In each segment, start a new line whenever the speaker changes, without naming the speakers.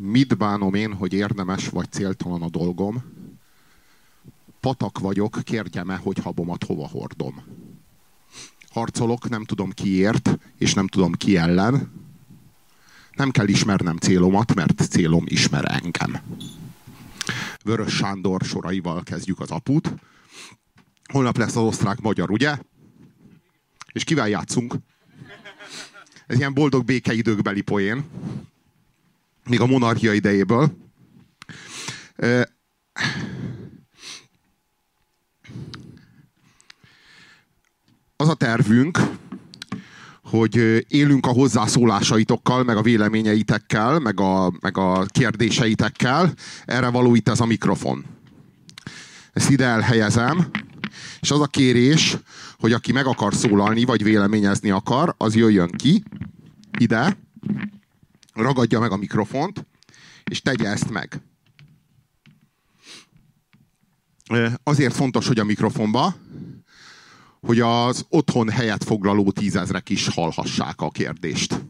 Mit bánom én, hogy érdemes vagy céltalan a dolgom? Patak vagyok, kérjem-e, hogy habomat hova hordom. Harcolok, nem tudom kiért, és nem tudom ki ellen. Nem kell ismernem célomat, mert célom ismer engem. Vörös Sándor soraival kezdjük az aput. Holnap lesz az osztrák-magyar, ugye? És kivel játszunk? Ez ilyen boldog békeidőkbeli poén még a monarchia idejéből. Az a tervünk, hogy élünk a hozzászólásaitokkal, meg a véleményeitekkel, meg a, meg a kérdéseitekkel. Erre való itt ez a mikrofon. Ezt ide elhelyezem, és az a kérés, hogy aki meg akar szólalni, vagy véleményezni akar, az jöjjön ki, ide, ragadja meg a mikrofont, és tegye ezt meg. Azért fontos, hogy a mikrofonba, hogy az otthon helyet foglaló tízezrek is hallhassák a kérdést.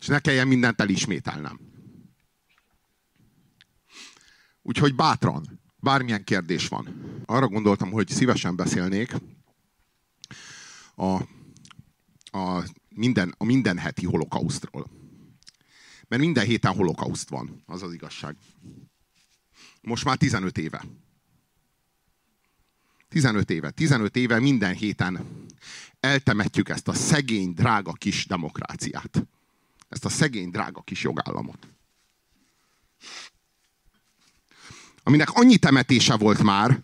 És ne kelljen mindent elismételnem. Úgyhogy bátran, bármilyen kérdés van. Arra gondoltam, hogy szívesen beszélnék a, a minden, a minden heti holokausztról. Mert minden héten holokauszt van, az az igazság. Most már 15 éve. 15 éve. 15 éve minden héten eltemetjük ezt a szegény, drága kis demokráciát. Ezt a szegény, drága kis jogállamot. Aminek annyi temetése volt már,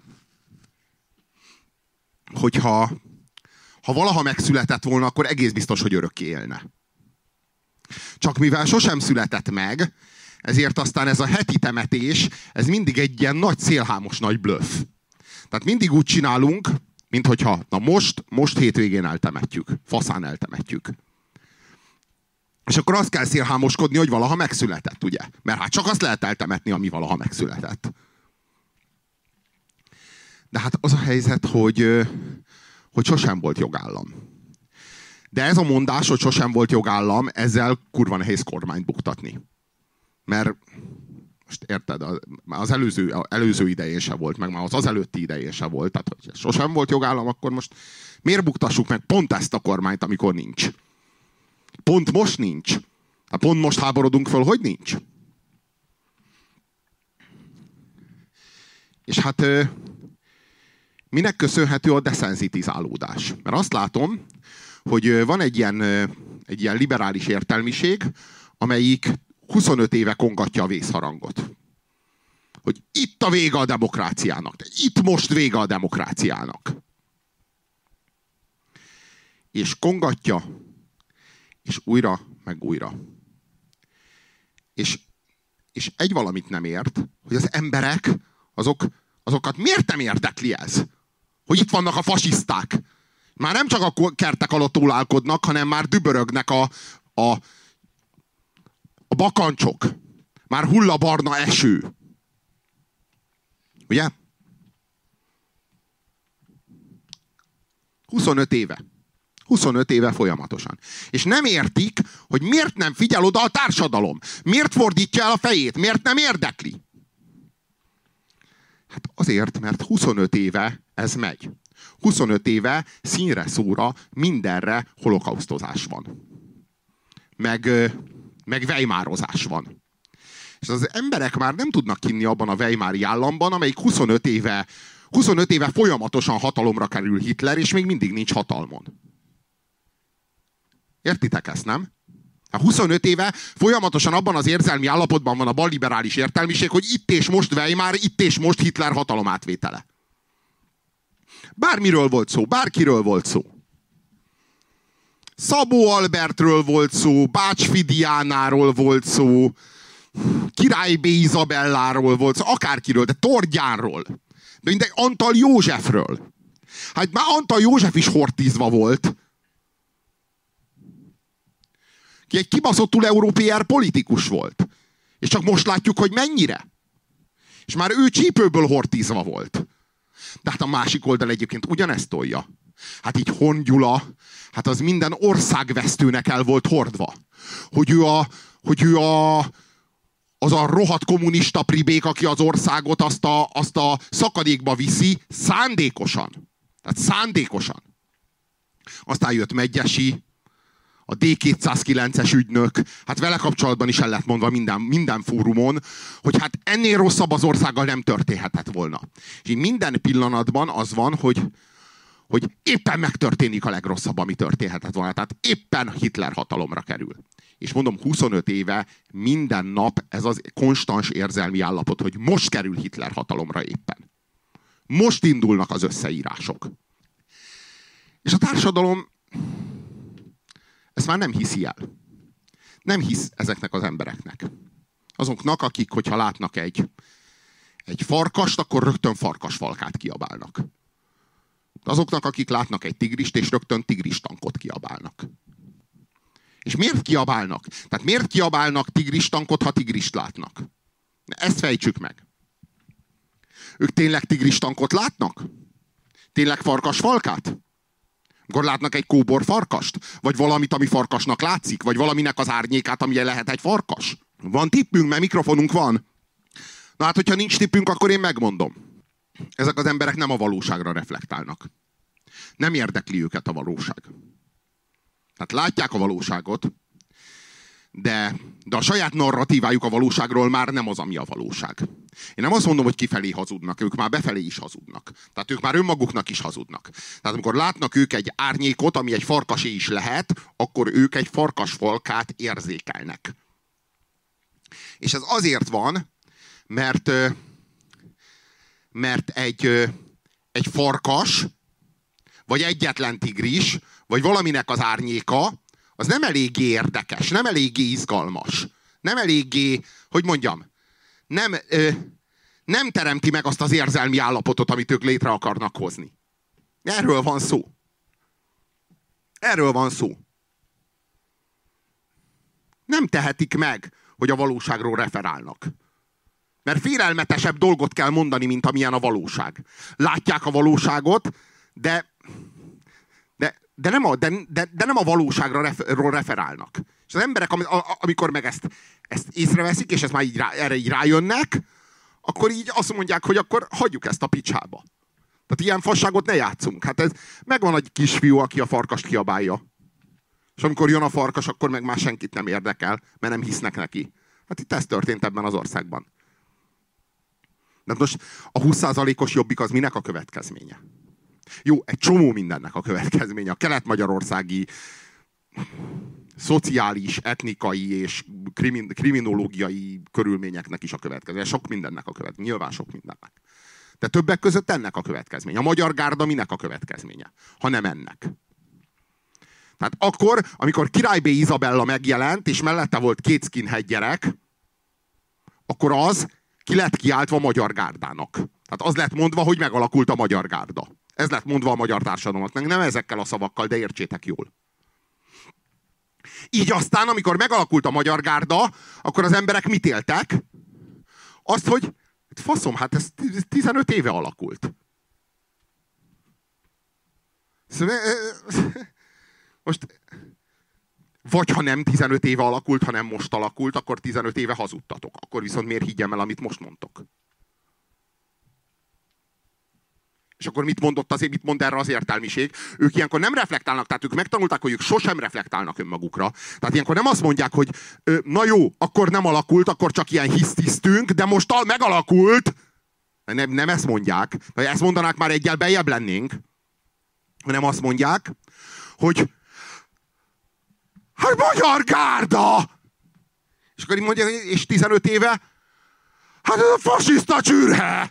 hogyha ha valaha megszületett volna, akkor egész biztos, hogy örökké élne. Csak mivel sosem született meg, ezért aztán ez a heti temetés, ez mindig egy ilyen nagy szélhámos nagy blöff. Tehát mindig úgy csinálunk, mint hogyha na most, most hétvégén eltemetjük. Faszán eltemetjük. És akkor azt kell szélhámoskodni, hogy valaha megszületett, ugye? Mert hát csak azt lehet eltemetni, ami valaha megszületett. De hát az a helyzet, hogy hogy sosem volt jogállam. De ez a mondás, hogy sosem volt jogállam, ezzel kurva nehéz kormányt buktatni. Mert most érted, az előző, az előző idején se volt, meg már az az előtti idején se volt. Tehát, hogy sosem volt jogállam, akkor most miért buktassuk meg pont ezt a kormányt, amikor nincs? Pont most nincs. Hát pont most háborodunk föl, hogy nincs. És hát Minek köszönhető a deszenzitizálódás? Mert azt látom, hogy van egy ilyen, egy ilyen liberális értelmiség, amelyik 25 éve kongatja a vészharangot. Hogy itt a vége a demokráciának. De itt most vége a demokráciának. És kongatja, és újra, meg újra. És, és egy valamit nem ért, hogy az emberek, azok, azokat miért nem érdekli ez? Hogy itt vannak a fasiszták. Már nem csak a kertek alatt túlálkodnak, hanem már dübörögnek a, a, a bakancsok. Már hull a barna eső. Ugye? 25 éve. 25 éve folyamatosan. És nem értik, hogy miért nem figyel oda a társadalom. Miért fordítja el a fejét? Miért nem érdekli? Hát azért, mert 25 éve ez megy. 25 éve színre szóra mindenre holokausztozás van. Meg, meg vejmározás van. És az emberek már nem tudnak kinni abban a vejmári államban, amelyik 25 éve, 25 éve folyamatosan hatalomra kerül Hitler, és még mindig nincs hatalmon. Értitek ezt, nem? A 25 éve folyamatosan abban az érzelmi állapotban van a balliberális értelmiség, hogy itt és most Weimar, itt és most Hitler hatalomátvétele. Bármiről volt szó, bárkiről volt szó. Szabó Albertről volt szó, Bács Fidiánáról volt szó, Király B. Izabelláról volt szó, akárkiről, de Tordjánról. De mindegy, Antal Józsefről. Hát már Antal József is hortizva volt. Ki egy kibaszottul európér politikus volt. És csak most látjuk, hogy mennyire. És már ő csípőből hortizva volt. De hát a másik oldal egyébként ugyanezt tolja. Hát így Hongyula, hát az minden országvesztőnek el volt hordva. hogy ő a, hogy ő a, az a rohadt kommunista pribék, aki az országot azt a, azt a szakadékba viszi szándékosan. Tehát szándékosan. Aztán jött Megyesi, a D209-es ügynök, hát vele kapcsolatban is el lett mondva minden, minden fórumon, hogy hát ennél rosszabb az országgal nem történhetett volna. És így minden pillanatban az van, hogy, hogy éppen megtörténik a legrosszabb, ami történhetett volna. Tehát éppen Hitler hatalomra kerül. És mondom, 25 éve minden nap ez az konstans érzelmi állapot, hogy most kerül Hitler hatalomra éppen. Most indulnak az összeírások. És a társadalom ezt már nem hiszi el. Nem hisz ezeknek az embereknek. Azoknak, akik, hogyha látnak egy, egy farkast, akkor rögtön farkasfalkát kiabálnak. Azoknak, akik látnak egy tigrist, és rögtön tigristankot kiabálnak. És miért kiabálnak? Tehát miért kiabálnak tigristankot, ha tigrist látnak? Ezt fejtsük meg. Ők tényleg tigristankot látnak? Tényleg farkasfalkát? Akkor látnak egy kóbor farkast? Vagy valamit, ami farkasnak látszik? Vagy valaminek az árnyékát, ami lehet egy farkas? Van tippünk, mert mikrofonunk van. Na hát, hogyha nincs tippünk, akkor én megmondom. Ezek az emberek nem a valóságra reflektálnak. Nem érdekli őket a valóság. Tehát látják a valóságot, de, de a saját narratívájuk a valóságról már nem az, ami a valóság. Én nem azt mondom, hogy kifelé hazudnak, ők már befelé is hazudnak. Tehát ők már önmaguknak is hazudnak. Tehát amikor látnak ők egy árnyékot, ami egy farkasé is lehet, akkor ők egy farkasfalkát érzékelnek. És ez azért van, mert, mert egy, egy farkas, vagy egyetlen tigris, vagy valaminek az árnyéka, az nem eléggé érdekes, nem eléggé izgalmas, nem eléggé, hogy mondjam, nem, ö, nem teremti meg azt az érzelmi állapotot, amit ők létre akarnak hozni. Erről van szó. Erről van szó. Nem tehetik meg, hogy a valóságról referálnak. Mert félelmetesebb dolgot kell mondani, mint amilyen a valóság. Látják a valóságot, de de nem a, de, de, de nem a valóságra ref, referálnak. És az emberek, amikor meg ezt, ezt észreveszik, és ezt már így rá, erre így rájönnek, akkor így azt mondják, hogy akkor hagyjuk ezt a picsába. Tehát ilyen fasságot ne játszunk. Hát ez, megvan egy kisfiú, aki a farkast kiabálja. És amikor jön a farkas, akkor meg már senkit nem érdekel, mert nem hisznek neki. Hát itt ez történt ebben az országban. De most a 20%-os jobbik az minek a következménye? Jó, egy csomó mindennek a következménye. A kelet-magyarországi szociális, etnikai és krimin, kriminológiai körülményeknek is a következménye. Sok mindennek a következménye. Nyilván sok mindennek. De többek között ennek a következménye. A magyar gárda minek a következménye? Ha nem ennek. Tehát akkor, amikor Királybé Izabella megjelent, és mellette volt két skinhead gyerek, akkor az ki lett kiáltva magyar gárdának. Tehát az lett mondva, hogy megalakult a magyar gárda. Ez lett mondva a magyar társadalomnak. Nem ezekkel a szavakkal, de értsétek jól. Így aztán, amikor megalakult a magyar gárda, akkor az emberek mit éltek? Azt, hogy hát faszom, hát ez 15 éve alakult. Most, vagy ha nem 15 éve alakult, hanem most alakult, akkor 15 éve hazudtatok. Akkor viszont miért higgyem el, amit most mondtok? És akkor mit mondott azért, mit mond erre az értelmiség? Ők ilyenkor nem reflektálnak, tehát ők megtanulták, hogy ők sosem reflektálnak önmagukra. Tehát ilyenkor nem azt mondják, hogy na jó, akkor nem alakult, akkor csak ilyen hisztisztünk, de most megalakult. Nem, nem ezt mondják. Ha ezt mondanák, már egyel bejebb lennénk. Hanem azt mondják, hogy hát magyar gárda! És akkor így mondja, és 15 éve, hát ez a fasiszta csürhe!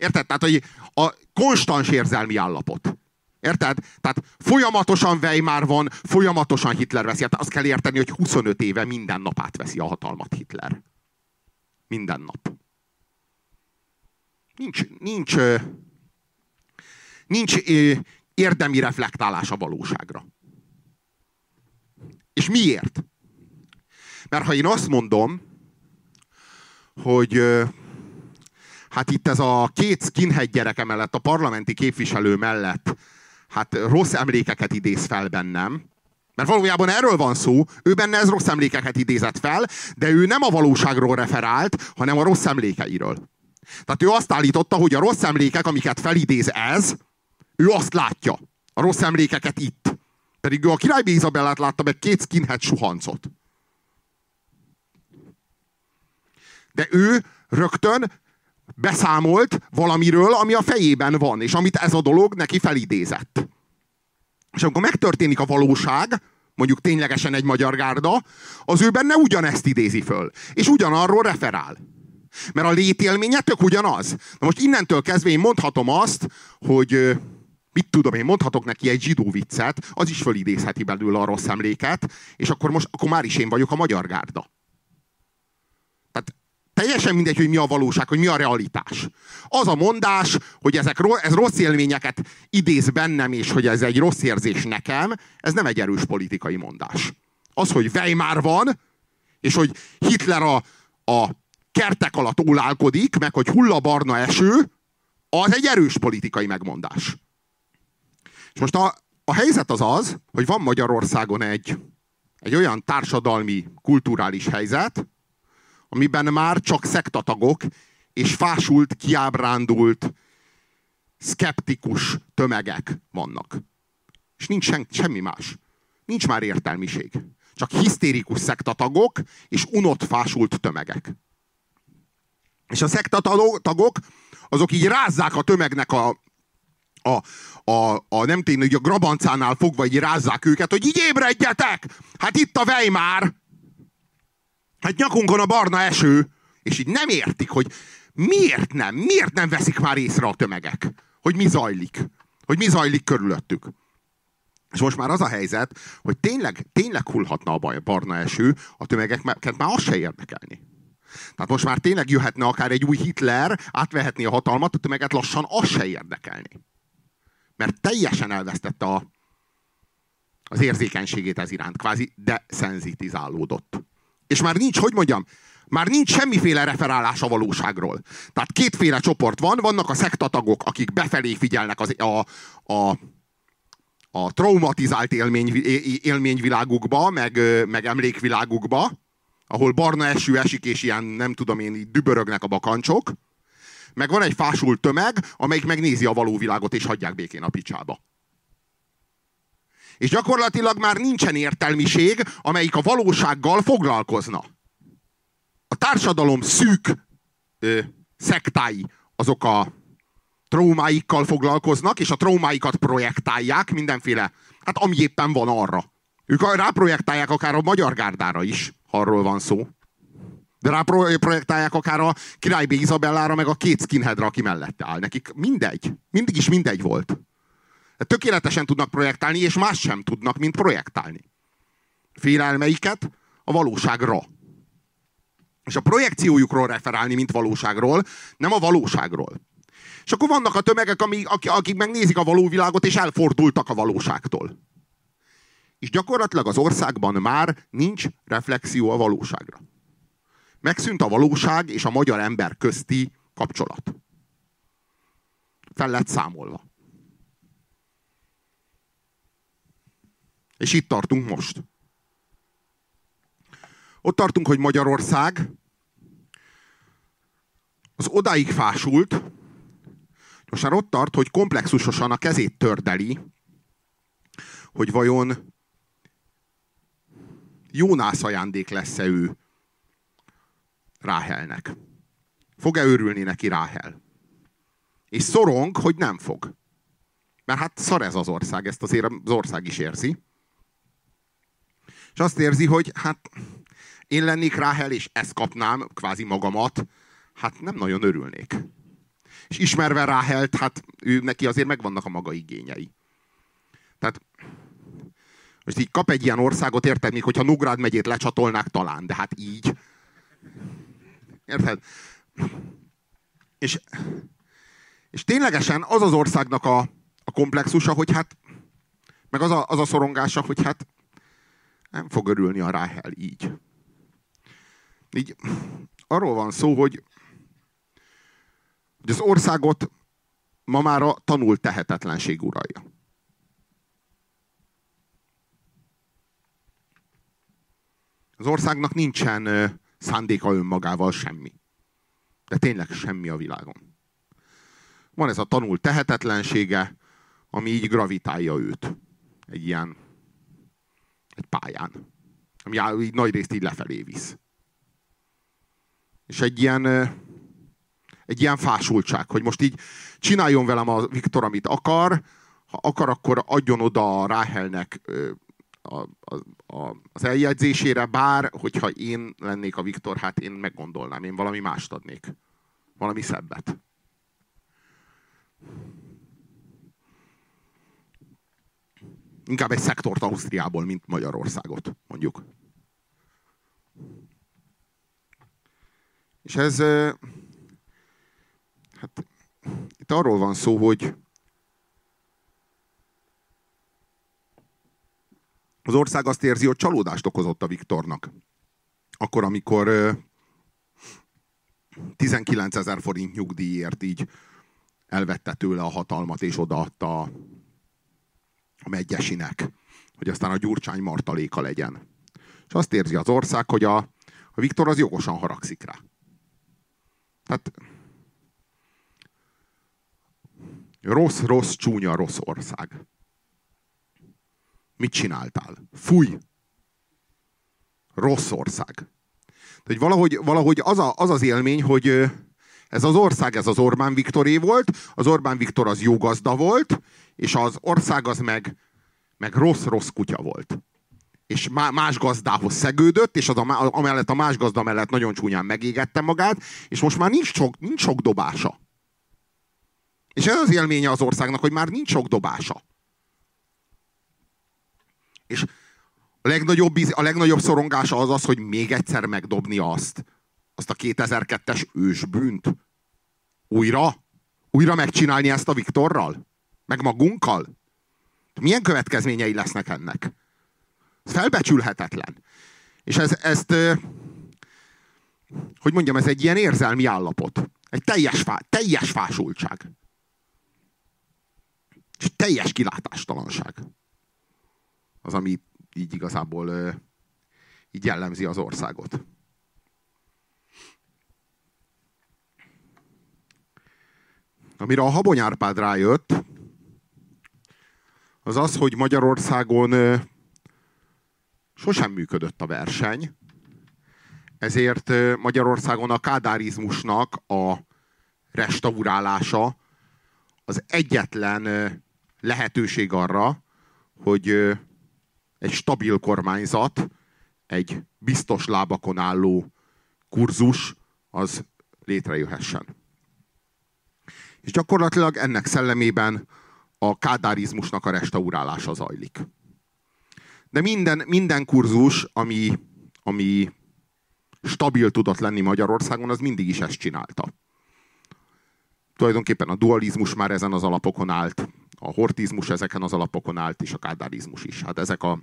Érted? Tehát, hogy a konstans érzelmi állapot. Érted? Tehát folyamatosan Weimar van, folyamatosan Hitler veszi. Hát azt kell érteni, hogy 25 éve minden nap átveszi a hatalmat Hitler. Minden nap. Nincs, nincs, nincs érdemi reflektálás a valóságra. És miért? Mert ha én azt mondom, hogy hát itt ez a két skinhead gyereke mellett, a parlamenti képviselő mellett, hát rossz emlékeket idéz fel bennem, Mert valójában erről van szó, ő benne ez rossz emlékeket idézett fel, de ő nem a valóságról referált, hanem a rossz emlékeiről. Tehát ő azt állította, hogy a rossz emlékek, amiket felidéz ez, ő azt látja. A rossz emlékeket itt. Pedig ő a királybé Izabellát látta meg két skinhead suhancot. De ő rögtön beszámolt valamiről, ami a fejében van, és amit ez a dolog neki felidézett. És amikor megtörténik a valóság, mondjuk ténylegesen egy magyar gárda, az ő benne ugyanezt idézi föl. És ugyanarról referál. Mert a létélménye tök ugyanaz. Na most innentől kezdve én mondhatom azt, hogy mit tudom én, mondhatok neki egy zsidó viccet, az is fölidézheti belőle a rossz emléket, és akkor most akkor már is én vagyok a magyar gárda. Tehát teljesen mindegy, hogy mi a valóság, hogy mi a realitás. Az a mondás, hogy ezek, ez rossz élményeket idéz bennem, és hogy ez egy rossz érzés nekem, ez nem egy erős politikai mondás. Az, hogy Weimar van, és hogy Hitler a, a kertek alatt ólálkodik, meg hogy hulla barna eső, az egy erős politikai megmondás. És most a, a helyzet az az, hogy van Magyarországon egy, egy olyan társadalmi, kulturális helyzet, amiben már csak szektatagok és fásult, kiábrándult, szkeptikus tömegek vannak. És nincs sen, semmi más. Nincs már értelmiség. Csak hisztérikus szektatagok és unott fásult tömegek. És a szektatagok, azok így rázzák a tömegnek a, a, a, a nem tényleg, a grabancánál fogva így rázzák őket, hogy így ébredjetek! Hát itt a Weimar! Hát nyakunkon a barna eső! És így nem értik, hogy miért nem, miért nem veszik már észre a tömegek, hogy mi zajlik, hogy mi zajlik körülöttük. És most már az a helyzet, hogy tényleg, tényleg hullhatna a barna eső, a tömegeket már az se érdekelni. Tehát most már tényleg jöhetne akár egy új Hitler, átvehetni a hatalmat, a tömeget lassan az se érdekelni. Mert teljesen elvesztette a, az érzékenységét ez iránt, kvázi deszenzitizálódott. És már nincs, hogy mondjam, már nincs semmiféle referálás a valóságról. Tehát kétféle csoport van, vannak a szektatagok, akik befelé figyelnek az, a, a, a traumatizált élmény, élményvilágukba, meg, meg emlékvilágukba, ahol barna eső esik, és ilyen, nem tudom én, dübörögnek a bakancsok, meg van egy fásult tömeg, amelyik megnézi a való világot, és hagyják békén a picsába. És gyakorlatilag már nincsen értelmiség, amelyik a valósággal foglalkozna. A társadalom szűk ö, szektái azok a traumáikkal foglalkoznak, és a traumáikat projektálják mindenféle, hát ami éppen van arra. Ők ráprojektálják akár a magyar gárdára is, ha arról van szó. De ráprojektálják akár a királybé Izabellára, meg a két skinheadra, aki mellette áll. Nekik mindegy. Mindig is mindegy volt. Tökéletesen tudnak projektálni, és más sem tudnak, mint projektálni. Félelmeiket a valóságra. És a projekciójukról referálni, mint valóságról, nem a valóságról. És akkor vannak a tömegek, amik, akik megnézik a való világot, és elfordultak a valóságtól. És gyakorlatilag az országban már nincs reflexió a valóságra. Megszűnt a valóság és a magyar ember közti kapcsolat. Fel lett számolva. És itt tartunk most. Ott tartunk, hogy Magyarország az odáig fásult, most már ott tart, hogy komplexusosan a kezét tördeli, hogy vajon Jónász ajándék lesz-e ő Ráhelnek. Fog-e örülni neki Ráhel? És szorong, hogy nem fog. Mert hát szar ez az ország, ezt azért az ország is érzi. És azt érzi, hogy hát én lennék Ráhel, és ezt kapnám, kvázi magamat, hát nem nagyon örülnék. És ismerve Ráhelt, hát ő neki azért megvannak a maga igényei. Tehát most így kap egy ilyen országot, érted, még hogyha Nógrád megyét lecsatolnák talán, de hát így. Érted? És, és ténylegesen az az országnak a, a komplexusa, hogy hát, meg az a, az a szorongása, hogy hát nem fog örülni a Ráhel így. Így arról van szó, hogy, hogy az országot ma már a tanult tehetetlenség uralja. Az országnak nincsen szándéka önmagával semmi. De tényleg semmi a világon. Van ez a tanult tehetetlensége, ami így gravitálja őt. Egy ilyen pályán. Ami így nagy részt így lefelé visz. És egy ilyen egy ilyen fásultság, hogy most így csináljon velem a Viktor, amit akar, ha akar, akkor adjon oda a Ráhelnek a, a, a, az eljegyzésére, bár, hogyha én lennék a Viktor, hát én meggondolnám, én valami mást adnék. Valami szebbet. Inkább egy szektort Ausztriából, mint Magyarországot, mondjuk. És ez, hát itt arról van szó, hogy az ország azt érzi, hogy csalódást okozott a Viktornak. Akkor, amikor 19 ezer forint nyugdíjért így elvette tőle a hatalmat, és odaadta a megyesinek, hogy aztán a Gyurcsány martaléka legyen. És azt érzi az ország, hogy a, a Viktor az jogosan haragszik rá. Tehát rossz, rossz, csúnya, rossz ország. Mit csináltál? Fúj! Rossz ország. Tehát valahogy, valahogy az, a, az az élmény, hogy ez az ország, ez az Orbán Viktoré volt, az Orbán Viktor az jó gazda volt, és az ország az meg, meg rossz-rossz kutya volt. És más gazdához szegődött, és az a, amellett a más gazda mellett nagyon csúnyán megégette magát, és most már nincs sok, nincs sok dobása. És ez az élménye az országnak, hogy már nincs sok dobása. És a legnagyobb, a legnagyobb szorongása az az, hogy még egyszer megdobni azt, azt a 2002-es ősbűnt. Újra? Újra megcsinálni ezt a Viktorral? Meg magunkkal? Milyen következményei lesznek ennek? Felbecsülhetetlen. És ez, ezt, hogy mondjam, ez egy ilyen érzelmi állapot. Egy teljes, fá, teljes fásultság. És teljes kilátástalanság. Az, ami így igazából így jellemzi az országot. Amire a Habony Árpád rájött, az az, hogy Magyarországon sosem működött a verseny, ezért Magyarországon a kádárizmusnak a restaurálása az egyetlen lehetőség arra, hogy egy stabil kormányzat, egy biztos lábakon álló kurzus, az létrejöhessen. És gyakorlatilag ennek szellemében a kádárizmusnak a restaurálása zajlik. De minden, minden kurzus, ami, ami stabil tudott lenni Magyarországon, az mindig is ezt csinálta. Tulajdonképpen a dualizmus már ezen az alapokon állt, a hortizmus ezeken az alapokon állt, és a kádárizmus is. Hát ezek a,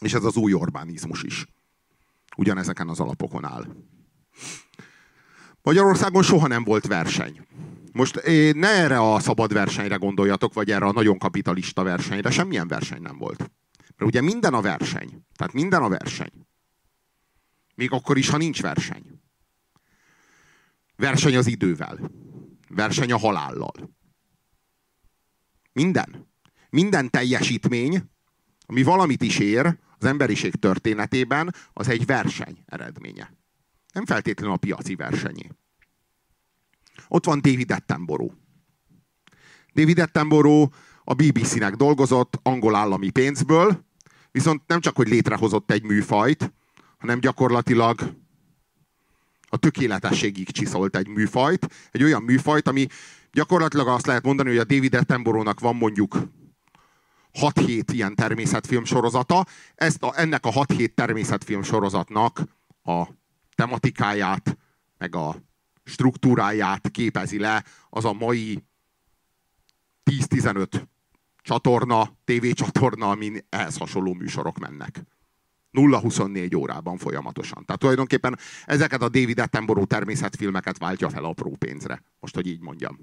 és ez az új Orbánizmus is. Ugyanezeken az alapokon áll. Magyarországon soha nem volt verseny. Most ne erre a szabad versenyre gondoljatok, vagy erre a nagyon kapitalista versenyre, semmilyen verseny nem volt. Mert ugye minden a verseny. Tehát minden a verseny. Még akkor is, ha nincs verseny. Verseny az idővel. Verseny a halállal. Minden. Minden teljesítmény, ami valamit is ér az emberiség történetében, az egy verseny eredménye. Nem feltétlenül a piaci versenyé. Ott van David Attenborough. David Attenborough a BBC-nek dolgozott angol állami pénzből, viszont nem csak, hogy létrehozott egy műfajt, hanem gyakorlatilag a tökéletességig csiszolt egy műfajt, egy olyan műfajt, ami gyakorlatilag azt lehet mondani, hogy a David Attenborough-nak van mondjuk 6-7 ilyen természetfilm sorozata, ezt a, ennek a 6-7 természetfilm sorozatnak a tematikáját, meg a struktúráját képezi le az a mai 10-15 csatorna, tévécsatorna, amin ehhez hasonló műsorok mennek. 0-24 órában folyamatosan. Tehát tulajdonképpen ezeket a David Attenborough természetfilmeket váltja fel apró pénzre. Most, hogy így mondjam.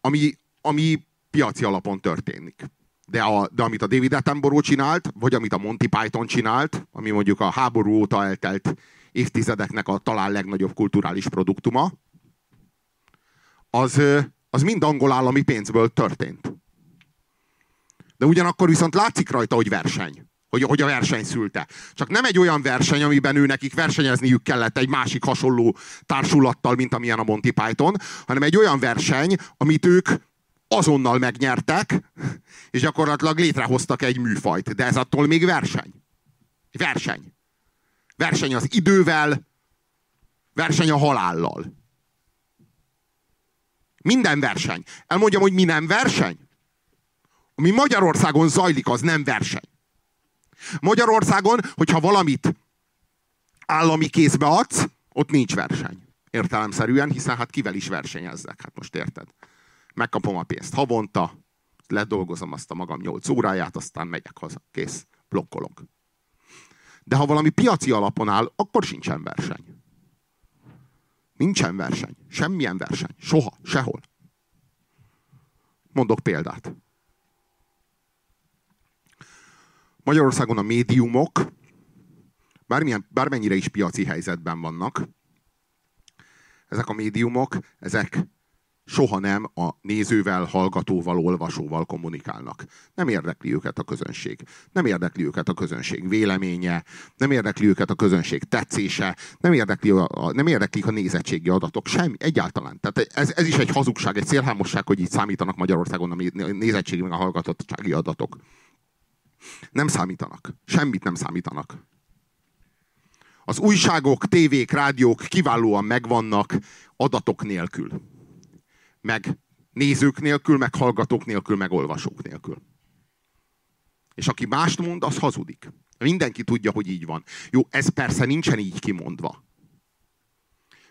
Ami, ami piaci alapon történik. De, a, de amit a David Attenborough csinált, vagy amit a Monty Python csinált, ami mondjuk a háború óta eltelt évtizedeknek a talán legnagyobb kulturális produktuma, az, az mind angol állami pénzből történt. De ugyanakkor viszont látszik rajta, hogy verseny. Hogy, hogy a verseny szülte. Csak nem egy olyan verseny, amiben ő nekik versenyezniük kellett egy másik hasonló társulattal, mint amilyen a Monty Python, hanem egy olyan verseny, amit ők azonnal megnyertek, és gyakorlatilag létrehoztak egy műfajt. De ez attól még verseny. Verseny. Verseny az idővel, verseny a halállal. Minden verseny. Elmondjam, hogy mi nem verseny? Ami Magyarországon zajlik, az nem verseny. Magyarországon, hogyha valamit állami kézbe adsz, ott nincs verseny. Értelemszerűen, hiszen hát kivel is versenyezzek. Hát most érted? Megkapom a pénzt havonta, ledolgozom azt a magam 8 óráját, aztán megyek haza. Kész. Blokkolok. De ha valami piaci alapon áll, akkor sincsen verseny. Nincsen verseny. Semmilyen verseny. Soha. Sehol. Mondok példát. Magyarországon a médiumok bármilyen, bármennyire is piaci helyzetben vannak, ezek a médiumok, ezek soha nem a nézővel, hallgatóval, olvasóval kommunikálnak. Nem érdekli őket a közönség. Nem érdekli őket a közönség véleménye, nem érdekli őket a közönség tetszése, nem érdekli a, nem érdeklik a nézettségi adatok, semmi, egyáltalán. Tehát ez, ez is egy hazugság, egy szélhámosság, hogy így számítanak Magyarországon a nézettségi meg a hallgatottsági adatok. Nem számítanak. Semmit nem számítanak. Az újságok, tévék, rádiók kiválóan megvannak adatok nélkül meg nézők nélkül, meg hallgatók nélkül, meg olvasók nélkül. És aki mást mond, az hazudik. Mindenki tudja, hogy így van. Jó, ez persze nincsen így kimondva.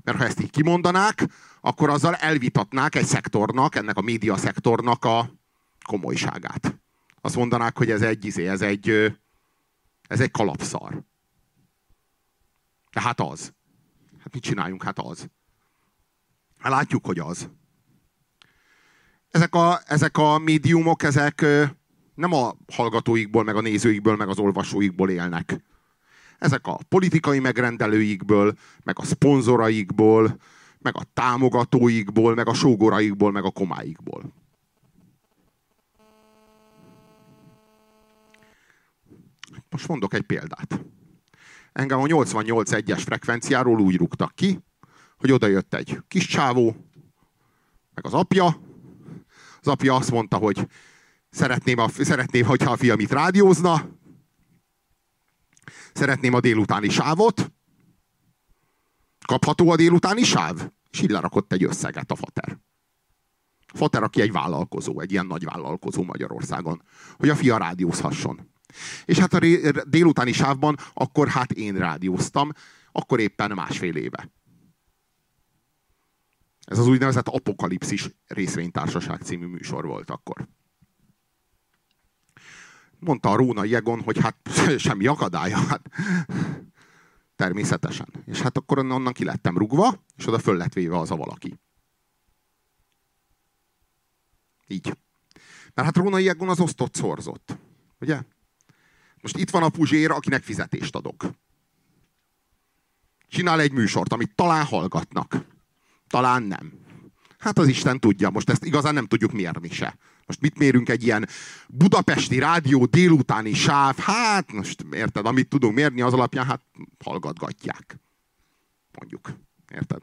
Mert ha ezt így kimondanák, akkor azzal elvitatnák egy szektornak, ennek a média szektornak a komolyságát. Azt mondanák, hogy ez egy, izé, ez egy, ez egy kalapszar. De hát az. Hát mit csináljunk? Hát az. Hát látjuk, hogy az ezek a, ezek a médiumok, ezek nem a hallgatóikból, meg a nézőikből, meg az olvasóikból élnek. Ezek a politikai megrendelőikből, meg a szponzoraikból, meg a támogatóikból, meg a sógoraikból, meg a komáikból. Most mondok egy példát. Engem a 88.1-es frekvenciáról úgy rúgtak ki, hogy oda jött egy kis csávó, meg az apja, az apja azt mondta, hogy szeretném, a, szeretném hogyha a fiam itt rádiózna, szeretném a délutáni sávot, kapható a délutáni sáv? És így lerakott egy összeget a fater. A fater, aki egy vállalkozó, egy ilyen nagy vállalkozó Magyarországon, hogy a fia rádiózhasson. És hát a délutáni sávban akkor hát én rádióztam, akkor éppen másfél éve. Ez az úgynevezett Apokalipszis részvénytársaság című műsor volt akkor. Mondta a Róna Jegon, hogy hát semmi akadálya. Hát, természetesen. És hát akkor onnan ki lettem rugva, és oda föl lett véve az a valaki. Így. Mert hát Róna Jegon az osztott szorzott. Ugye? Most itt van a Puzsér, akinek fizetést adok. Csinál egy műsort, amit talán hallgatnak. Talán nem. Hát az Isten tudja, most ezt igazán nem tudjuk mérni se. Most mit mérünk egy ilyen budapesti rádió délutáni sáv? Hát most érted, amit tudunk mérni az alapján, hát hallgatgatják. Mondjuk. Érted?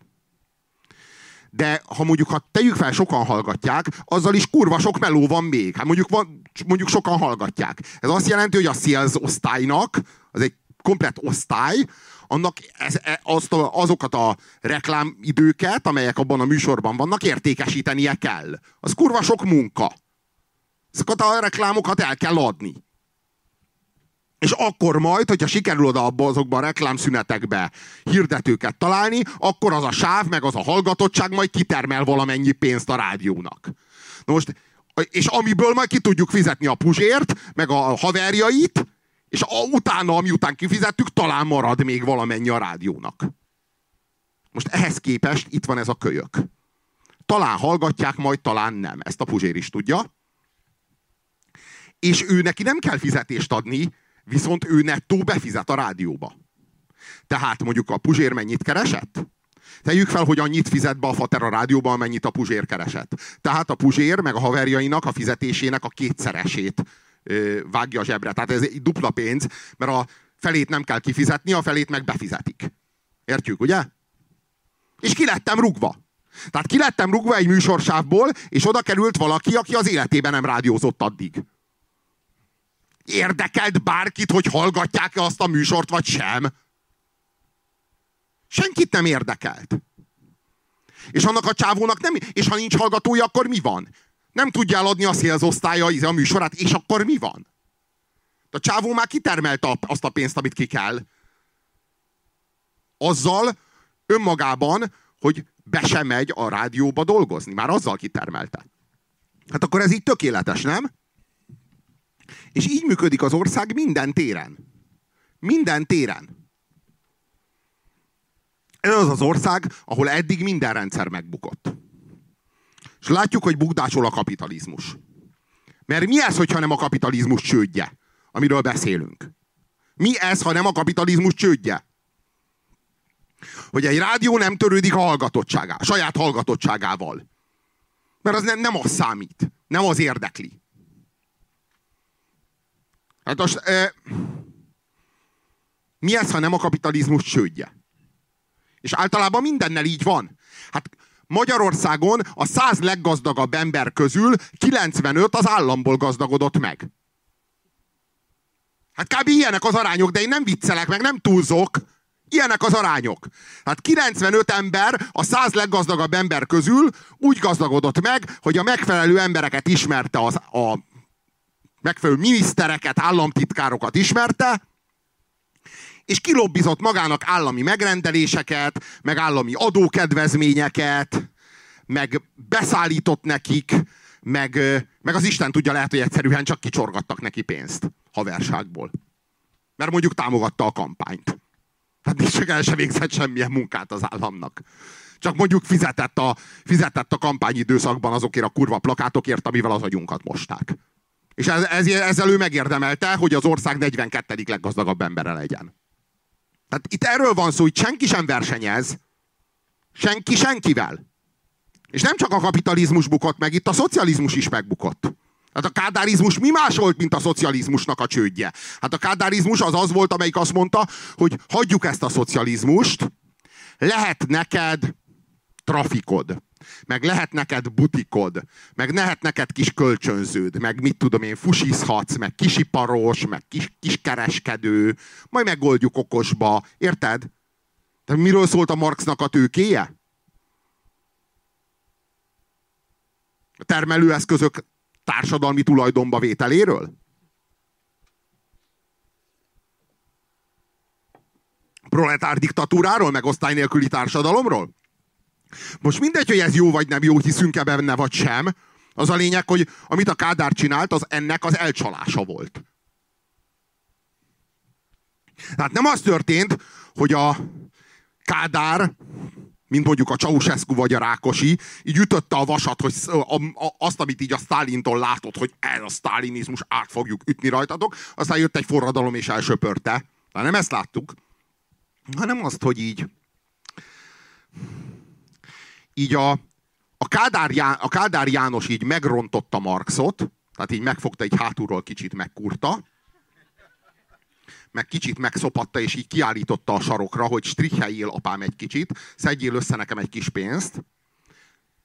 De ha mondjuk, ha tegyük fel, sokan hallgatják, azzal is kurva sok meló van még. Hát mondjuk, van, mondjuk sokan hallgatják. Ez azt jelenti, hogy a sales osztálynak, az egy komplet osztály, annak ez, e, azt azokat a reklámidőket, amelyek abban a műsorban vannak, értékesítenie kell. Az kurva sok munka. Ezeket a reklámokat el kell adni. És akkor majd, hogyha sikerül oda abba azokban a reklámszünetekbe hirdetőket találni, akkor az a sáv, meg az a hallgatottság majd kitermel valamennyi pénzt a rádiónak. Na most, és amiből majd ki tudjuk fizetni a puzsért, meg a haverjait, és a, utána, után kifizettük, talán marad még valamennyi a rádiónak. Most ehhez képest itt van ez a kölyök. Talán hallgatják, majd talán nem. Ezt a Puzsér is tudja. és ő neki nem kell fizetést adni, viszont ő nettó befizet a rádióba. Tehát mondjuk a Puzsér mennyit keresett? Tegyük fel, hogy annyit fizet be a Fater a rádióba, amennyit a Puzsér keresett. Tehát a Puzsér meg a haverjainak a fizetésének a kétszeresét vágja a zsebre. Tehát ez egy dupla pénz, mert a felét nem kell kifizetni, a felét meg befizetik. Értjük, ugye? És ki lettem rugva. Tehát ki lettem rugva egy műsorsávból, és oda került valaki, aki az életében nem rádiózott addig. Érdekelt bárkit, hogy hallgatják-e azt a műsort, vagy sem? Senkit nem érdekelt. És annak a csávónak nem... És ha nincs hallgatója, akkor mi van? Nem tudja eladni a szélzosztálya a műsorát, és akkor mi van? A csávó már kitermelte azt a pénzt, amit ki kell. Azzal önmagában, hogy be sem megy a rádióba dolgozni. Már azzal kitermelte. Hát akkor ez így tökéletes, nem? És így működik az ország minden téren. Minden téren. Ez az az ország, ahol eddig minden rendszer megbukott. És látjuk, hogy bukdásol a kapitalizmus. Mert mi ez, hogyha nem a kapitalizmus csődje, amiről beszélünk? Mi ez, ha nem a kapitalizmus csődje? Hogy egy rádió nem törődik a hallgatottságá, saját hallgatottságával. Mert az nem, nem az számít. Nem az érdekli. Hát most, e, mi ez, ha nem a kapitalizmus csődje? És általában mindennel így van. Hát Magyarországon a száz leggazdagabb ember közül 95 az államból gazdagodott meg. Hát kb. ilyenek az arányok, de én nem viccelek meg, nem túlzok. Ilyenek az arányok. Hát 95 ember a 100 leggazdagabb ember közül úgy gazdagodott meg, hogy a megfelelő embereket ismerte, az, a megfelelő minisztereket, államtitkárokat ismerte, és kilobbizott magának állami megrendeléseket, meg állami adókedvezményeket, meg beszállított nekik, meg, meg az Isten tudja, lehet, hogy egyszerűen csak kicsorgattak neki pénzt haverságból. Mert mondjuk támogatta a kampányt. Hát nincs csak el sem végzett semmilyen munkát az államnak. Csak mondjuk fizetett a, fizetett a kampányidőszakban azokért a kurva plakátokért, amivel az agyunkat mosták. És ez, ez, ezzel ő megérdemelte, hogy az ország 42. leggazdagabb embere legyen. Tehát itt erről van szó, hogy senki sem versenyez. Senki senkivel. És nem csak a kapitalizmus bukott meg, itt a szocializmus is megbukott. Hát a kádárizmus mi más volt, mint a szocializmusnak a csődje? Hát a kádárizmus az az volt, amelyik azt mondta, hogy hagyjuk ezt a szocializmust, lehet neked trafikod, meg lehet neked butikod, meg lehet neked kis kölcsönződ, meg mit tudom én, fusizhatsz, meg kisiparos, meg kis, kiskereskedő, majd megoldjuk okosba, érted? De miről szólt a Marxnak a tőkéje? A termelőeszközök társadalmi tulajdonba vételéről? Proletár diktatúráról, meg osztály nélküli társadalomról? Most mindegy, hogy ez jó vagy nem jó, hiszünk-e benne vagy sem. Az a lényeg, hogy amit a Kádár csinált, az ennek az elcsalása volt. Tehát nem az történt, hogy a Kádár, mint mondjuk a Ceausescu vagy a Rákosi, így ütötte a vasat, hogy azt, amit így a Sztálintól látott, hogy ez a sztálinizmus, át fogjuk ütni rajtatok, aztán jött egy forradalom és elsöpörte. De nem ezt láttuk, hanem azt, hogy így így a, a, Kádár, Já, a Kádár János így megrontotta Marxot, tehát így megfogta, egy hátulról kicsit megkurta, meg kicsit megszopatta, és így kiállította a sarokra, hogy strickeljél apám egy kicsit, szedjél össze nekem egy kis pénzt.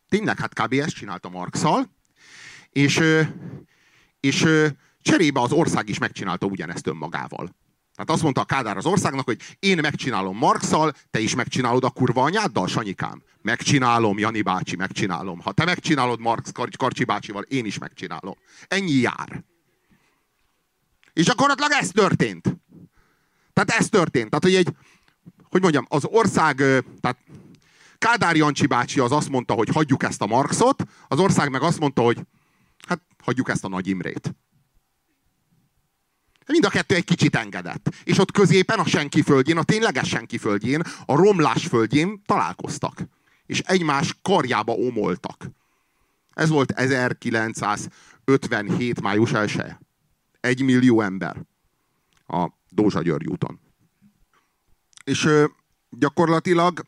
Tényleg, hát kb. ezt csinálta Marxal, és, és cserébe az ország is megcsinálta ugyanezt önmagával. Tehát azt mondta a Kádár az országnak, hogy én megcsinálom Markszal, te is megcsinálod a kurva anyáddal, Sanyikám. Megcsinálom, Jani bácsi, megcsinálom. Ha te megcsinálod Marx Karcsi bácsival, én is megcsinálom. Ennyi jár. És gyakorlatilag ez történt. Tehát ez történt. Tehát, hogy egy, hogy mondjam, az ország, tehát Kádár Jancsi bácsi az azt mondta, hogy hagyjuk ezt a Marxot, az ország meg azt mondta, hogy hát hagyjuk ezt a Nagy Imrét. Mind a kettő egy kicsit engedett. És ott középen, a senki földjén, a tényleges senki földjén, a romlás földjén találkoztak. És egymás karjába omoltak. Ez volt 1957. május 1 -e. Egy millió ember a Dózsa György úton. És gyakorlatilag,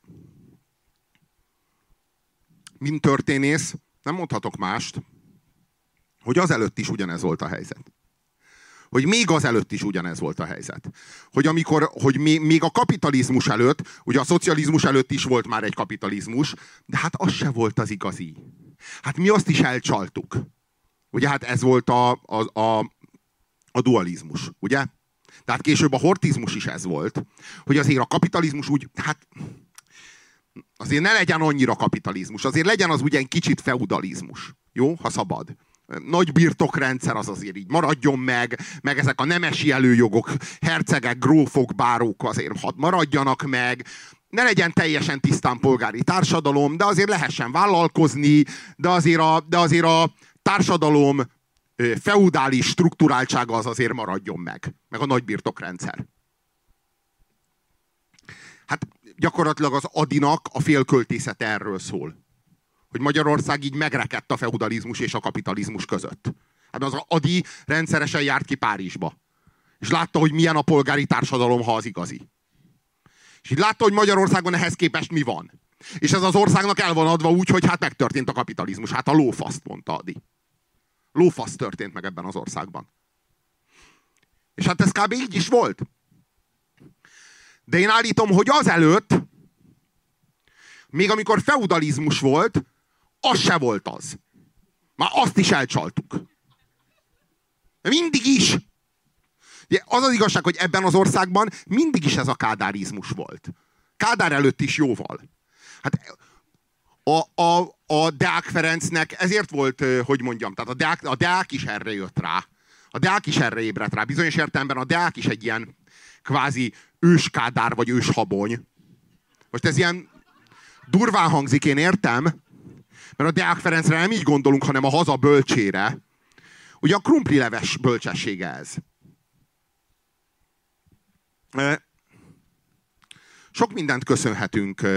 mint történész, nem mondhatok mást, hogy azelőtt is ugyanez volt a helyzet. Hogy még azelőtt is ugyanez volt a helyzet. Hogy amikor, hogy még a kapitalizmus előtt, ugye a szocializmus előtt is volt már egy kapitalizmus, de hát az se volt az igazi. Hát mi azt is elcsaltuk. Ugye hát ez volt a, a, a, a dualizmus, ugye? Tehát később a hortizmus is ez volt, hogy azért a kapitalizmus úgy, hát azért ne legyen annyira kapitalizmus, azért legyen az ugye egy kicsit feudalizmus. Jó, ha szabad. Nagy birtokrendszer az azért így maradjon meg, meg ezek a nemesi előjogok, hercegek, grófok, bárók azért hadd maradjanak meg, ne legyen teljesen tisztán polgári társadalom, de azért lehessen vállalkozni, de azért a, de azért a társadalom feudális struktúráltsága az azért maradjon meg. Meg a nagybirtokrendszer. Hát gyakorlatilag az Adinak a félköltészet erről szól. Hogy Magyarország így megrekedt a feudalizmus és a kapitalizmus között. Hát az Adi rendszeresen járt ki Párizsba. És látta, hogy milyen a polgári társadalom, ha az igazi. És így látta, hogy Magyarországon ehhez képest mi van. És ez az országnak el van adva úgy, hogy hát megtörtént a kapitalizmus. Hát a lófaszt, mondta Adi. Lófasz történt meg ebben az országban. És hát ez kb. így is volt. De én állítom, hogy azelőtt, még amikor feudalizmus volt, az se volt az. Már azt is elcsaltuk. De mindig is. Ugye az az igazság, hogy ebben az országban mindig is ez a kádárizmus volt. Kádár előtt is jóval. Hát a, a, a Deák Ferencnek ezért volt, hogy mondjam, tehát a Deák, a Deák is erre jött rá. A Deák is erre ébredt rá. Bizonyos értelemben a Deák is egy ilyen kvázi őskádár vagy őshabony. Most ez ilyen durván hangzik, én értem, mert a Deák Ferencre nem így gondolunk, hanem a haza bölcsére. Ugye a krumplileves bölcsessége ez. Sok mindent köszönhetünk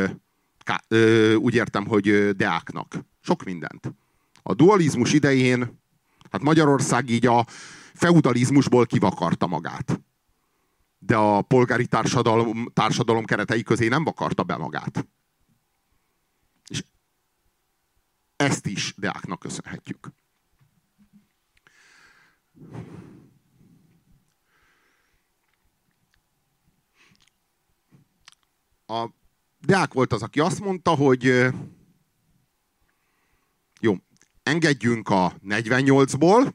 úgy értem, hogy Deáknak. Sok mindent. A dualizmus idején, hát Magyarország így a feudalizmusból kivakarta magát. De a polgári társadalom, társadalom keretei közé nem vakarta be magát. És ezt is Deáknak köszönhetjük. A Deák volt az, aki azt mondta, hogy jó, engedjünk a 48-ból,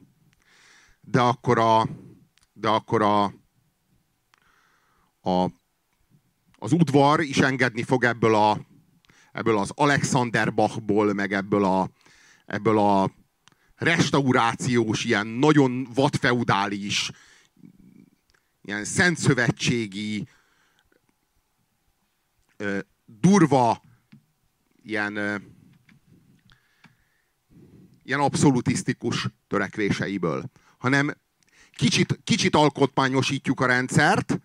de akkor a, de akkor a, a, az udvar is engedni fog ebből, a, ebből az Alexander Bachból, meg ebből a, ebből a restaurációs, ilyen nagyon vadfeudális, ilyen szentszövetségi, durva, ilyen, ilyen abszolutisztikus törekvéseiből, hanem kicsit, kicsit alkotmányosítjuk a rendszert,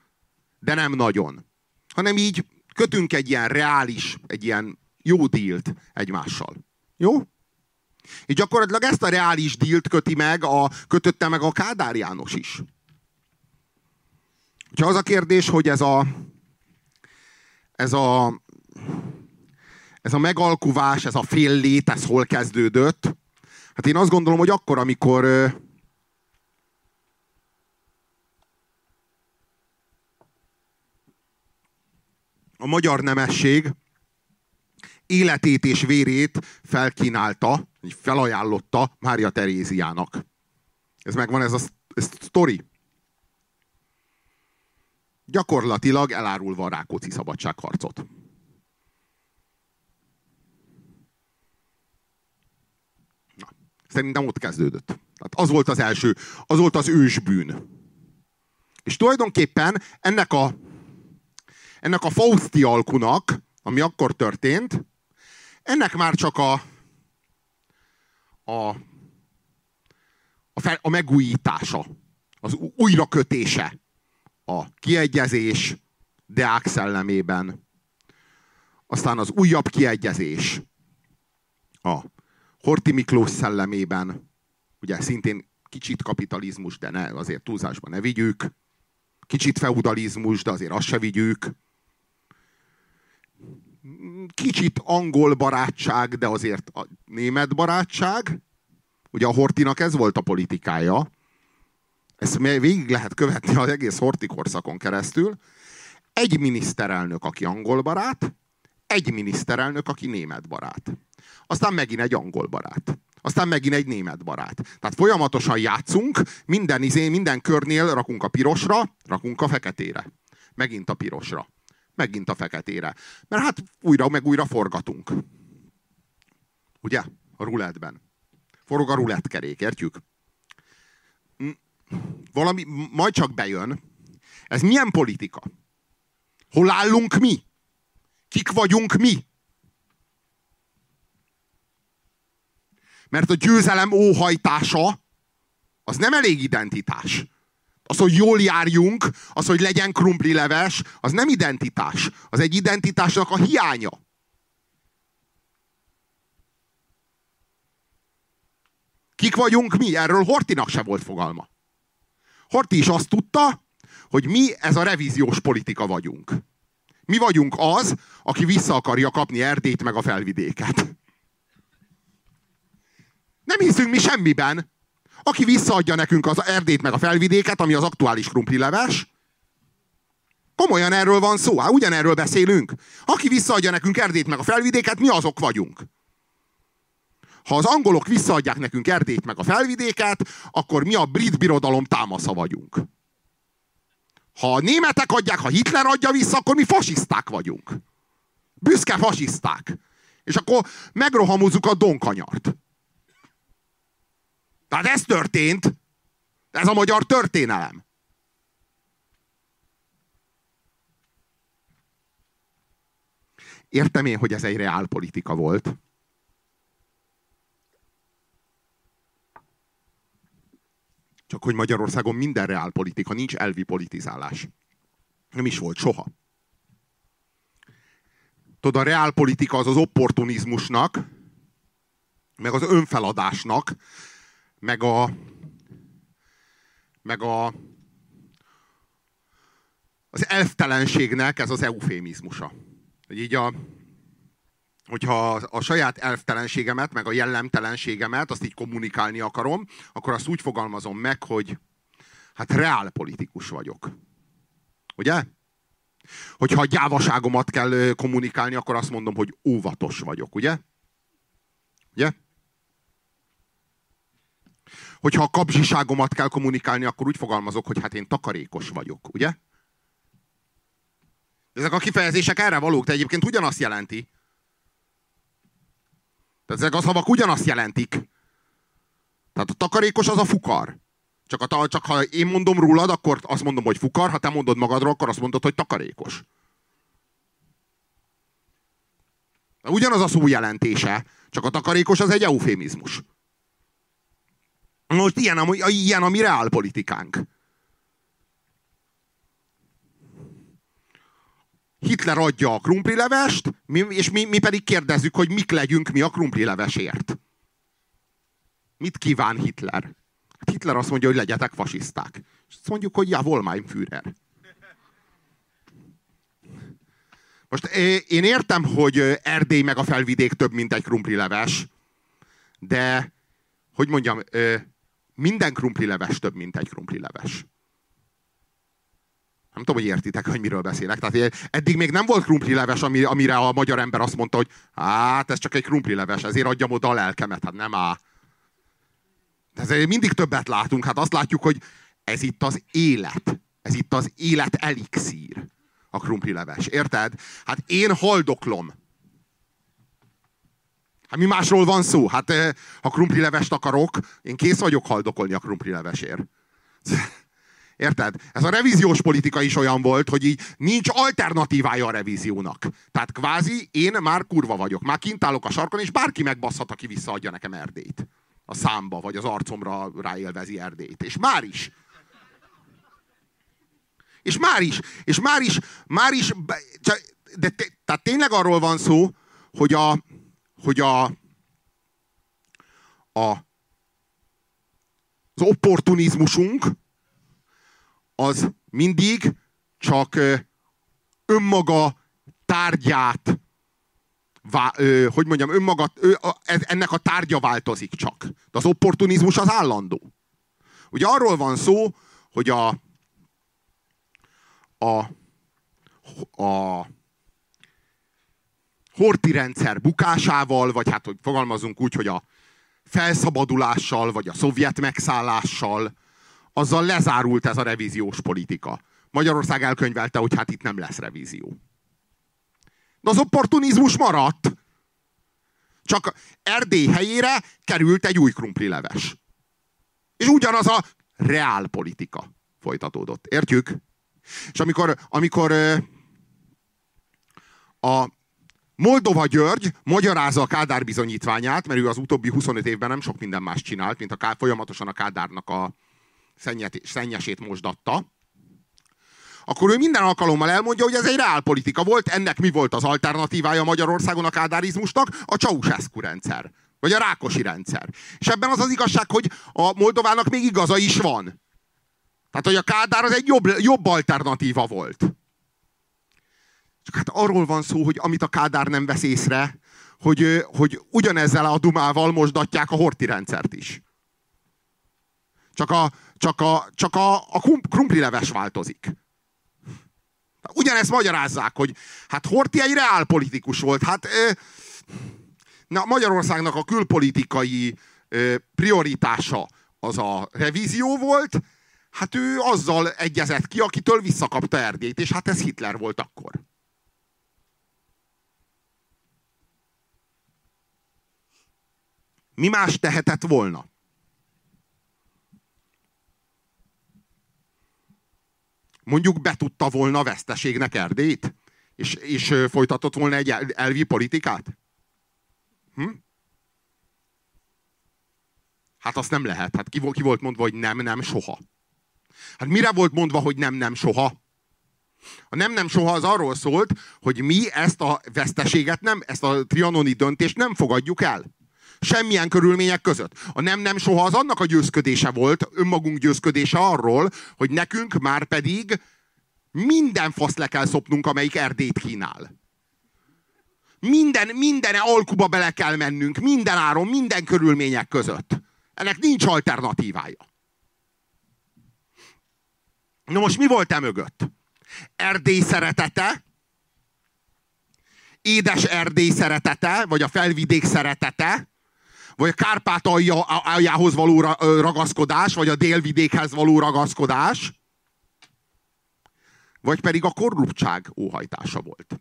de nem nagyon. Hanem így kötünk egy ilyen reális, egy ilyen jó dílt egymással. Jó? És gyakorlatilag ezt a reális dílt köti meg, a, kötötte meg a Kádár János is. Ha az a kérdés, hogy ez a, ez a ez a megalkuvás, ez a fél lét, ez hol kezdődött? Hát én azt gondolom, hogy akkor, amikor a magyar nemesség életét és vérét felkínálta, felajánlotta Mária Teréziának. Ez megvan, ez a ez sztori. Gyakorlatilag elárulva a Rákóczi szabadságharcot. Szerintem ott kezdődött. Tehát az volt az első, az volt az ősbűn. És tulajdonképpen ennek a, ennek a Fausti alkunak, ami akkor történt, ennek már csak a, a, a, fel, a megújítása, az újrakötése, a kiegyezés Deák szellemében, aztán az újabb kiegyezés a Horti Miklós szellemében, ugye szintén kicsit kapitalizmus, de ne, azért túlzásban ne vigyük. Kicsit feudalizmus, de azért azt se vigyük. Kicsit angol barátság, de azért a német barátság. Ugye a Hortinak ez volt a politikája. Ezt végig lehet követni az egész Horti korszakon keresztül. Egy miniszterelnök, aki angol barát, egy miniszterelnök, aki német barát. Aztán megint egy angol barát. Aztán megint egy német barát. Tehát folyamatosan játszunk, minden, izé, minden körnél rakunk a pirosra, rakunk a feketére. Megint a pirosra. Megint a feketére. Mert hát újra meg újra forgatunk. Ugye? A rulettben. Forog a rulettkerék, értjük? Valami, majd csak bejön. Ez milyen politika? Hol állunk mi? Kik vagyunk mi? Mert a győzelem óhajtása az nem elég identitás. Az, hogy jól járjunk, az, hogy legyen leves, az nem identitás. Az egy identitásnak a hiánya. Kik vagyunk mi? Erről Hortinak se volt fogalma. Horti is azt tudta, hogy mi ez a revíziós politika vagyunk. Mi vagyunk az, aki vissza akarja kapni Erdélyt meg a felvidéket. Nem hiszünk mi semmiben. Aki visszaadja nekünk az Erdélyt meg a felvidéket, ami az aktuális krumplileves, komolyan erről van szó, hát ugyanerről beszélünk. Aki visszaadja nekünk Erdélyt meg a felvidéket, mi azok vagyunk. Ha az angolok visszaadják nekünk Erdélyt meg a felvidéket, akkor mi a brit birodalom támasza vagyunk. Ha a németek adják, ha Hitler adja vissza, akkor mi fasiszták vagyunk. Büszke fasiszták. És akkor megrohamozzuk a donkanyart. Tehát ez történt. Ez a magyar történelem. Értem én, hogy ez egy reál politika volt. Csak hogy Magyarországon minden reál politika, nincs elvi politizálás. Nem is volt soha. Tudod, a reál politika az az opportunizmusnak, meg az önfeladásnak, meg a meg a az elftelenségnek ez az eufémizmusa. Hogy így a, hogyha a saját elftelenségemet, meg a jellemtelenségemet, azt így kommunikálni akarom, akkor azt úgy fogalmazom meg, hogy hát reál politikus vagyok. Ugye? Hogyha a gyávaságomat kell kommunikálni, akkor azt mondom, hogy óvatos vagyok, ugye? Ugye? Hogyha a kapzsiságomat kell kommunikálni, akkor úgy fogalmazok, hogy hát én takarékos vagyok, ugye? Ezek a kifejezések erre valók, de egyébként ugyanazt jelenti. Tehát ezek a szavak ugyanazt jelentik. Tehát a takarékos az a fukar. Csak, a, csak ha én mondom rólad, akkor azt mondom, hogy fukar, ha te mondod magadról, akkor azt mondod, hogy takarékos. Ugyanaz a szó jelentése, csak a takarékos az egy eufémizmus. Most ilyen, ami, ilyen a mi reálpolitikánk. Hitler adja a krumplilevest, mi, és mi, mi pedig kérdezzük, hogy mik legyünk mi a krumplilevesért. Mit kíván Hitler? Hát Hitler azt mondja, hogy legyetek fasiszták. És azt mondjuk, hogy ja, mein Führer. Most én értem, hogy Erdély meg a felvidék több, mint egy krumplileves, de, hogy mondjam, minden krumplileves több, mint egy krumplileves. Nem tudom, hogy értitek, hogy miről beszélek. Tehát eddig még nem volt krumplileves, amire a magyar ember azt mondta, hogy hát ez csak egy krumplileves, ezért adjam oda a lelkemet. Hát nem á. Ezért mindig többet látunk. Hát azt látjuk, hogy ez itt az élet. Ez itt az élet elixír. A krumplileves. Érted? Hát én haldoklom Hát mi másról van szó? Hát eh, ha krumplilevest akarok, én kész vagyok haldokolni a krumplilevesért. Érted? Ez a revíziós politika is olyan volt, hogy így nincs alternatívája a revíziónak. Tehát kvázi én már kurva vagyok. Már kint állok a sarkon, és bárki megbasszhat, aki visszaadja nekem Erdélyt. A számba, vagy az arcomra ráélvezi Erdélyt. És már is. És már is. És már is. Már is. De, de, tehát tényleg arról van szó, hogy a, hogy a, a az opportunizmusunk az mindig csak önmaga tárgyát, hogy mondjam, önmaga, ez, ennek a tárgya változik csak. De az opportunizmus az állandó. Ugye arról van szó, hogy a, a, a horti rendszer bukásával, vagy hát, hogy fogalmazunk úgy, hogy a felszabadulással, vagy a szovjet megszállással, azzal lezárult ez a revíziós politika. Magyarország elkönyvelte, hogy hát itt nem lesz revízió. De az opportunizmus maradt. Csak Erdély helyére került egy új leves. És ugyanaz a reál politika folytatódott. Értjük? És amikor, amikor a Moldova György magyarázza a Kádár bizonyítványát, mert ő az utóbbi 25 évben nem sok minden más csinált, mint a Kádár, folyamatosan a Kádárnak a szennyet, szennyesét mosdatta, akkor ő minden alkalommal elmondja, hogy ez egy reálpolitika volt, ennek mi volt az alternatívája Magyarországon a kádárizmusnak? A Ceausescu rendszer. Vagy a Rákosi rendszer. És ebben az az igazság, hogy a Moldovának még igaza is van. Tehát, hogy a Kádár az egy jobb, jobb alternatíva volt. Csak hát arról van szó, hogy amit a Kádár nem vesz észre, hogy, hogy ugyanezzel a dumával mosdatják a horti rendszert is. Csak a, csak a, csak a, a krumplileves változik. Ugyanezt magyarázzák, hogy hát Horti egy reálpolitikus volt. Hát na, Magyarországnak a külpolitikai prioritása az a revízió volt, hát ő azzal egyezett ki, akitől visszakapta Erdélyt, és hát ez Hitler volt akkor. Mi más tehetett volna? mondjuk betudta volna veszteségnek Erdélyt? És, és folytatott volna egy elvi politikát? Hm? Hát azt nem lehet. Hát ki, ki volt mondva, hogy nem, nem, soha. Hát mire volt mondva, hogy nem, nem, soha? A nem, nem, soha az arról szólt, hogy mi ezt a veszteséget nem, ezt a trianoni döntést nem fogadjuk el. Semmilyen körülmények között. A nem nem soha az annak a győzködése volt, önmagunk győzködése arról, hogy nekünk már pedig minden fasz le kell szopnunk, amelyik Erdét kínál. Minden, minden alkuba bele kell mennünk, minden áron, minden körülmények között. Ennek nincs alternatívája. Na most mi volt e mögött? Erdély szeretete, édes Erdély szeretete, vagy a felvidék szeretete, vagy a Kárpát aljához való ragaszkodás, vagy a délvidékhez való ragaszkodás, vagy pedig a korruptság óhajtása volt.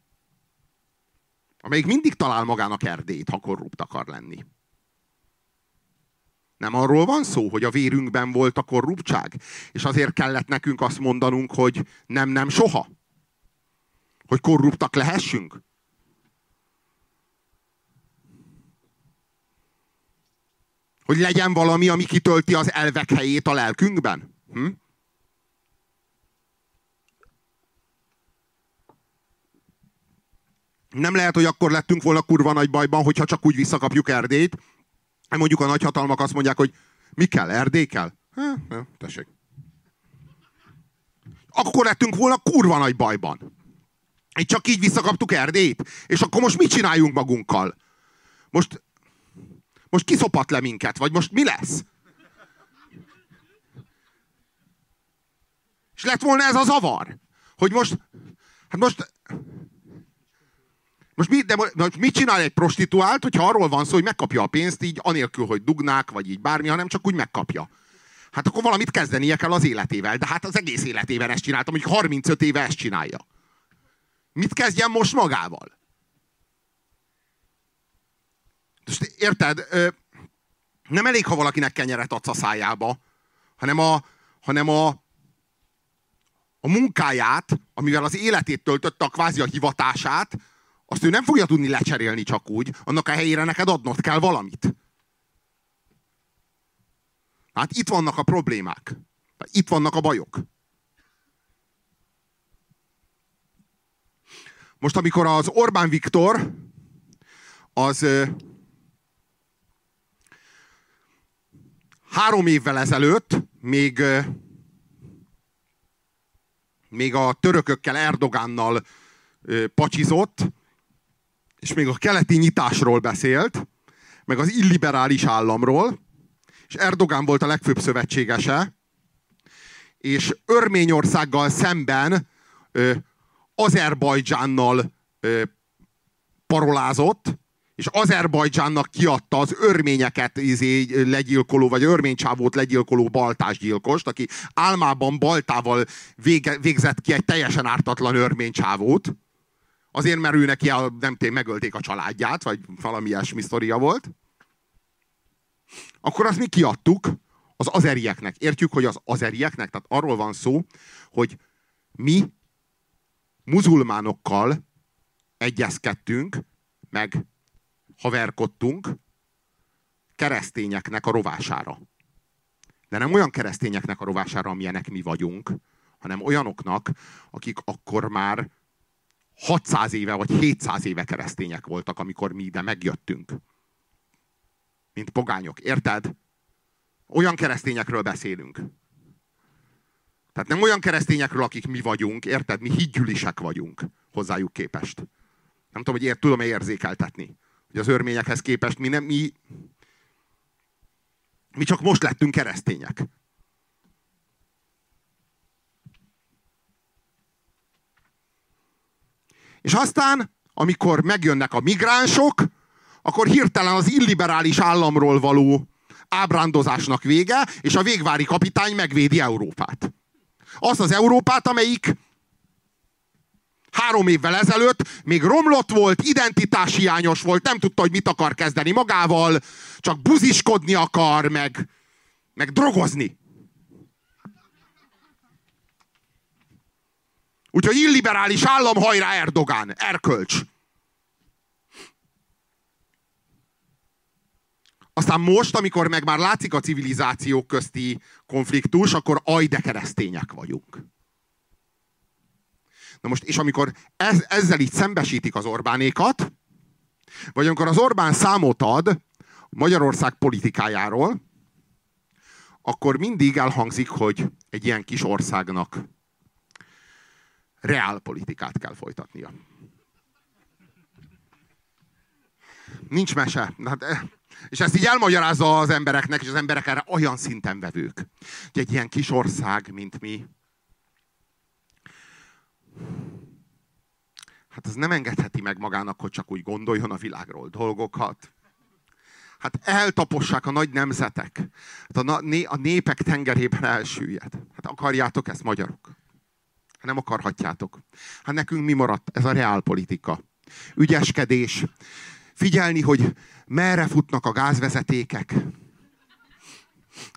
Amelyik mindig talál magának erdét, ha korrupt akar lenni. Nem arról van szó, hogy a vérünkben volt a korruptság, és azért kellett nekünk azt mondanunk, hogy nem, nem, soha. Hogy korruptak lehessünk. Hogy legyen valami, ami kitölti az elvek helyét a lelkünkben? Hm? Nem lehet, hogy akkor lettünk volna kurva nagy bajban, hogyha csak úgy visszakapjuk Erdélyt. Mondjuk a nagyhatalmak azt mondják, hogy mi kell, Erdély kell? Ha, ha, tessék. Akkor lettünk volna kurva nagy bajban. Így csak így visszakaptuk Erdélyt. És akkor most mit csináljunk magunkkal? Most most kiszopat le minket, vagy most mi lesz? És lett volna ez a zavar, hogy most, hát most, most, mi, de most mit csinál egy prostituált, hogyha arról van szó, hogy megkapja a pénzt így, anélkül, hogy dugnák, vagy így bármi, hanem csak úgy megkapja. Hát akkor valamit kezdenie kell az életével. De hát az egész életében ezt csináltam, hogy 35 éve ezt csinálja. Mit kezdjen most magával? Most érted? Nem elég, ha valakinek kenyeret adsz a szájába, hanem a, hanem a, a munkáját, amivel az életét töltötte, a kvázi a hivatását, azt ő nem fogja tudni lecserélni csak úgy, annak a helyére neked adnod kell valamit. Hát itt vannak a problémák. Itt vannak a bajok. Most, amikor az Orbán Viktor az három évvel ezelőtt még, még a törökökkel, Erdogánnal pacsizott, és még a keleti nyitásról beszélt, meg az illiberális államról, és Erdogán volt a legfőbb szövetségese, és Örményországgal szemben Azerbajdzsánnal parolázott, és Azerbajdzsánnak kiadta az örményeket izé, legyilkoló, vagy örménycsávót legyilkoló baltásgyilkost, aki álmában baltával vége, végzett ki egy teljesen ártatlan örménycsávót, azért, mert ő neki a, nem tény, megölték a családját, vagy valami ilyesmi sztoria volt. Akkor azt mi kiadtuk az azerieknek. Értjük, hogy az azerieknek, tehát arról van szó, hogy mi muzulmánokkal egyezkedtünk, meg haverkodtunk keresztényeknek a rovására. De nem olyan keresztényeknek a rovására, amilyenek mi vagyunk, hanem olyanoknak, akik akkor már 600 éve vagy 700 éve keresztények voltak, amikor mi ide megjöttünk. Mint pogányok. Érted? Olyan keresztényekről beszélünk. Tehát nem olyan keresztényekről, akik mi vagyunk, érted? Mi hídgyűlisek vagyunk hozzájuk képest. Nem tudom, hogy ért, tudom-e érzékeltetni hogy az örményekhez képest mi nem, mi, mi csak most lettünk keresztények. És aztán, amikor megjönnek a migránsok, akkor hirtelen az illiberális államról való ábrándozásnak vége, és a végvári kapitány megvédi Európát. Azt az Európát, amelyik három évvel ezelőtt még romlott volt, identitáshiányos volt, nem tudta, hogy mit akar kezdeni magával, csak buziskodni akar, meg, meg drogozni. Úgyhogy illiberális állam, hajrá Erdogán, erkölcs. Aztán most, amikor meg már látszik a civilizációk közti konfliktus, akkor ajde keresztények vagyunk. Na most, és amikor ez, ezzel így szembesítik az Orbánékat, vagy amikor az Orbán számot ad Magyarország politikájáról, akkor mindig elhangzik, hogy egy ilyen kis országnak reálpolitikát kell folytatnia. Nincs mese. Hát, eh, és ezt így elmagyarázza az embereknek, és az emberek erre olyan szinten vevők. Hogy egy ilyen kis ország, mint mi, hát az nem engedheti meg magának, hogy csak úgy gondoljon a világról dolgokat. Hát eltapossák a nagy nemzetek. Hát a, a népek tengerében elsüllyed. Hát akarjátok ezt, magyarok? Hát nem akarhatjátok. Hát nekünk mi maradt? Ez a reálpolitika. Ügyeskedés. Figyelni, hogy merre futnak a gázvezetékek.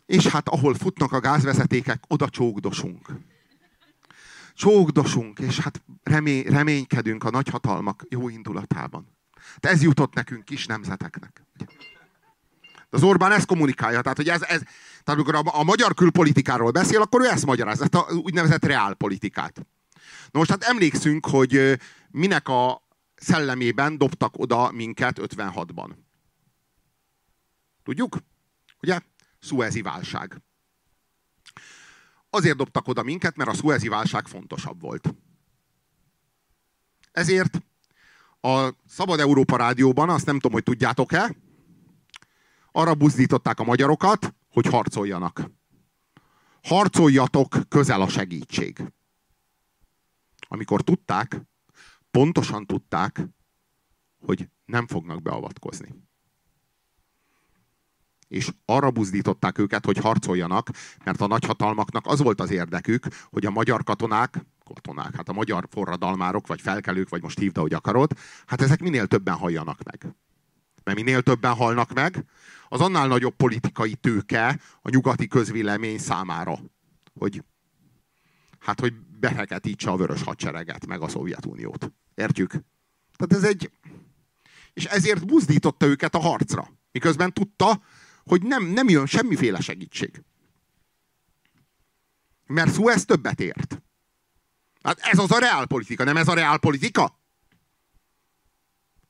És hát ahol futnak a gázvezetékek, oda csókdosunk csókdosunk, és hát remény, reménykedünk a nagyhatalmak jó indulatában. De ez jutott nekünk kis nemzeteknek. Az Orbán ezt kommunikálja, tehát hogy ez, ez tehát amikor a, a magyar külpolitikáról beszél, akkor ő ezt magyaráz, ezt a úgynevezett reálpolitikát. Na most hát emlékszünk, hogy minek a szellemében dobtak oda minket 56-ban. Tudjuk? Ugye? Szuezi válság. Azért dobtak oda minket, mert a szuezi válság fontosabb volt. Ezért a Szabad Európa Rádióban, azt nem tudom, hogy tudjátok-e, arra buzdították a magyarokat, hogy harcoljanak. Harcoljatok, közel a segítség. Amikor tudták, pontosan tudták, hogy nem fognak beavatkozni és arra buzdították őket, hogy harcoljanak, mert a nagyhatalmaknak az volt az érdekük, hogy a magyar katonák, katonák, hát a magyar forradalmárok, vagy felkelők, vagy most hívd, hogy akarod, hát ezek minél többen halljanak meg. Mert minél többen halnak meg, az annál nagyobb politikai tőke a nyugati közvélemény számára, hogy hát, hogy befeketítse a vörös hadsereget, meg a Szovjetuniót. Értjük? Tehát ez egy... És ezért buzdította őket a harcra. Miközben tudta, hogy nem, nem jön semmiféle segítség. Mert Suez többet ért. Hát ez az a reálpolitika, nem ez a reálpolitika?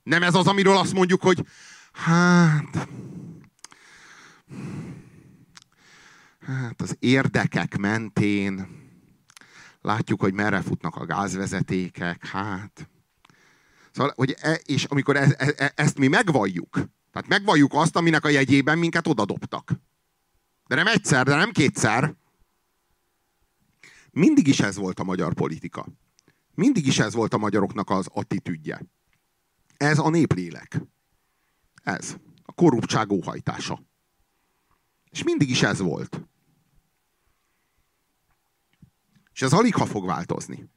Nem ez az, amiről azt mondjuk, hogy hát Hát az érdekek mentén látjuk, hogy merre futnak a gázvezetékek, hát. Szóval, hogy e, és amikor e, e, e, ezt mi megvalljuk, tehát megvalljuk azt, aminek a jegyében minket odadobtak. De nem egyszer, de nem kétszer. Mindig is ez volt a magyar politika. Mindig is ez volt a magyaroknak az attitűdje. Ez a néplélek. Ez. A korruptság óhajtása. És mindig is ez volt. És ez alig ha fog változni.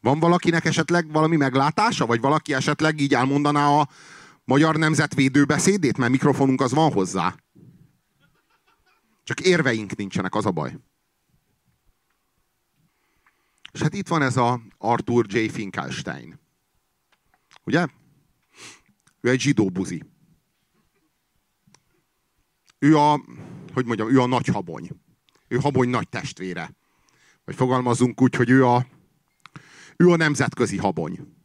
Van valakinek esetleg valami meglátása? Vagy valaki esetleg így elmondaná a magyar nemzetvédő beszédét? Mert mikrofonunk az van hozzá. Csak érveink nincsenek, az a baj. És hát itt van ez a Arthur J. Finkelstein. Ugye? Ő egy zsidó buzi. Ő a, hogy mondjam, ő a nagy habony. Ő habony nagy testvére. Vagy fogalmazunk úgy, hogy ő a, ő a nemzetközi habony.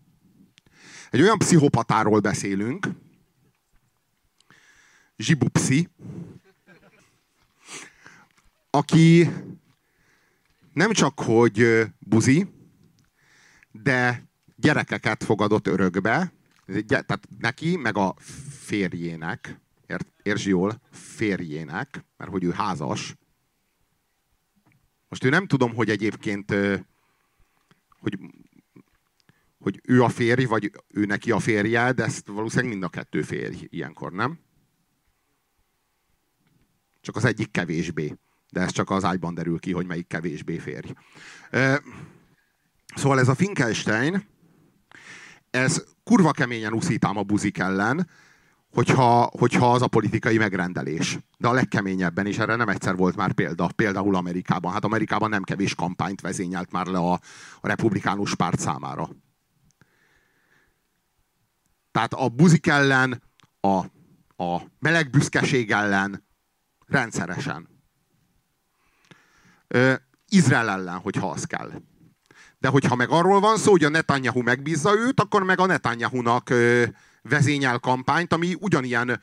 Egy olyan pszichopatáról beszélünk, zsibupszi, aki nem csak, hogy buzi, de gyerekeket fogadott örökbe, tehát neki, meg a férjének, értsd jól, férjének, mert hogy ő házas. Most ő nem tudom, hogy egyébként, hogy, hogy ő a férj, vagy ő neki a férje, de ezt valószínűleg mind a kettő férj ilyenkor, nem? Csak az egyik kevésbé. De ez csak az ágyban derül ki, hogy melyik kevésbé férj. Szóval ez a Finkelstein, ez kurva keményen uszítám a buzik ellen, hogyha, hogyha az a politikai megrendelés. De a legkeményebben, és erre nem egyszer volt már példa, például Amerikában. Hát Amerikában nem kevés kampányt vezényelt már le a, a republikánus párt számára. Tehát a buzik ellen, a, a melegbüszkeség ellen rendszeresen. Ö, Izrael ellen, hogyha az kell. De hogyha meg arról van szó, hogy a Netanyahu megbízza őt, akkor meg a Netanyahu-nak vezényel kampányt, ami ugyanilyen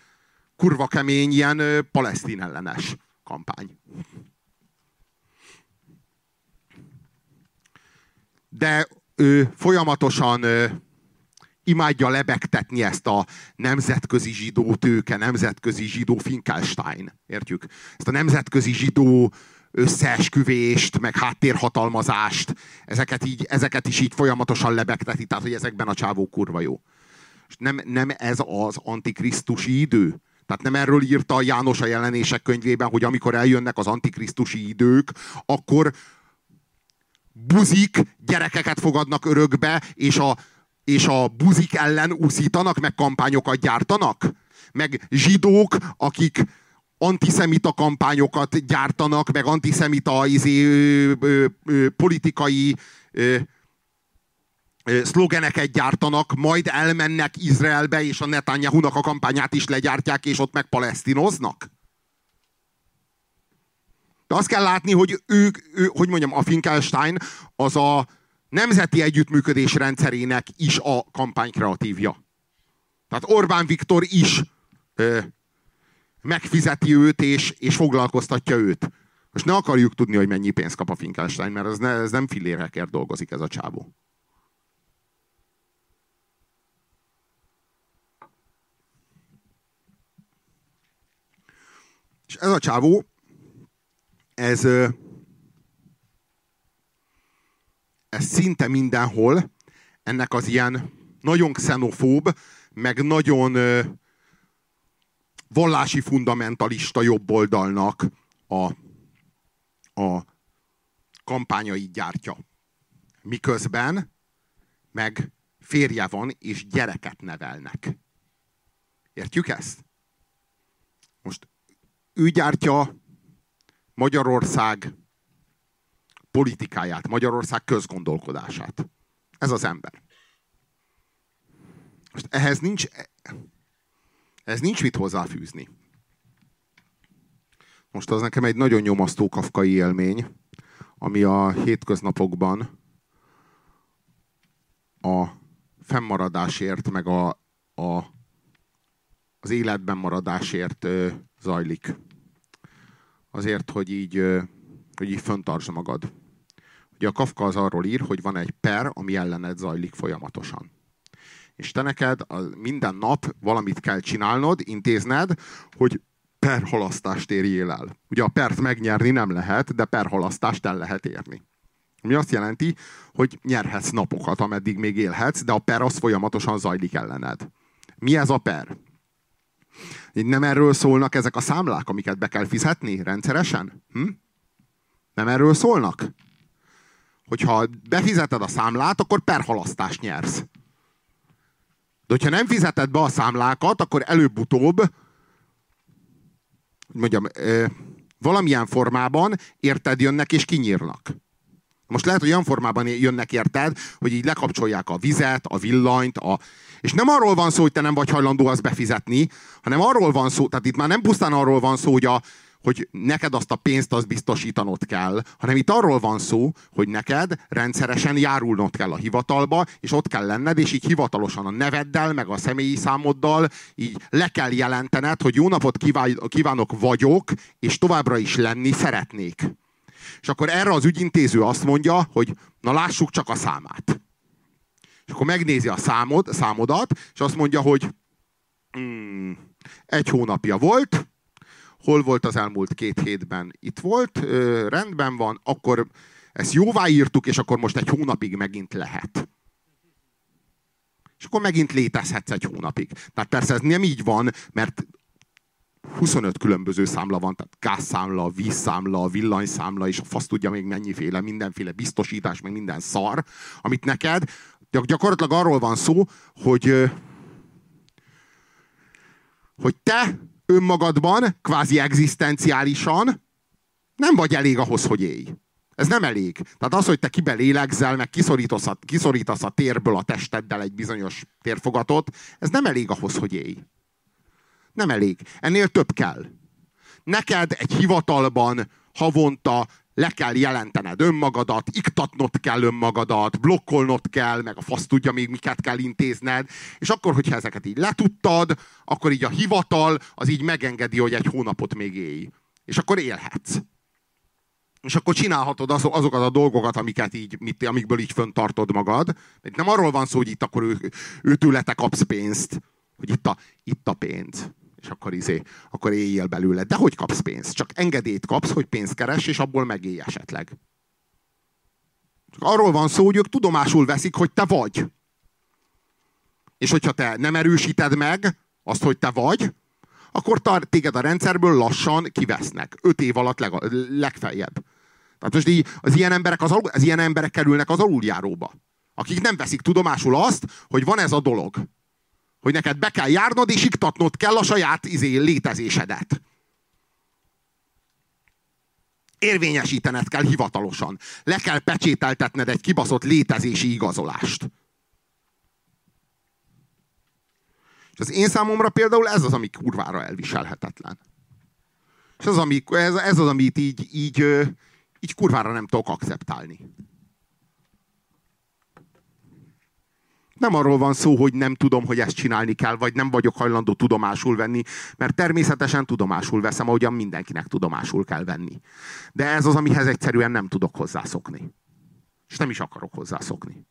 kurva kemény, ilyen ö, palesztin ellenes kampány. De ő folyamatosan ö, imádja lebegtetni ezt a nemzetközi zsidó tőke, nemzetközi zsidó Finkelstein. Értjük? Ezt a nemzetközi zsidó összeesküvést, meg háttérhatalmazást, ezeket, így, ezeket is így folyamatosan lebegteti, tehát hogy ezekben a csávó kurva jó. És nem, nem ez az antikrisztusi idő? Tehát nem erről írta a János a jelenések könyvében, hogy amikor eljönnek az antikrisztusi idők, akkor buzik gyerekeket fogadnak örökbe, és a, és a buzik ellen úszítanak, meg kampányokat gyártanak? Meg zsidók, akik antiszemita kampányokat gyártanak, meg antiszemita izé, ö, ö, ö, politikai ö, szlogeneket gyártanak, majd elmennek Izraelbe, és a Netanyahu-nak a kampányát is legyártják, és ott meg palesztinoznak? De azt kell látni, hogy ők, ő, hogy mondjam, a Finkelstein az a nemzeti együttműködés rendszerének is a kampány kreatívja. Tehát Orbán Viktor is ö, megfizeti őt, és, és foglalkoztatja őt. Most ne akarjuk tudni, hogy mennyi pénzt kap a Finkelstein, mert ez, ne, ez nem fillérhekért dolgozik ez a csávó. És ez a csávó, ez, ez szinte mindenhol ennek az ilyen nagyon xenofób, meg nagyon vallási fundamentalista jobboldalnak a, a kampányait gyártja. Miközben meg férje van, és gyereket nevelnek. Értjük ezt? Most ő gyártja Magyarország politikáját, Magyarország közgondolkodását. Ez az ember. Most ehhez nincs, ez nincs mit hozzáfűzni. Most az nekem egy nagyon nyomasztó kafkai élmény, ami a hétköznapokban a fennmaradásért, meg a, a, az életben maradásért ö, zajlik. azért, hogy így, hogy így föntartsd magad. Ugye a Kafka az arról ír, hogy van egy per, ami ellened zajlik folyamatosan. És te neked minden nap valamit kell csinálnod, intézned, hogy perhalasztást érjél el. Ugye a pert megnyerni nem lehet, de perhalasztást el lehet érni. Ami azt jelenti, hogy nyerhetsz napokat, ameddig még élhetsz, de a per az folyamatosan zajlik ellened. Mi ez a per? Nem erről szólnak ezek a számlák, amiket be kell fizetni rendszeresen? Hm? Nem erről szólnak? Hogyha befizeted a számlát, akkor perhalasztást nyersz. De hogyha nem fizeted be a számlákat, akkor előbb-utóbb mondjam, valamilyen formában érted jönnek és kinyírnak. Most lehet, hogy olyan formában jönnek érted, hogy így lekapcsolják a vizet, a villanyt, a... és nem arról van szó, hogy te nem vagy hajlandó azt befizetni, hanem arról van szó, tehát itt már nem pusztán arról van szó, hogy a, hogy neked azt a pénzt azt biztosítanod kell, hanem itt arról van szó, hogy neked rendszeresen járulnod kell a hivatalba, és ott kell lenned, és így hivatalosan a neveddel, meg a személyi számoddal így le kell jelentened, hogy jó napot kívánok vagyok, és továbbra is lenni szeretnék. És akkor erre az ügyintéző azt mondja, hogy na lássuk csak a számát. És akkor megnézi a számod, számodat, és azt mondja, hogy mm, egy hónapja volt, hol volt az elmúlt két hétben? Itt volt, rendben van, akkor ezt jóvá írtuk, és akkor most egy hónapig megint lehet. És akkor megint létezhetsz egy hónapig. Tehát persze ez nem így van, mert 25 különböző számla van, tehát gázszámla, vízszámla, villanyszámla, és a fasz tudja még mennyiféle, mindenféle biztosítás, meg minden szar, amit neked gyakorlatilag arról van szó, hogy hogy te önmagadban, kvázi egzisztenciálisan nem vagy elég ahhoz, hogy élj. Ez nem elég. Tehát az, hogy te kibelélegzel, meg kiszorítasz a, kiszorítasz a térből a testeddel egy bizonyos térfogatot, ez nem elég ahhoz, hogy élj. Nem elég. Ennél több kell. Neked egy hivatalban havonta le kell jelentened önmagadat, iktatnod kell önmagadat, blokkolnod kell, meg a fasz tudja még miket kell intézned, és akkor, hogyha ezeket így letudtad, akkor így a hivatal az így megengedi, hogy egy hónapot még élj. És akkor élhetsz. És akkor csinálhatod az, azokat a dolgokat, amiket így, mit, amikből így föntartod magad. Mert nem arról van szó, hogy itt akkor ő, őtőle kapsz pénzt, hogy itt a, itt a pénz és akkor, izé, akkor éljél belőle. De hogy kapsz pénzt? Csak engedélyt kapsz, hogy pénzt keres, és abból megélj esetleg. Csak arról van szó, hogy ők tudomásul veszik, hogy te vagy. És hogyha te nem erősíted meg azt, hogy te vagy, akkor téged a rendszerből lassan kivesznek. Öt év alatt leg, legfeljebb. Tehát most így az ilyen emberek, az, az ilyen emberek kerülnek az aluljáróba. Akik nem veszik tudomásul azt, hogy van ez a dolog hogy neked be kell járnod, és iktatnod kell a saját izé, létezésedet. Érvényesítened kell hivatalosan. Le kell pecsételtetned egy kibaszott létezési igazolást. És az én számomra például ez az, ami kurvára elviselhetetlen. És ez, ami, ez, ez az, amit így, így, így kurvára nem tudok akceptálni. Nem arról van szó, hogy nem tudom, hogy ezt csinálni kell, vagy nem vagyok hajlandó tudomásul venni, mert természetesen tudomásul veszem, ahogyan mindenkinek tudomásul kell venni. De ez az, amihez egyszerűen nem tudok hozzászokni. És nem is akarok hozzászokni.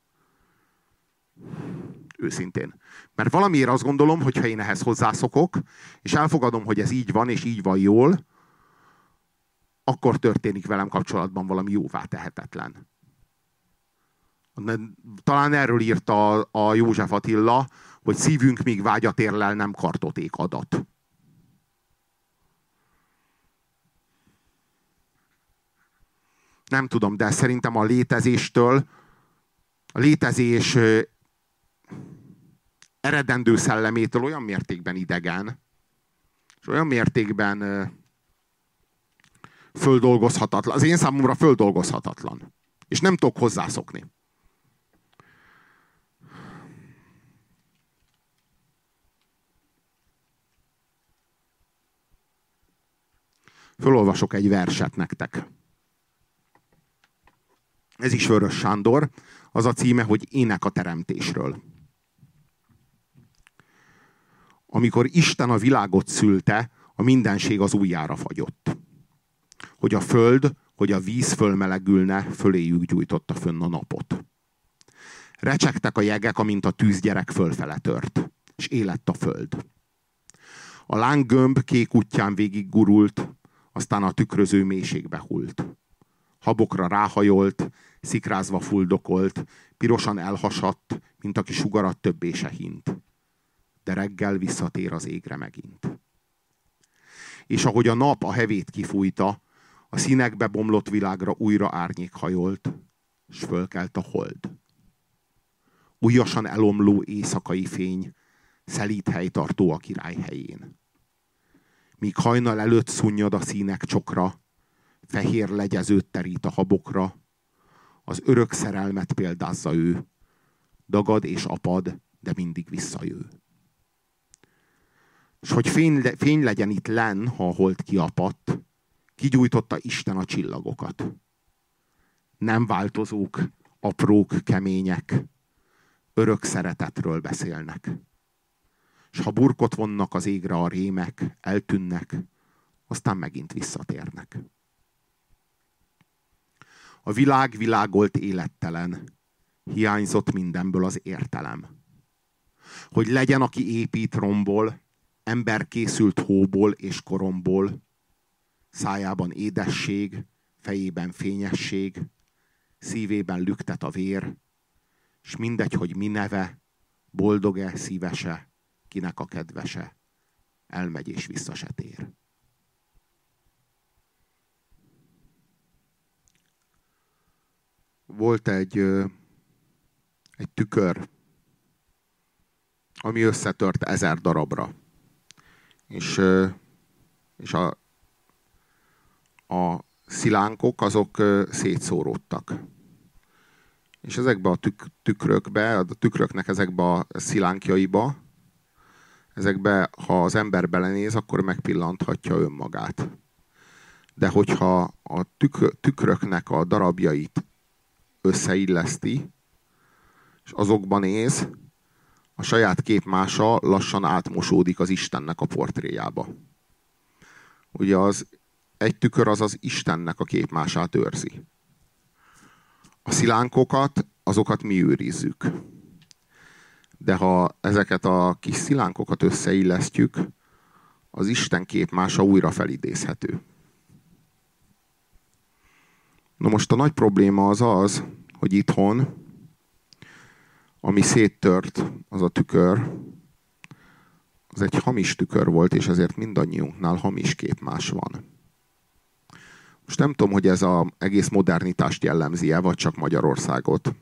Őszintén. Mert valamiért azt gondolom, hogy ha én ehhez hozzászokok, és elfogadom, hogy ez így van, és így van jól, akkor történik velem kapcsolatban valami jóvá tehetetlen. Talán erről írta a József Attila, hogy szívünk még vágyat érlel, nem kartoték adat. Nem tudom, de szerintem a létezéstől, a létezés eredendő szellemétől olyan mértékben idegen, és olyan mértékben földolgozhatatlan. Az én számomra földolgozhatatlan. És nem tudok hozzászokni. Fölolvasok egy verset nektek. Ez is Vörös Sándor. Az a címe, hogy Ének a teremtésről. Amikor Isten a világot szülte, a mindenség az ujjára fagyott. hogy a föld, hogy a víz fölmelegülne, föléjük gyújtotta fönn a napot. Recsegtek a jegek, amint a tűzgyerek fölfele tört, és élett a föld. A lánggömb kék útján végig gurult, aztán a tükröző mélységbe hult. Habokra ráhajolt, szikrázva fuldokolt, pirosan elhasadt, mint aki sugarat többé se hint. De reggel visszatér az égre megint. És ahogy a nap a hevét kifújta, a színekbe bomlott világra újra árnyék hajolt, s fölkelt a hold. Újasan elomló éjszakai fény, szelít helytartó a király helyén. Míg hajnal előtt szunnyad a színek csokra, fehér legyezőt terít a habokra, az örök szerelmet példázza ő, dagad és apad, de mindig visszajő. És hogy fény, fény legyen itt len, ha a hold kiapadt, kigyújtotta Isten a csillagokat. Nem változók, aprók, kemények, örök szeretetről beszélnek. És ha burkot vonnak az égre a rémek, eltűnnek, aztán megint visszatérnek. A világ világolt élettelen, hiányzott mindenből az értelem. Hogy legyen, aki épít romból, ember készült hóból és koromból, szájában édesség, fejében fényesség, szívében lüktet a vér, és mindegy, hogy mi neve, boldog-e, szívese, kinek a kedvese, elmegy és vissza se tér. Volt egy, egy tükör, ami összetört ezer darabra. És, és a, a szilánkok azok szétszóródtak. És ezekbe a tük, tükrökbe, a tükröknek ezekbe a szilánkjaiba, ezekbe, ha az ember belenéz, akkor megpillanthatja önmagát. De hogyha a tük, tükröknek a darabjait összeilleszti, és azokban néz, a saját képmása lassan átmosódik az Istennek a portréjába. Ugye az egy tükör az az Istennek a képmását őrzi. A szilánkokat, azokat mi őrizzük. De ha ezeket a kis szilánkokat összeillesztjük, az Isten képmása újra felidézhető. Na most a nagy probléma az az, hogy itthon, ami széttört, az a tükör, az egy hamis tükör volt, és ezért mindannyiunknál hamis képmás van. Most nem tudom, hogy ez az egész modernitást jellemzi-e, vagy csak Magyarországot.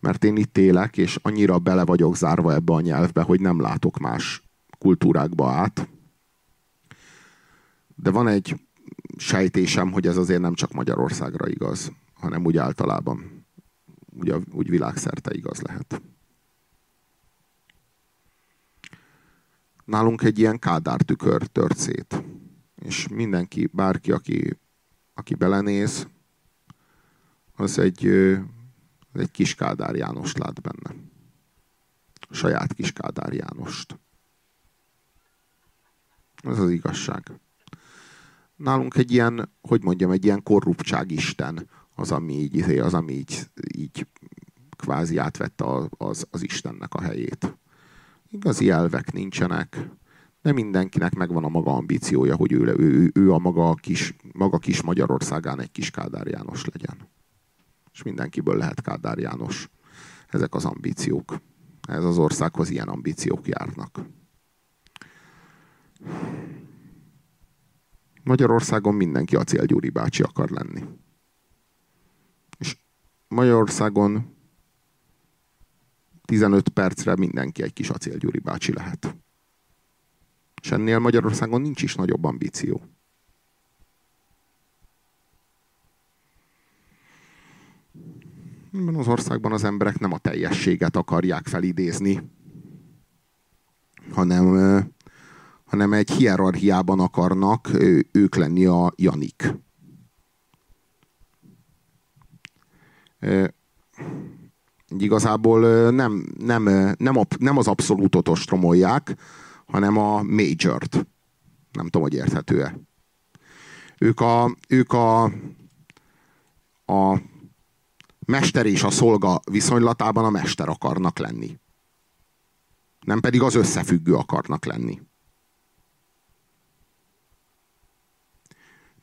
Mert én itt élek, és annyira bele vagyok zárva ebbe a nyelvbe, hogy nem látok más kultúrákba át. De van egy sejtésem, hogy ez azért nem csak Magyarországra igaz, hanem úgy általában. Úgy, úgy világszerte igaz lehet. Nálunk egy ilyen kádár tükör tört szét és mindenki, bárki, aki, aki belenéz, az egy, egy kis Kádár János lát benne. Saját kis Kádár Jánost. Ez az igazság. Nálunk egy ilyen, hogy mondjam, egy ilyen korruptságisten az, ami így, az, ami így, így kvázi átvette az, az Istennek a helyét. Igazi elvek nincsenek, de mindenkinek megvan a maga ambíciója, hogy ő, ő, ő a maga kis, maga kis Magyarországán egy kis Kádár János legyen. És mindenkiből lehet Kádár János. Ezek az ambíciók. Ez az országhoz ilyen ambíciók járnak. Magyarországon mindenki a Gyuri bácsi akar lenni. És Magyarországon 15 percre mindenki egy kis Gyuri bácsi lehet. És ennél Magyarországon nincs is nagyobb ambíció. Ebben az országban az emberek nem a teljességet akarják felidézni, hanem, hanem egy hierarchiában akarnak ők lenni a Janik. Igazából nem, nem, nem, nem az abszolútot ostromolják, hanem a major-t. Nem tudom, hogy érthető-e. Ők a, ők a, a mester és a szolga viszonylatában a mester akarnak lenni. Nem pedig az összefüggő akarnak lenni.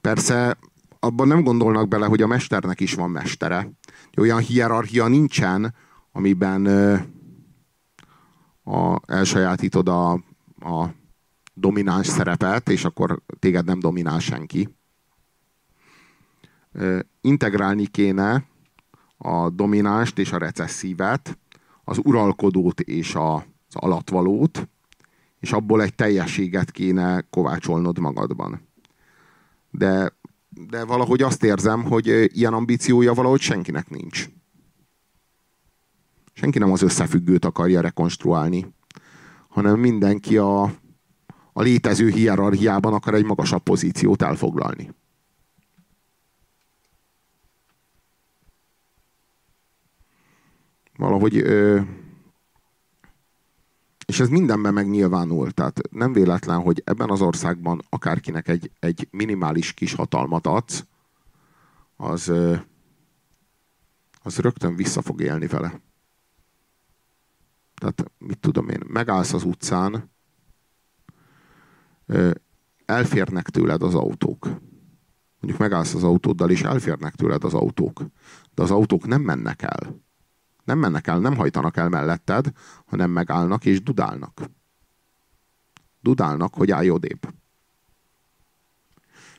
Persze abban nem gondolnak bele, hogy a mesternek is van mestere. Olyan hierarchia nincsen, amiben a, elsajátítod a, a domináns szerepet, és akkor téged nem dominál senki. Integrálni kéne a dominánst és a recesszívet, az uralkodót és a, az alatvalót, és abból egy teljességet kéne kovácsolnod magadban. De, de valahogy azt érzem, hogy ilyen ambíciója valahogy senkinek nincs. Senki nem az összefüggőt akarja rekonstruálni, hanem mindenki a, a létező hierarchiában akar egy magasabb pozíciót elfoglalni. Valahogy ö, és ez mindenben megnyilvánul. Tehát nem véletlen, hogy ebben az országban akárkinek egy, egy minimális kis hatalmat adsz, az, az rögtön vissza fog élni vele. Tehát mit tudom én, megállsz az utcán, elférnek tőled az autók. Mondjuk megállsz az autóddal, és elférnek tőled az autók. De az autók nem mennek el. Nem mennek el, nem hajtanak el melletted, hanem megállnak és dudálnak. Dudálnak, hogy állj odébb.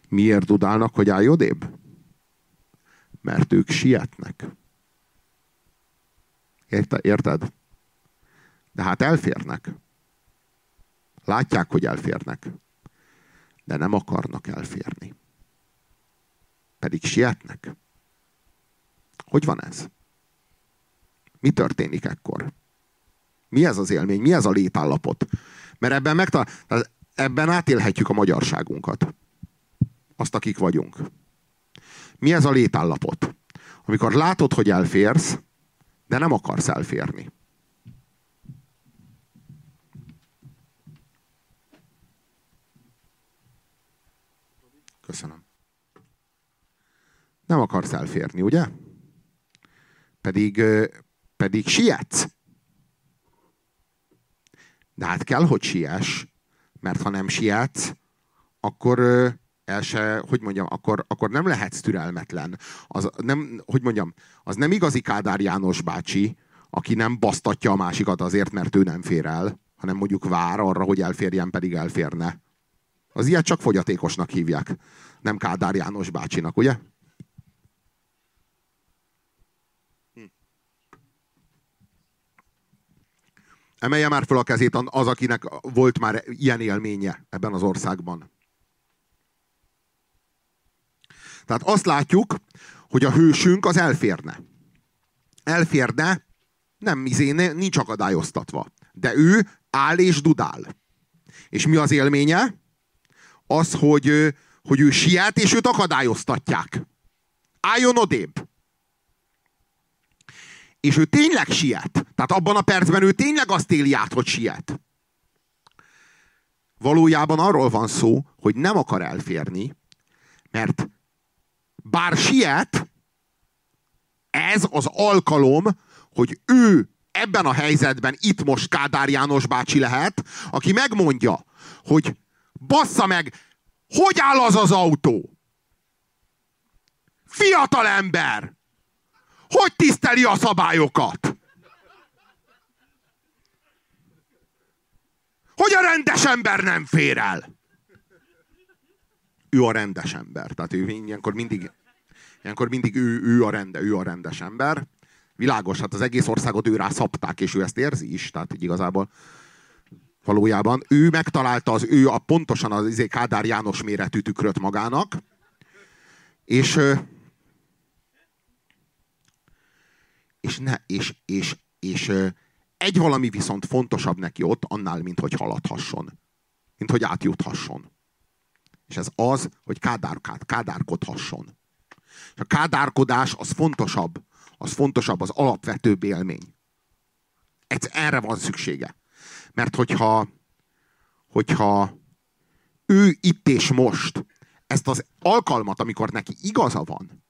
Miért dudálnak, hogy állj odébb? Mert ők sietnek. Érte, érted? De hát elférnek. Látják, hogy elférnek. De nem akarnak elférni. Pedig sietnek. Hogy van ez? Mi történik ekkor? Mi ez az élmény? Mi ez a létállapot? Mert ebben, megtal- ebben átélhetjük a magyarságunkat. Azt, akik vagyunk. Mi ez a létállapot? Amikor látod, hogy elférsz, de nem akarsz elférni. Köszönöm. Nem akarsz elférni, ugye? Pedig, pedig sietsz. De hát kell, hogy siess, mert ha nem sietsz, akkor el se, hogy mondjam, akkor, akkor nem lehetsz türelmetlen. Az nem, hogy mondjam, az nem igazi Kádár János bácsi, aki nem basztatja a másikat azért, mert ő nem fér el, hanem mondjuk vár arra, hogy elférjen, pedig elférne. Az ilyet csak fogyatékosnak hívják, nem Kádár János bácsinak, ugye? Emelje már fel a kezét az, akinek volt már ilyen élménye ebben az országban. Tehát azt látjuk, hogy a hősünk az elférne. Elférne, nem izé, nincs akadályoztatva. De ő áll és dudál. És mi az élménye? Az, hogy, hogy ő siet, és őt akadályoztatják. Álljon odébb és ő tényleg siet. Tehát abban a percben ő tényleg azt éli át, hogy siet. Valójában arról van szó, hogy nem akar elférni, mert bár siet, ez az alkalom, hogy ő ebben a helyzetben itt most Kádár János bácsi lehet, aki megmondja, hogy bassza meg, hogy áll az az autó? Fiatal ember! Hogy tiszteli a szabályokat? Hogy a rendes ember nem fér el? Ő a rendes ember. Tehát ő ilyenkor mindig, ilyenkor mindig ő, ő, a rende, ő a rendes ember. Világos, hát az egész országot ő rá szapták, és ő ezt érzi is. Tehát így igazából valójában ő megtalálta az ő a pontosan az izé Kádár János méretű tükröt magának, és és, ne, és, és, és egy valami viszont fontosabb neki ott, annál, mint hogy haladhasson. Mint hogy átjuthasson. És ez az, hogy kádárkát, kádárkodhasson. És a kádárkodás az fontosabb, az fontosabb, az alapvetőbb élmény. Ez, erre van szüksége. Mert hogyha, hogyha ő itt és most ezt az alkalmat, amikor neki igaza van,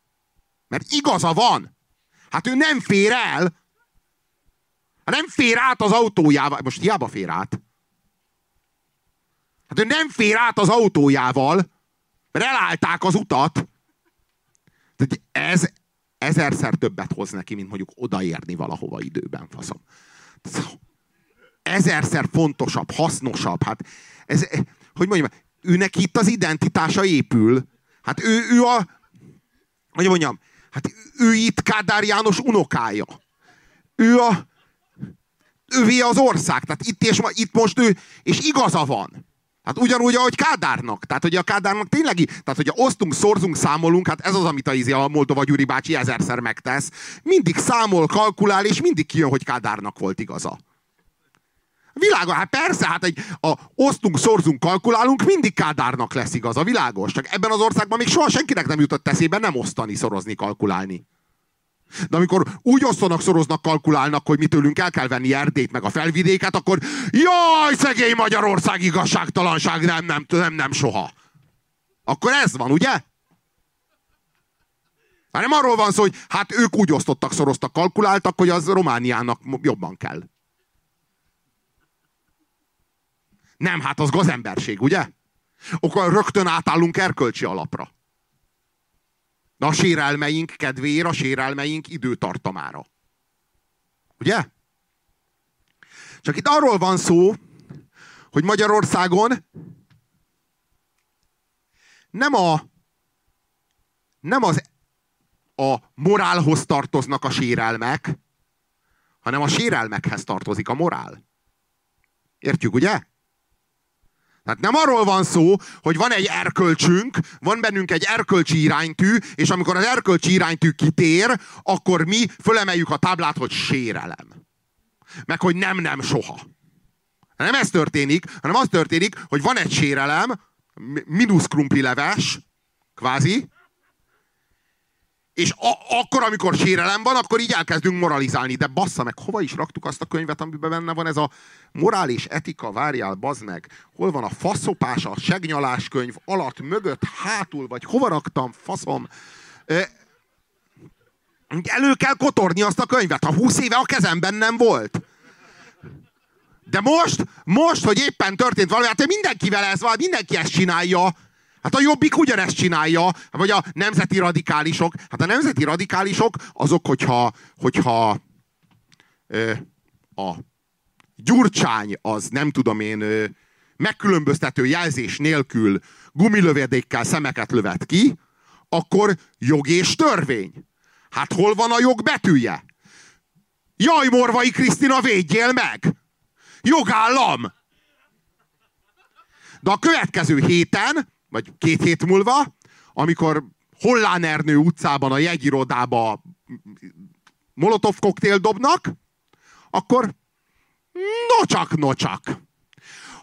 mert igaza van, hát ő nem fér el, nem fér át az autójával, most hiába fér át, hát ő nem fér át az autójával, mert elállták az utat, tehát ez ezerszer többet hoz neki, mint mondjuk odaérni valahova időben, faszom. Ezerszer fontosabb, hasznosabb. Hát ez, hogy mondjam, őnek itt az identitása épül. Hát ő, ő a, hogy mondjam, hát ő itt Kádár János unokája. Ő a, ővé az ország. Tehát itt, és ma, itt most ő, és igaza van. Hát ugyanúgy, ahogy Kádárnak. Tehát, hogy a Kádárnak tényleg, tehát, hogy osztunk, szorzunk, számolunk, hát ez az, amit a, izé, a Moldova Gyuri bácsi ezerszer megtesz. Mindig számol, kalkulál, és mindig kijön, hogy Kádárnak volt igaza. Világos, hát persze, hát egy, a osztunk, szorzunk, kalkulálunk, mindig Kádárnak lesz igaza, világos. Csak ebben az országban még soha senkinek nem jutott eszébe nem osztani, szorozni, kalkulálni. De amikor úgy osztanak, szoroznak, kalkulálnak, hogy mitőlünk el kell venni Erdét, meg a felvidéket, akkor jaj, szegény Magyarország igazságtalanság, nem, nem, nem, nem soha. Akkor ez van, ugye? Hát nem arról van szó, hogy hát ők úgy osztottak, szoroztak, kalkuláltak, hogy az Romániának jobban kell. Nem, hát az gazemberség, ugye? Akkor rögtön átállunk erkölcsi alapra. De a sérelmeink kedvéért, a sérelmeink időtartamára. Ugye? Csak itt arról van szó, hogy Magyarországon nem a nem az a morálhoz tartoznak a sérelmek, hanem a sérelmekhez tartozik a morál. Értjük, ugye? Tehát nem arról van szó, hogy van egy erkölcsünk, van bennünk egy erkölcsi iránytű, és amikor az erkölcsi iránytű kitér, akkor mi fölemeljük a táblát, hogy sérelem. Meg hogy nem, nem, soha. Nem ez történik, hanem az történik, hogy van egy sérelem, mínusz leves, kvázi, és a- akkor, amikor sérelem van, akkor így elkezdünk moralizálni. De bassza meg, hova is raktuk azt a könyvet, amiben benne van ez a morál és etika, várjál, bazd meg. Hol van a faszopás, a segnyalás könyv, alatt, mögött, hátul, vagy hova raktam, faszom. Elő kell kotorni azt a könyvet, ha húsz éve a kezemben nem volt. De most, most, hogy éppen történt valami, hát mindenkivel ez van, mindenki ezt csinálja. Hát a jobbik ugyanezt csinálja, vagy a nemzeti radikálisok. Hát a nemzeti radikálisok azok, hogyha, hogyha ö, a Gyurcsány az nem tudom én ö, megkülönböztető jelzés nélkül gumilövedékkel szemeket lövet ki, akkor jog és törvény. Hát hol van a jog betűje? Jaj, Morvai Krisztina, védjél meg! Jogállam! De a következő héten vagy két hét múlva, amikor Hollán Ernő utcában a jegyirodába molotov koktél dobnak, akkor nocsak, nocsak.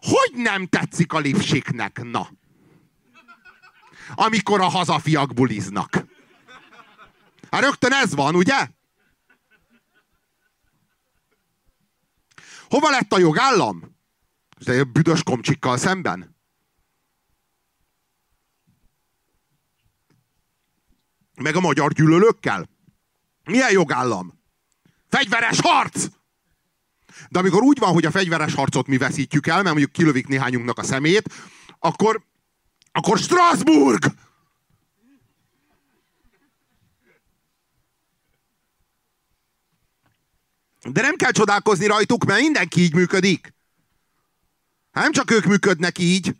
Hogy nem tetszik a lipsiknek, na? Amikor a hazafiak buliznak. Hát rögtön ez van, ugye? Hova lett a jogállam? Büdös komcsikkal szemben? Meg a magyar gyűlölőkkel? Milyen jogállam? Fegyveres harc! De amikor úgy van, hogy a fegyveres harcot mi veszítjük el, mert mondjuk kilövik néhányunknak a szemét, akkor, akkor Strasbourg! De nem kell csodálkozni rajtuk, mert mindenki így működik. Hát nem csak ők működnek így.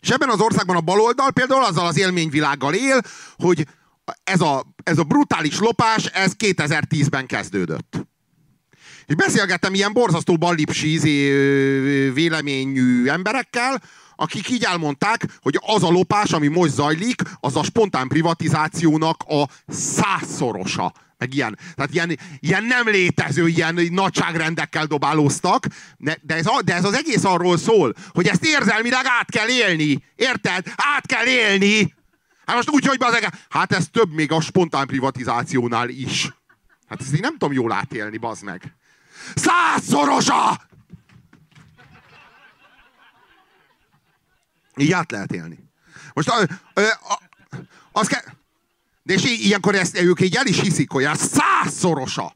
És ebben az országban a baloldal például azzal az élményvilággal él, hogy ez a, ez a brutális lopás, ez 2010-ben kezdődött. És beszélgettem ilyen borzasztó ballipsi izé, véleményű emberekkel, akik így elmondták, hogy az a lopás, ami most zajlik, az a spontán privatizációnak a százszorosa meg ilyen, tehát ilyen, ilyen nem létező, ilyen nagyságrendekkel dobálóztak, de ez, a, de ez az egész arról szól, hogy ezt érzelmileg át kell élni. Érted? Át kell élni. Hát most úgy, hogy bazeg, hát ez több még a spontán privatizációnál is. Hát ezt én nem tudom jól átélni, bazd meg. Százszorosa! Így át lehet élni. Most a, a, a, az kell... De és ilyenkor ezt, ők így el is hiszik, hogy ez százszorosa.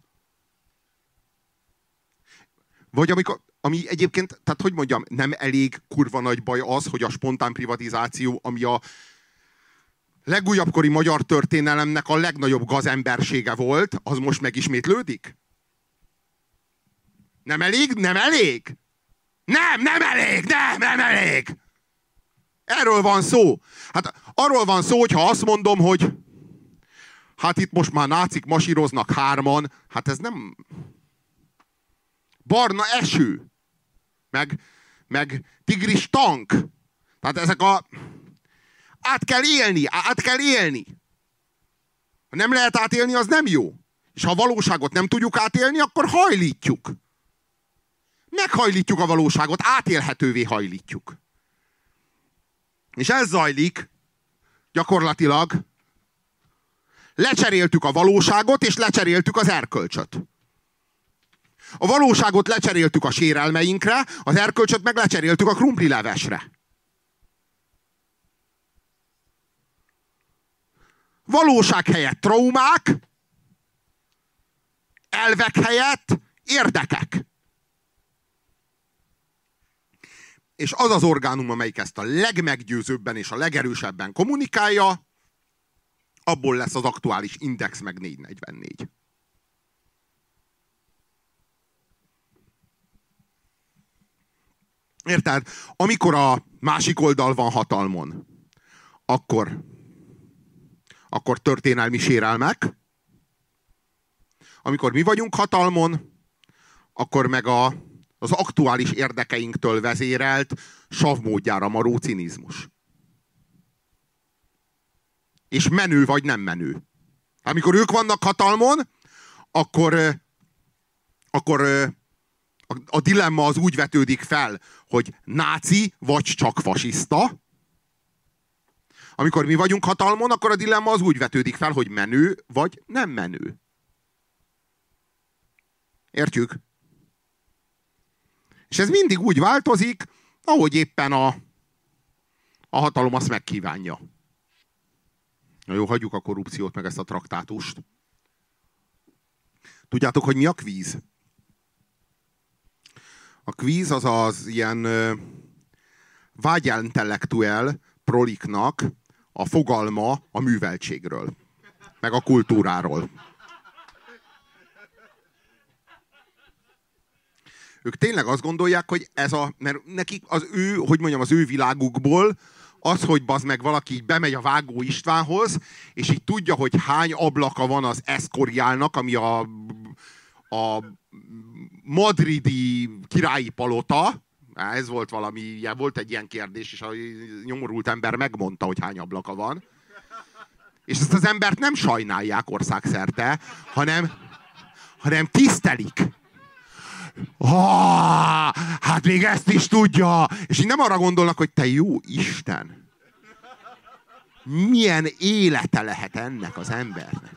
Vagy amikor, ami egyébként, tehát hogy mondjam, nem elég kurva nagy baj az, hogy a spontán privatizáció, ami a legújabbkori magyar történelemnek a legnagyobb gazembersége volt, az most megismétlődik? Nem elég? Nem elég? Nem, nem elég, nem, nem elég! Erről van szó. Hát arról van szó, hogyha azt mondom, hogy hát itt most már nácik masíroznak hárman, hát ez nem... Barna eső, meg, meg tigris tank. Tehát ezek a... Át kell élni, át kell élni. Ha nem lehet átélni, az nem jó. És ha a valóságot nem tudjuk átélni, akkor hajlítjuk. Meghajlítjuk a valóságot, átélhetővé hajlítjuk. És ez zajlik gyakorlatilag. Lecseréltük a valóságot, és lecseréltük az erkölcsöt. A valóságot lecseréltük a sérelmeinkre, az erkölcsöt meg lecseréltük a krumpli levesre. Valóság helyett traumák, elvek helyett érdekek. És az az orgánum, amelyik ezt a legmeggyőzőbben és a legerősebben kommunikálja, abból lesz az aktuális index meg 444. Érted? Amikor a másik oldal van hatalmon, akkor, akkor történelmi sérelmek. Amikor mi vagyunk hatalmon, akkor meg a az aktuális érdekeinktől vezérelt savmódjára maró cinizmus. És menő vagy nem menő. Amikor ők vannak hatalmon, akkor, akkor a, a dilemma az úgy vetődik fel, hogy náci vagy csak fasiszta. Amikor mi vagyunk hatalmon, akkor a dilemma az úgy vetődik fel, hogy menő vagy nem menő. Értjük? És ez mindig úgy változik, ahogy éppen a, a hatalom azt megkívánja. Na jó, hagyjuk a korrupciót, meg ezt a traktátust. Tudjátok, hogy mi a kvíz? A kvíz az az ilyen vágyintellektuel proliknak a fogalma a műveltségről, meg a kultúráról. Ők tényleg azt gondolják, hogy ez a, mert nekik az ő, hogy mondjam, az ő világukból az, hogy bazd meg valaki így bemegy a Vágó Istvánhoz, és így tudja, hogy hány ablaka van az Eszkoriálnak, ami a, a madridi királyi palota, ez volt valami, volt egy ilyen kérdés, és a nyomorult ember megmondta, hogy hány ablaka van. És ezt az embert nem sajnálják országszerte, hanem, hanem tisztelik. Ah, hát még ezt is tudja. És így nem arra gondolnak, hogy te jó Isten. Milyen élete lehet ennek az embernek?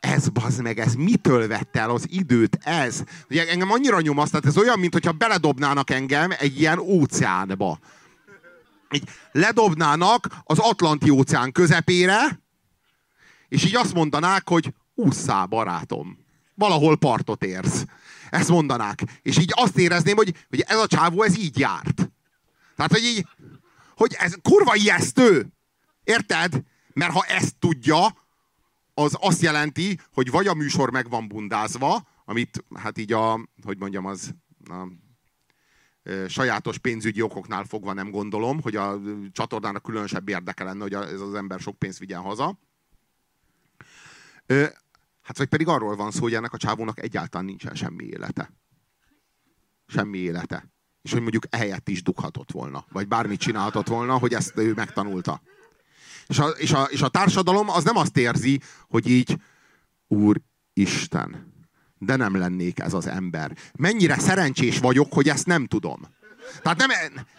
Ez bazd meg, ez mitől vett el az időt ez? Ugye engem annyira nyomaszt, tehát ez olyan, mintha beledobnának engem egy ilyen óceánba. Így ledobnának az Atlanti óceán közepére, és így azt mondanák, hogy ússzá, barátom. Valahol partot érsz. Ezt mondanák. És így azt érezném, hogy, hogy ez a csávó, ez így járt. Tehát, hogy így, hogy ez kurva ijesztő. Érted? Mert ha ezt tudja, az azt jelenti, hogy vagy a műsor meg van bundázva, amit hát így a, hogy mondjam, az a, e, sajátos pénzügyi okoknál fogva nem gondolom, hogy a csatornának különösebb érdeke lenne, hogy ez az ember sok pénzt vigyen haza. Hát vagy pedig arról van szó, hogy ennek a csávónak egyáltalán nincsen semmi élete. Semmi élete. És hogy mondjuk ehelyett is dughatott volna. Vagy bármit csinálhatott volna, hogy ezt ő megtanulta. És a, és a, és a társadalom az nem azt érzi, hogy így, Úr Isten, de nem lennék ez az ember. Mennyire szerencsés vagyok, hogy ezt nem tudom. Tehát nem,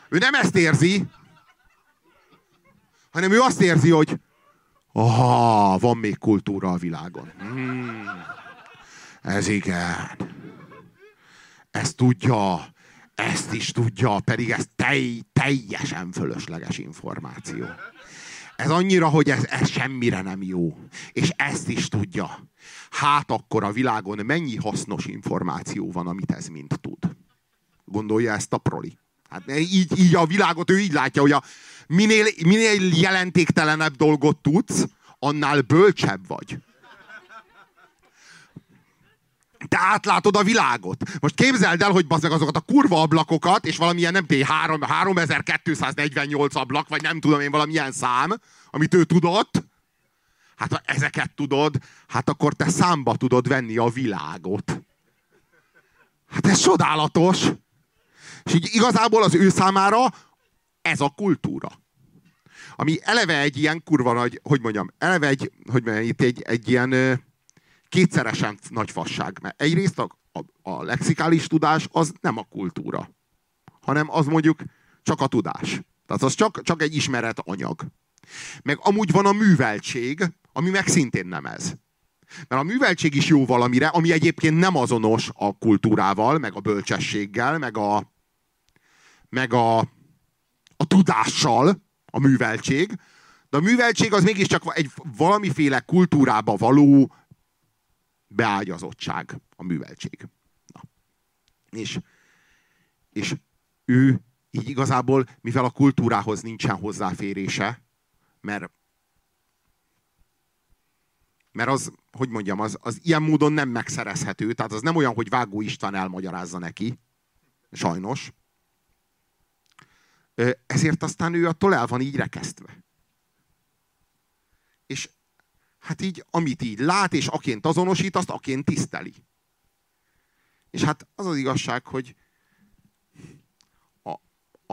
ő nem ezt érzi, hanem ő azt érzi, hogy Aha, van még kultúra a világon. Hmm. Ez igen. Ez tudja. ezt is tudja, pedig ez tej, teljesen fölösleges információ. Ez annyira, hogy ez, ez semmire nem jó. És ezt is tudja. Hát akkor a világon mennyi hasznos információ van, amit ez mind tud. Gondolja ezt a proli. Hát így, így a világot ő így látja, hogy a minél, minél jelentéktelenebb dolgot tudsz, annál bölcsebb vagy. Te átlátod a világot. Most képzeld el, hogy meg azokat a kurva ablakokat, és valamilyen, nem tudom, 3248 ablak, vagy nem tudom én, valamilyen szám, amit ő tudott. Hát ha ezeket tudod, hát akkor te számba tudod venni a világot. Hát ez csodálatos. És így igazából az ő számára ez a kultúra. Ami eleve egy ilyen kurva nagy, hogy mondjam, eleve egy, hogy mondjam, itt egy, egy ilyen kétszeresen nagy fasság. Mert egyrészt a, a, a lexikális tudás az nem a kultúra, hanem az mondjuk csak a tudás. Tehát az csak, csak egy ismeret anyag. Meg amúgy van a műveltség, ami meg szintén nem ez. Mert a műveltség is jó valamire, ami egyébként nem azonos a kultúrával, meg a bölcsességgel, meg a, meg a, a tudással, a műveltség. De a műveltség az mégiscsak egy valamiféle kultúrába való beágyazottság, a műveltség. Na. És, és ő így igazából, mivel a kultúrához nincsen hozzáférése, mert mert az, hogy mondjam, az, az ilyen módon nem megszerezhető, tehát az nem olyan, hogy Vágó István elmagyarázza neki, sajnos. Ezért aztán ő attól el van így rekesztve. És hát így, amit így lát, és aként azonosít, azt aként tiszteli. És hát az az igazság, hogy a,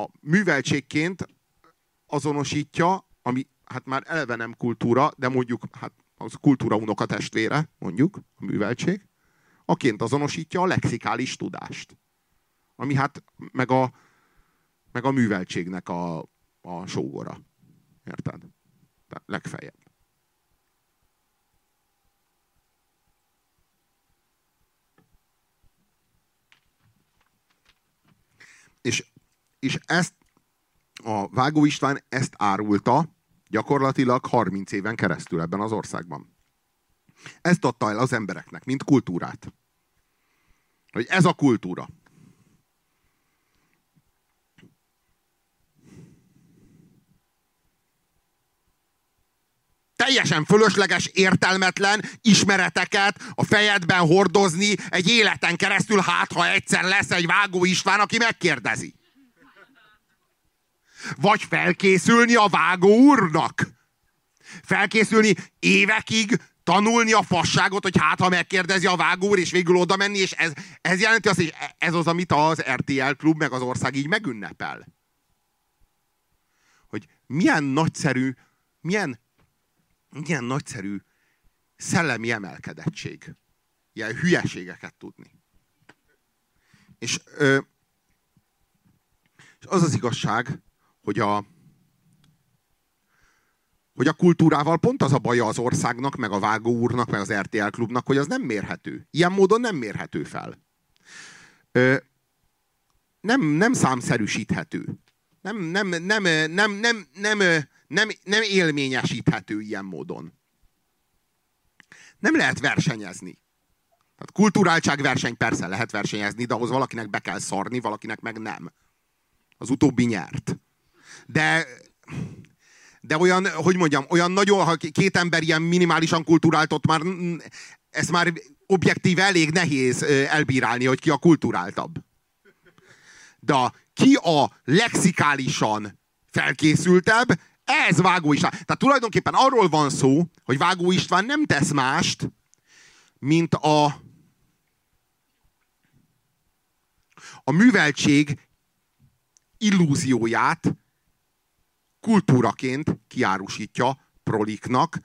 a műveltségként azonosítja, ami hát már eleve nem kultúra, de mondjuk hát az kultúra unokatestvére, mondjuk, a műveltség, aként azonosítja a lexikális tudást. Ami hát meg a, meg a műveltségnek a, a sógora. Érted? Tehát legfeljebb. És, és ezt a Vágó István ezt árulta gyakorlatilag 30 éven keresztül ebben az országban. Ezt adta el az embereknek, mint kultúrát. Hogy ez a kultúra. Teljesen fölösleges, értelmetlen ismereteket a fejedben hordozni egy életen keresztül, hát ha egyszer lesz egy Vágó István, aki megkérdezi. Vagy felkészülni a Vágó úrnak. Felkészülni évekig, tanulni a fasságot, hogy hát ha megkérdezi a Vágó úr, és végül oda menni, és ez, ez jelenti azt, hogy ez az, amit az RTL klub, meg az ország így megünnepel. Hogy milyen nagyszerű, milyen ilyen nagyszerű szellemi emelkedettség. Ilyen hülyeségeket tudni. És, ö, és az az igazság, hogy a, hogy a kultúrával pont az a baja az országnak, meg a Vágó úrnak, meg az RTL klubnak, hogy az nem mérhető. Ilyen módon nem mérhető fel. Ö, nem, nem számszerűsíthető. Nem, nem, nem, nem, nem, nem, nem nem, nem élményesíthető ilyen módon. Nem lehet versenyezni. Tehát kulturáltságverseny persze lehet versenyezni, de ahhoz valakinek be kell szarni, valakinek meg nem. Az utóbbi nyert. De, de olyan, hogy mondjam, olyan nagyon, ha két ember ilyen minimálisan kulturált, ott már ez már objektív elég nehéz elbírálni, hogy ki a kulturáltabb. De ki a lexikálisan felkészültebb, ez Vágó István. Tehát tulajdonképpen arról van szó, hogy Vágó István nem tesz mást, mint a, a műveltség illúzióját kultúraként kiárusítja proliknak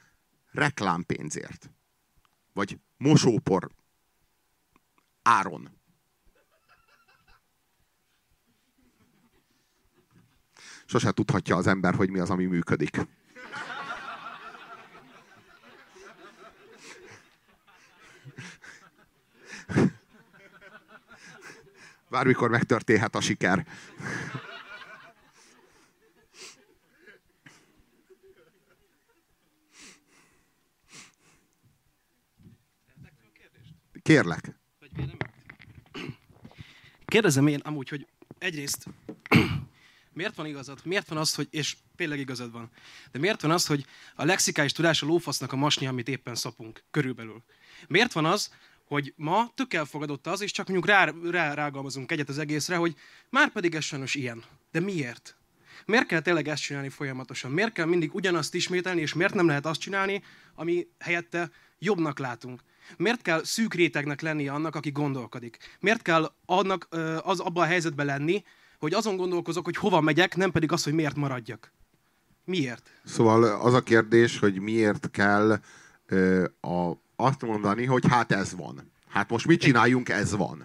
reklámpénzért. Vagy mosópor áron. Sose tudhatja az ember, hogy mi az, ami működik. Bármikor megtörténhet a siker. Kérlek.
Kérdezem én amúgy, hogy egyrészt miért van igazad? Miért van az, hogy, és tényleg igazad van, de miért van az, hogy a lexikális tudás a lófasznak a masni, amit éppen szapunk, körülbelül? Miért van az, hogy ma tök elfogadott az, és csak mondjuk rá, rá rágalmazunk egyet az egészre, hogy már pedig ez sajnos ilyen. De miért? Miért kell tényleg ezt csinálni folyamatosan? Miért kell mindig ugyanazt ismételni, és miért nem lehet azt csinálni, ami helyette jobbnak látunk? Miért kell szűk rétegnek lennie annak, aki gondolkodik? Miért kell annak az abban a helyzetben lenni, hogy azon gondolkozok, hogy hova megyek, nem pedig az, hogy miért maradjak? Miért?
Szóval az a kérdés, hogy miért kell ö, a, azt mondani, hogy hát ez van. Hát most mit csináljunk, ez van.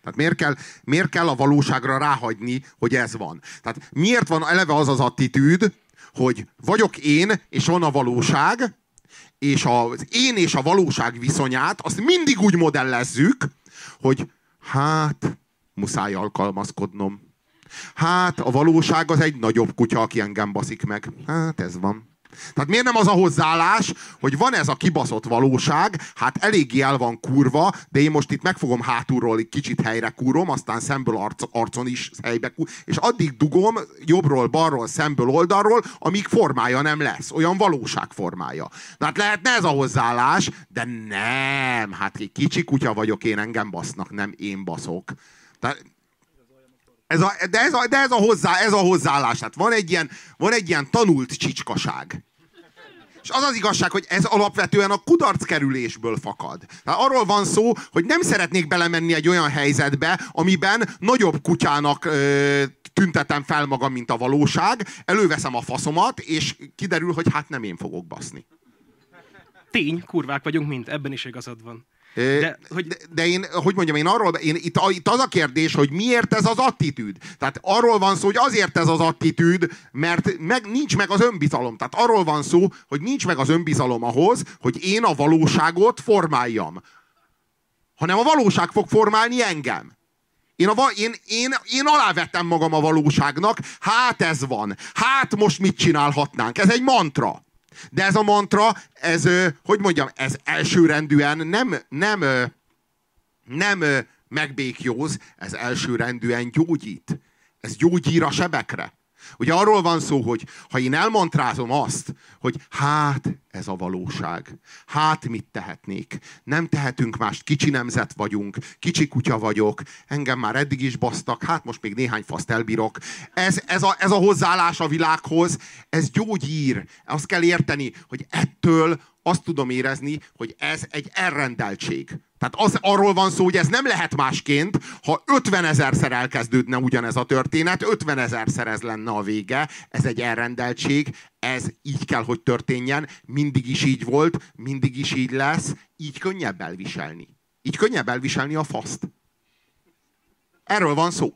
Tehát miért kell, miért kell a valóságra ráhagyni, hogy ez van? Tehát miért van eleve az az attitűd, hogy vagyok én, és van a valóság, és az én és a valóság viszonyát, azt mindig úgy modellezzük, hogy hát, muszáj alkalmazkodnom. Hát, a valóság az egy nagyobb kutya, aki engem baszik meg. Hát, ez van. Tehát miért nem az a hozzáállás, hogy van ez a kibaszott valóság, hát eléggé el van kurva, de én most itt megfogom hátulról egy kicsit helyre kúrom, aztán szemből arc, arcon is helybe kúr, és addig dugom jobbról, balról, szemből, oldalról, amíg formája nem lesz. Olyan valóság formája. Tehát lehetne ez a hozzáállás, de nem. Hát egy kicsi kutya vagyok én, engem basznak, nem én baszok. Tehát ez a, de, ez a, de ez a, hozzá, ez a hozzáállás. Tehát van egy, ilyen, van egy ilyen tanult csicskaság. És az az igazság, hogy ez alapvetően a kudarckerülésből fakad. Tehát arról van szó, hogy nem szeretnék belemenni egy olyan helyzetbe, amiben nagyobb kutyának ö, tüntetem fel magam, mint a valóság, előveszem a faszomat, és kiderül, hogy hát nem én fogok baszni.
Tény, kurvák vagyunk mind, ebben is igazad van.
De, hogy... de, de én, hogy mondjam, én arról, én, itt, itt az a kérdés, hogy miért ez az attitűd. Tehát arról van szó, hogy azért ez az attitűd, mert meg, nincs meg az önbizalom. Tehát arról van szó, hogy nincs meg az önbizalom ahhoz, hogy én a valóságot formáljam. Hanem a valóság fog formálni engem. Én, a, én, én, én alávettem magam a valóságnak, hát ez van, hát most mit csinálhatnánk. Ez egy mantra. De ez a mantra, ez, hogy mondjam, ez elsőrendűen nem, nem, nem megbékjóz, ez elsőrendűen gyógyít. Ez gyógyír a sebekre. Ugye arról van szó, hogy ha én elmontrázom azt, hogy hát ez a valóság, hát mit tehetnék, nem tehetünk mást, kicsi nemzet vagyunk, kicsi kutya vagyok, engem már eddig is basztak, hát most még néhány faszt elbírok. Ez, ez, a, ez a hozzáállás a világhoz, ez gyógyír. Azt kell érteni, hogy ettől azt tudom érezni, hogy ez egy elrendeltség. Tehát az, arról van szó, hogy ez nem lehet másként, ha 50 ezerszer elkezdődne ugyanez a történet, 50 ezerszer ez lenne a vége, ez egy elrendeltség, ez így kell, hogy történjen, mindig is így volt, mindig is így lesz, így könnyebb elviselni. Így könnyebb elviselni a faszt. Erről van szó.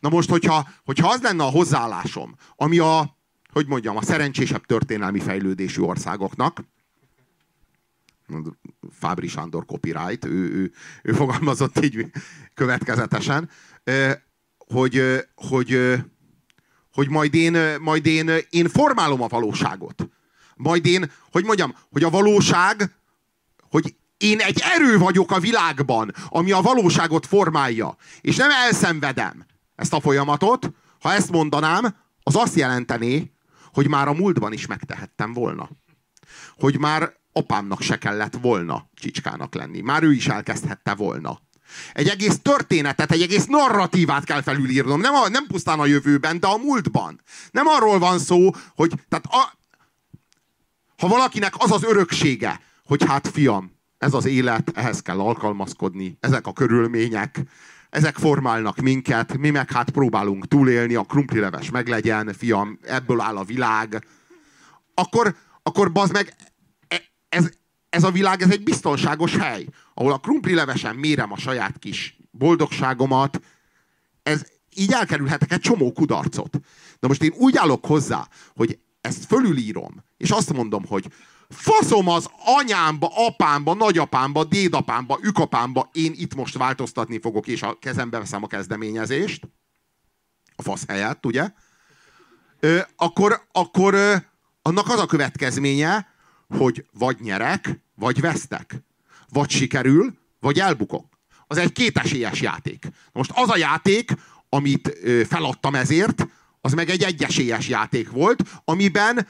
Na most, hogyha, hogyha az lenne a hozzáállásom, ami a, hogy mondjam, a szerencsésebb történelmi fejlődésű országoknak, Fábri Sándor copyright, ő, ő, ő fogalmazott így következetesen, hogy, hogy, hogy majd, én, majd én, én formálom a valóságot. Majd én, hogy mondjam, hogy a valóság, hogy én egy erő vagyok a világban, ami a valóságot formálja. És nem elszenvedem ezt a folyamatot. Ha ezt mondanám, az azt jelentené, hogy már a múltban is megtehettem volna. Hogy már apámnak se kellett volna csicskának lenni. Már ő is elkezdhette volna. Egy egész történetet, egy egész narratívát kell felülírnom. Nem, a, nem pusztán a jövőben, de a múltban. Nem arról van szó, hogy tehát a, ha valakinek az az öröksége, hogy hát fiam, ez az élet, ehhez kell alkalmazkodni, ezek a körülmények, ezek formálnak minket, mi meg hát próbálunk túlélni, a krumplileves meglegyen, fiam, ebből áll a világ, akkor, akkor bazd meg, ez, ez a világ, ez egy biztonságos hely, ahol a krumpli levesen mérem a saját kis boldogságomat, ez így elkerülhetek egy csomó kudarcot. De most én úgy állok hozzá, hogy ezt fölülírom, és azt mondom, hogy faszom az anyámba, apámba, nagyapámba, dédapámba, ükapámba, én itt most változtatni fogok, és a kezembe veszem a kezdeményezést, a fasz helyett, ugye? Ö, akkor, akkor ö, annak az a következménye, hogy vagy nyerek, vagy vesztek. Vagy sikerül, vagy elbukok. Az egy kétesélyes játék. Most az a játék, amit feladtam ezért, az meg egy egyesélyes játék volt, amiben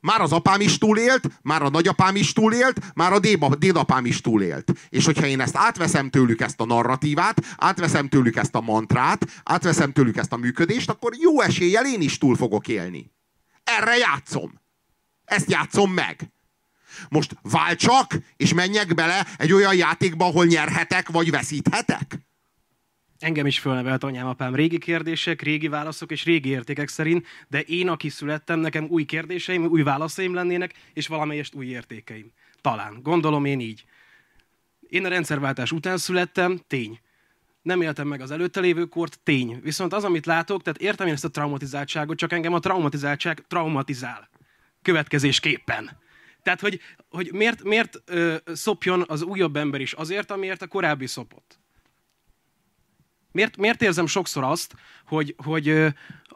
már az apám is túlélt, már a nagyapám is túlélt, már a dédapám is túlélt. És hogyha én ezt átveszem tőlük ezt a narratívát, átveszem tőlük ezt a mantrát, átveszem tőlük ezt a működést, akkor jó eséllyel én is túl fogok élni. Erre játszom. Ezt játszom meg. Most váltsak, és menjek bele egy olyan játékba, ahol nyerhetek, vagy veszíthetek?
Engem is fölnevelt anyám, apám régi kérdések, régi válaszok és régi értékek szerint, de én, aki születtem, nekem új kérdéseim, új válaszaim lennének, és valamelyest új értékeim. Talán. Gondolom én így. Én a rendszerváltás után születtem, tény. Nem éltem meg az előtte lévő kort, tény. Viszont az, amit látok, tehát értem én ezt a traumatizáltságot, csak engem a traumatizáltság traumatizál. Következésképpen. Tehát, hogy, hogy miért, miért ö, szopjon az újabb ember is azért, amiért a korábbi szopott? Miért, miért érzem sokszor azt, hogy, hogy uh,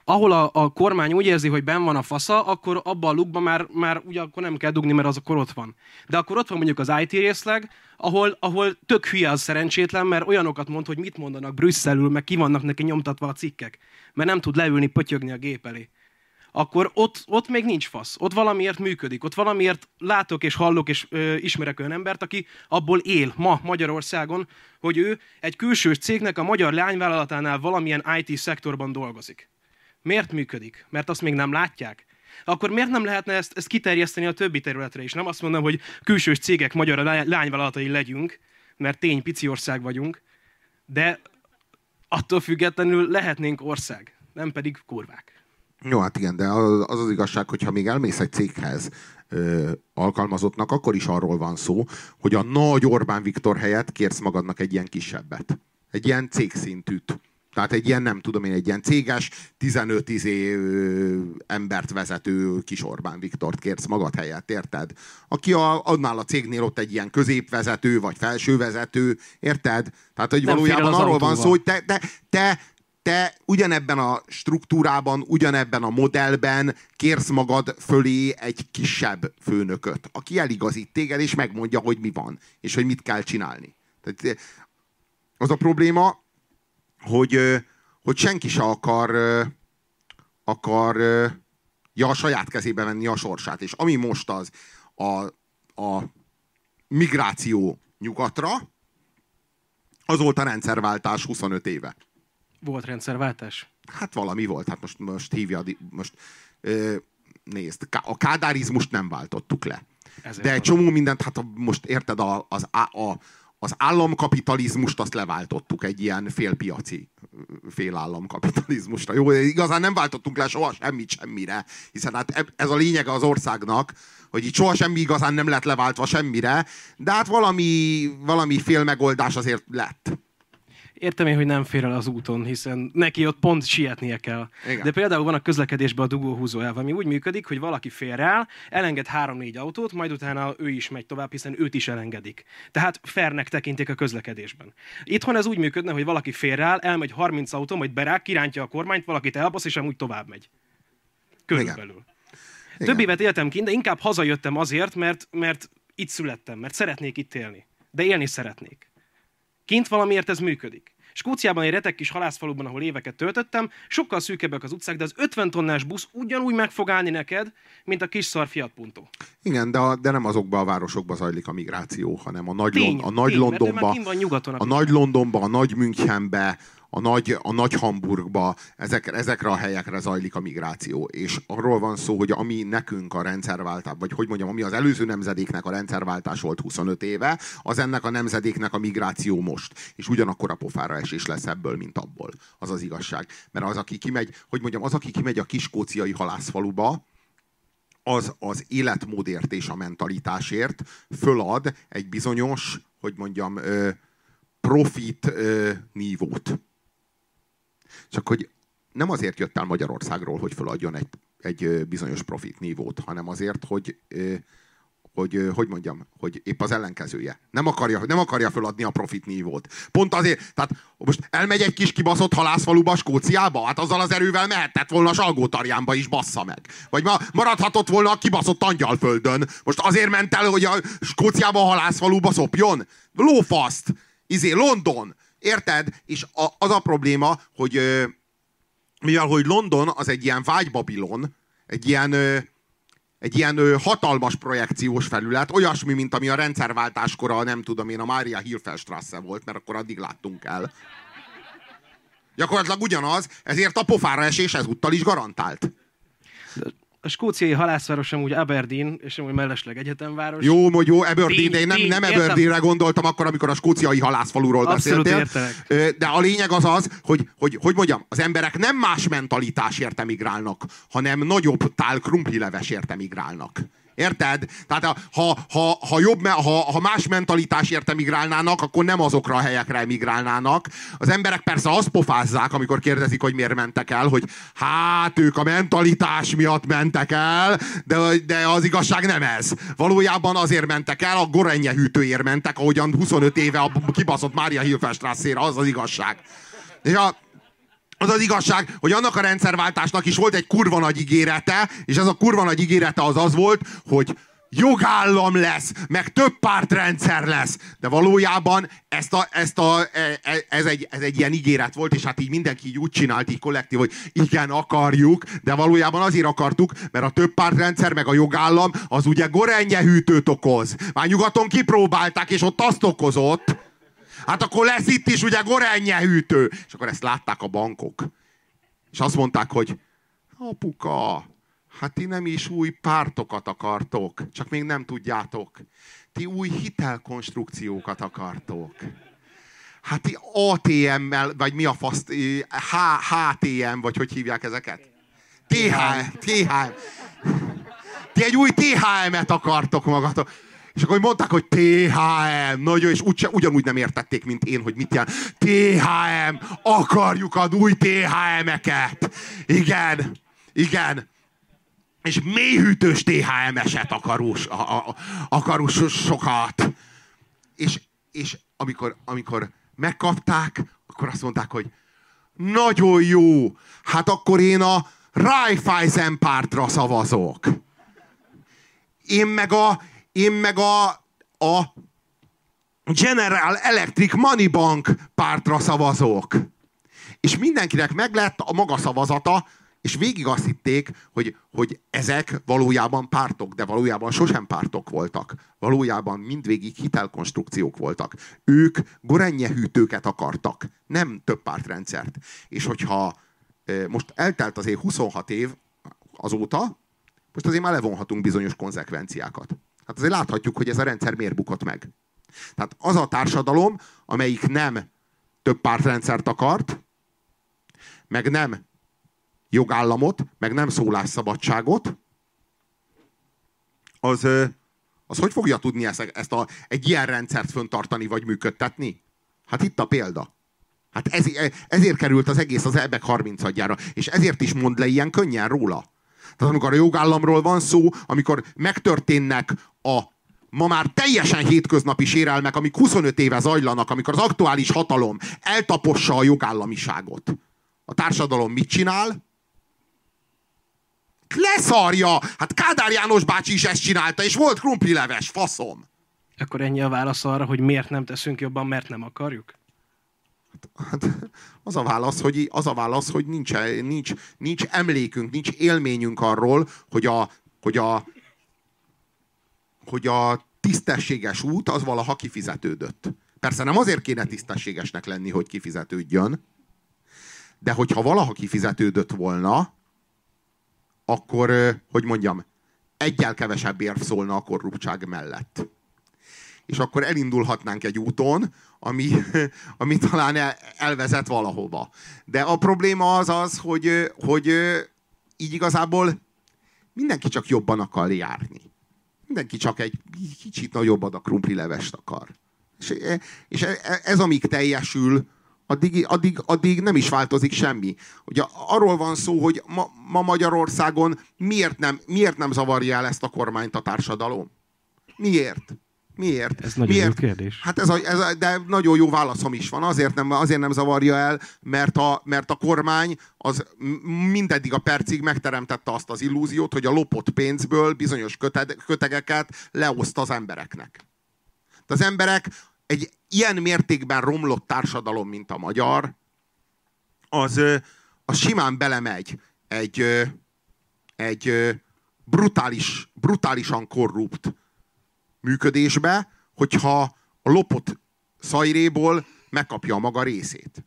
ahol a, a kormány úgy érzi, hogy ben van a fasza, akkor abban a lukban már, már ugye akkor nem kell dugni, mert az akkor ott van. De akkor ott van mondjuk az IT részleg, ahol, ahol tök hülye az szerencsétlen, mert olyanokat mond, hogy mit mondanak Brüsszelül, meg ki vannak neki nyomtatva a cikkek. Mert nem tud leülni, pötyögni a gép elé akkor ott, ott még nincs fasz. Ott valamiért működik. Ott valamiért látok és hallok és ö, ismerek olyan embert, aki abból él ma Magyarországon, hogy ő egy külső cégnek a magyar lányvállalatánál valamilyen IT szektorban dolgozik. Miért működik? Mert azt még nem látják? Akkor miért nem lehetne ezt, ezt kiterjeszteni a többi területre is? Nem azt mondom, hogy külső cégek magyar lányvállalatai legyünk, mert tény, pici ország vagyunk, de attól függetlenül lehetnénk ország, nem pedig kurvák.
Jó, hát igen, de az az, az igazság, hogyha még elmész egy céghez ö, alkalmazottnak, akkor is arról van szó, hogy a nagy Orbán Viktor helyett kérsz magadnak egy ilyen kisebbet. Egy ilyen cégszintűt. Tehát egy ilyen, nem tudom én, egy ilyen céges, 15 izé, ö, embert vezető kis Orbán Viktort kérsz magad helyett, érted? Aki a, annál a cégnél ott egy ilyen középvezető, vagy felsővezető, érted? Tehát, hogy nem valójában arról autóval. van szó, hogy te, te, te te ugyanebben a struktúrában, ugyanebben a modellben kérsz magad fölé egy kisebb főnököt, aki eligazít téged, és megmondja, hogy mi van, és hogy mit kell csinálni. Tehát az a probléma, hogy, hogy senki se akar, akar ja, a saját kezébe venni a sorsát. És ami most az a, a migráció nyugatra, az volt a rendszerváltás 25 éve.
Volt rendszerváltás?
Hát valami volt, hát most, most hívja, most ö, nézd, a kádárizmust nem váltottuk le. Ezért De egy csomó mindent, hát most érted, a, az, a, a, az államkapitalizmust azt leváltottuk egy ilyen félpiaci félállamkapitalizmusra. Jó, igazán nem váltottunk le soha semmit semmire, hiszen hát ez a lényege az országnak, hogy itt soha semmi igazán nem lett leváltva semmire, de hát valami, valami félmegoldás azért lett.
Értem én, hogy nem fér el az úton, hiszen neki ott pont sietnie kell. Igen. De például van a közlekedésben a dugóhúzó elv, ami úgy működik, hogy valaki félreáll, elenged három-négy autót, majd utána ő is megy tovább, hiszen őt is elengedik. Tehát fernek tekintik a közlekedésben. Itthon ez úgy működne, hogy valaki félreáll, elmegy 30 autó, majd berák, kirántja a kormányt, valakit elbasz, és amúgy tovább megy. Körülbelül. Igen. Több évet éltem kint, de inkább hazajöttem azért, mert, mert itt születtem, mert szeretnék itt élni. De élni szeretnék. Kint valamiért ez működik. Skóciában egy retek kis halászfaluban, ahol éveket töltöttem, sokkal szűkebbek az utcák, de az 50 tonnás busz ugyanúgy meg fog állni neked, mint a kis szar Fiat Punto.
Igen, de, a, de nem azokban a városokba zajlik a migráció, hanem a nagy, tény, a nagy tény, Londonba, a, a nagy Londonba, a nagy Münchenbe, a nagy, a nagy Hamburgba, ezek, ezekre a helyekre zajlik a migráció. És arról van szó, hogy ami nekünk a rendszerváltás, vagy hogy mondjam, ami az előző nemzedéknek a rendszerváltás volt 25 éve, az ennek a nemzedéknek a migráció most. És ugyanakkor a pofára esés lesz ebből, mint abból. Az az igazság. Mert az, aki kimegy, hogy mondjam, az, aki kimegy a kiskóciai halászfaluba, az az életmódért és a mentalitásért fölad egy bizonyos, hogy mondjam, profit nívót. Csak hogy nem azért jött el Magyarországról, hogy feladjon egy, egy bizonyos profit nívót, hanem azért, hogy, hogy, hogy mondjam, hogy épp az ellenkezője. Nem akarja, nem akarja föladni a profit nívót. Pont azért, tehát most elmegy egy kis kibaszott halászfaluba Skóciába, hát azzal az erővel mehetett volna a Salgótarjánba is, bassza meg. Vagy ma maradhatott volna a kibaszott angyalföldön. Most azért ment el, hogy a Skóciába a halászfaluba szopjon? Lófaszt! Izé, London! Érted? És a, az a probléma, hogy mivel hogy London az egy ilyen vágybabilon, egy ilyen egy ilyen hatalmas projekciós felület, olyasmi, mint ami a rendszerváltáskor a nem tudom én, a Mária Hilfelstrasse volt, mert akkor addig láttunk el. Gyakorlatilag ugyanaz, ezért a pofára esés ezúttal is garantált
a skóciai halászváros amúgy Aberdeen, és amúgy mellesleg egyetemváros.
Jó, hogy jó, Aberdeen, de én nem, nem Aberdeenre gondoltam akkor, amikor a skóciai halászfaluról Abszolút beszéltél. Értelek. De a lényeg az az, hogy, hogy, hogy mondjam, az emberek nem más mentalitásért emigrálnak, hanem nagyobb tál krumplilevesért emigrálnak. Érted? Tehát ha, ha, ha, jobb, ha, ha más mentalitásért emigrálnának, akkor nem azokra a helyekre emigrálnának. Az emberek persze azt pofázzák, amikor kérdezik, hogy miért mentek el, hogy hát ők a mentalitás miatt mentek el, de, de az igazság nem ez. Valójában azért mentek el, a gorenye hűtőért mentek, ahogyan 25 éve a kibaszott Mária Hilfestrasszére, az az igazság. És a, az az igazság, hogy annak a rendszerváltásnak is volt egy kurva nagy ígérete, és ez a kurva nagy ígérete az az volt, hogy jogállam lesz, meg több pártrendszer lesz. De valójában ezt a, ezt a, e, e, ez, egy, ez egy ilyen ígéret volt, és hát így mindenki így úgy csinált, így kollektív, hogy igen, akarjuk, de valójában azért akartuk, mert a több pártrendszer, meg a jogállam, az ugye gorenye hűtőt okoz. Már nyugaton kipróbálták, és ott azt okozott, Hát akkor lesz itt is ugye gorenye hűtő. És akkor ezt látták a bankok. És azt mondták, hogy apuka, hát ti nem is új pártokat akartok, csak még nem tudjátok. Ti új hitelkonstrukciókat akartok. Hát ti ATM-mel, vagy mi a fasz, H, HTM, vagy hogy hívják ezeket? THM, THM. Ti egy új THM-et akartok magatok. És akkor mondták, hogy THM, nagyon, és úgy, ugyanúgy nem értették, mint én, hogy mit jelent. THM, akarjuk az új THM-eket. Igen, igen. És mélyhűtős THM-eset akarós, akarós sokat. És, és amikor, amikor megkapták, akkor azt mondták, hogy nagyon jó, hát akkor én a Raiffeisen pártra szavazok. Én meg a, én meg a, a General Electric Money Bank pártra szavazok. És mindenkinek meg lett a maga szavazata, és végig azt hitték, hogy, hogy ezek valójában pártok, de valójában sosem pártok voltak. Valójában mindvégig hitelkonstrukciók voltak. Ők gorenye hűtőket akartak, nem több pártrendszert. És hogyha most eltelt azért 26 év azóta, most azért már levonhatunk bizonyos konzekvenciákat. Hát azért láthatjuk, hogy ez a rendszer miért bukott meg. Tehát az a társadalom, amelyik nem több pártrendszert akart, meg nem jogállamot, meg nem szólásszabadságot, az, az hogy fogja tudni ezt, ezt a, egy ilyen rendszert föntartani vagy működtetni? Hát itt a példa. Hát ez, ezért került az egész az ebek 30 adjára, és ezért is mond le ilyen könnyen róla. Tehát amikor a jogállamról van szó, amikor megtörténnek a ma már teljesen hétköznapi sérelmek, amik 25 éve zajlanak, amikor az aktuális hatalom eltapossa a jogállamiságot. A társadalom mit csinál? Leszarja! Hát Kádár János bácsi is ezt csinálta, és volt krumplileves, faszom!
Akkor ennyi a válasz arra, hogy miért nem teszünk jobban, mert nem akarjuk?
Hát, az a válasz, hogy, az a válasz, hogy nincs, nincs, nincs emlékünk, nincs élményünk arról, hogy a, hogy a, hogy a tisztességes út az valaha kifizetődött. Persze nem azért kéne tisztességesnek lenni, hogy kifizetődjön, de hogyha valaha kifizetődött volna, akkor, hogy mondjam, egyel kevesebb érv szólna a korruptság mellett és akkor elindulhatnánk egy úton, ami, ami talán elvezet valahova. De a probléma az az, hogy, hogy így igazából mindenki csak jobban akar járni. Mindenki csak egy kicsit nagyobb a krumpli levest akar. És, és ez amíg teljesül, addig, addig, addig nem is változik semmi. Ugye arról van szó, hogy ma, ma Magyarországon miért nem, miért nem zavarja el ezt a kormányt a társadalom? Miért? Miért?
Ez nagyon
Miért?
jó kérdés.
Hát ez a, ez a, de nagyon jó válaszom is van. Azért nem, azért nem zavarja el, mert a, mert a kormány az mindeddig a percig megteremtette azt az illúziót, hogy a lopott pénzből bizonyos köteg, kötegeket leoszt az embereknek. De az emberek egy ilyen mértékben romlott társadalom, mint a magyar, az, az simán belemegy egy, egy brutális, brutálisan korrupt működésbe, hogyha a lopott szajréból megkapja a maga részét.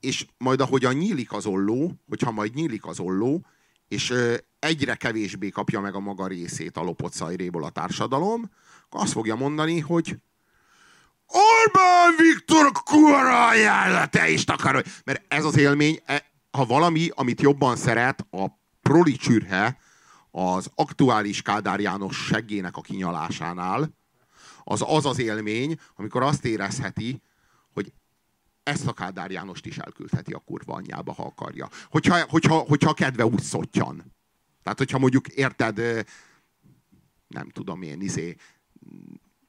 És majd ahogyan nyílik az olló, hogyha majd nyílik az olló, és egyre kevésbé kapja meg a maga részét a lopott szajréból a társadalom, akkor azt fogja mondani, hogy Orbán Viktor kurva te is takarod. Mert ez az élmény, e, ha valami, amit jobban szeret a proli csürhe, az aktuális Kádár János seggének a kinyalásánál, az az az élmény, amikor azt érezheti, hogy ezt a Kádár Jánost is elküldheti a kurva anyjába, ha akarja. Hogyha, hogyha, hogyha a kedve úgy szottyan. Tehát, hogyha mondjuk érted, nem tudom én, izé,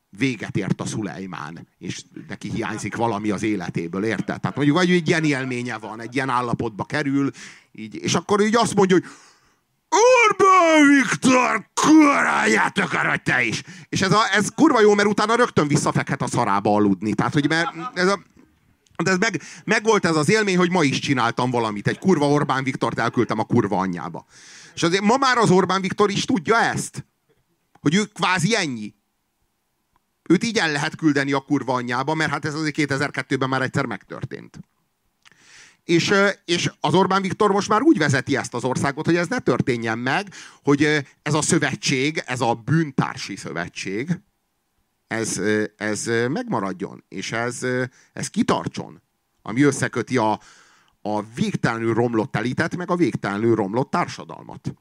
véget ért a Szulejmán, és neki hiányzik valami az életéből, érted? Tehát mondjuk, vagy egy ilyen élménye van, egy ilyen állapotba kerül, így, és akkor így azt mondja, hogy Orbán Viktor, kurányát akar, te is. És ez, a, ez kurva jó, mert utána rögtön visszafekhet a szarába aludni. Tehát, hogy mert ez a, de ez meg, meg volt ez az élmény, hogy ma is csináltam valamit. Egy kurva Orbán Viktort elküldtem a kurva anyjába. És azért ma már az Orbán Viktor is tudja ezt. Hogy ő kvázi ennyi. Őt így el lehet küldeni a kurva anyjába, mert hát ez azért 2002-ben már egyszer megtörtént. És, és az Orbán Viktor most már úgy vezeti ezt az országot, hogy ez ne történjen meg, hogy ez a szövetség, ez a bűntársi szövetség, ez, ez megmaradjon, és ez, ez kitartson, ami összeköti a, a végtelenül romlott elitet, meg a végtelenül romlott társadalmat.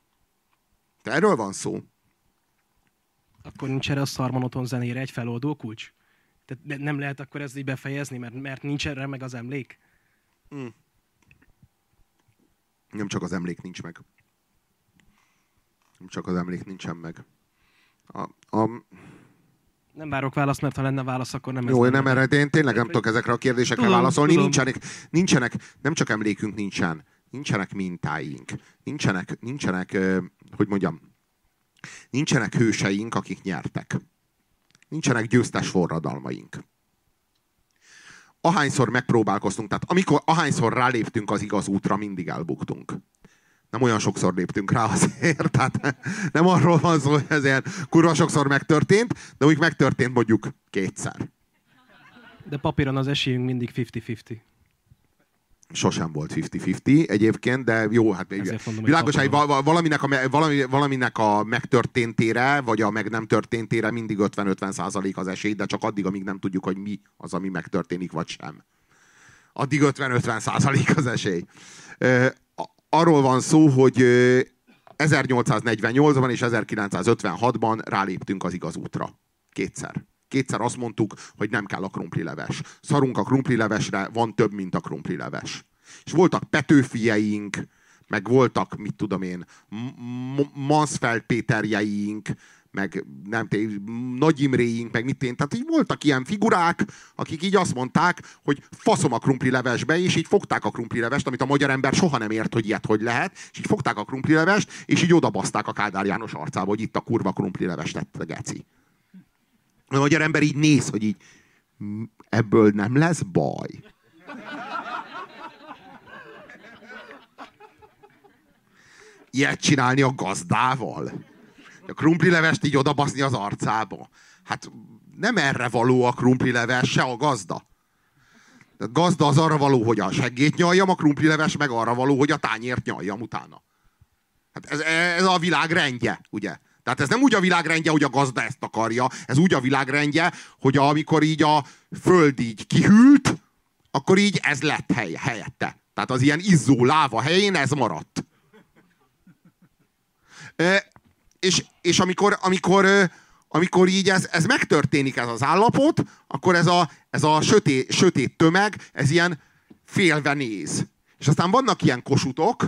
De erről van szó.
Akkor nincs erre a szarmonoton zenére egy feloldó kulcs? Tehát nem lehet akkor ezt így befejezni, mert, mert nincs erre meg az emlék? Hmm.
Nem csak az emlék nincs meg. Nem csak az emlék nincsen meg. A, a...
Nem várok választ, mert ha lenne válasz, akkor nem
Jó, nem erre, én tényleg nem tudok ezekre a kérdésekre tudom, válaszolni. Tudom. Nincsenek, nincsenek, nem csak emlékünk nincsen, nincsenek mintáink, nincsenek, nincsenek, hogy mondjam, nincsenek hőseink, akik nyertek. Nincsenek győztes forradalmaink ahányszor megpróbálkoztunk, tehát amikor, ahányszor ráléptünk az igaz útra, mindig elbuktunk. Nem olyan sokszor léptünk rá azért, tehát nem arról van szó, hogy ezért kurva sokszor megtörtént, de úgy megtörtént mondjuk kétszer.
De papíron az esélyünk mindig 50-50
sosem volt 50-50 egyébként, de jó, hát mondom, világos, hogy valaminek a, valami, valaminek a megtörténtére, vagy a meg nem történtére mindig 50-50 százalék az esély, de csak addig, amíg nem tudjuk, hogy mi az, ami megtörténik, vagy sem. Addig 50-50 százalék az esély. Arról van szó, hogy 1848-ban és 1956-ban ráléptünk az igaz útra. Kétszer. Kétszer azt mondtuk, hogy nem kell a krumplileves. Szarunk a krumplilevesre, van több, mint a krumplileves. És voltak Petőfieink, meg voltak, mit tudom én, Mansfeld Péterjeink, meg nem Nagy Imréink, meg mit én. Tehát így voltak ilyen figurák, akik így azt mondták, hogy faszom a krumplilevesbe, és így fogták a krumplilevest, amit a magyar ember soha nem ért, hogy ilyet hogy lehet, és így fogták a krumplilevest, és így odabaszták a Kádár János arcába, hogy itt a kurva krumplileves tett a geci. A magyar ember így néz, hogy így ebből nem lesz baj. Ilyet csinálni a gazdával. A krumplilevest így odabaszni az arcába. Hát nem erre való a krumplileves, se a gazda. A gazda az arra való, hogy a seggét nyaljam, a krumplileves meg arra való, hogy a tányért nyaljam utána. Hát ez, ez a világ rendje, ugye? Tehát ez nem úgy a világrendje, hogy a gazda ezt akarja, ez úgy a világrendje, hogy amikor így a föld így kihűlt, akkor így ez lett hely, helyette. Tehát az ilyen izzó láva helyén ez maradt. E, és, és amikor, amikor, amikor így ez, ez megtörténik, ez az állapot, akkor ez a, ez a sötét, sötét tömeg, ez ilyen félve néz. És aztán vannak ilyen kosutok,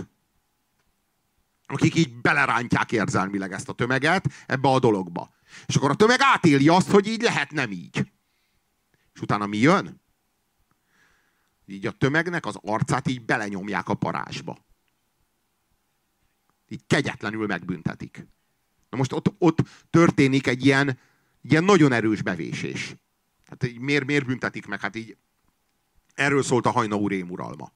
akik így belerántják érzelmileg ezt a tömeget ebbe a dologba. És akkor a tömeg átéli azt, hogy így lehet nem így. És utána mi jön? Így a tömegnek az arcát így belenyomják a parázsba. Így kegyetlenül megbüntetik. Na most ott, ott történik egy ilyen, ilyen nagyon erős bevésés. Hát így miért, miért büntetik meg? Hát így erről szólt a hajna úr uralma.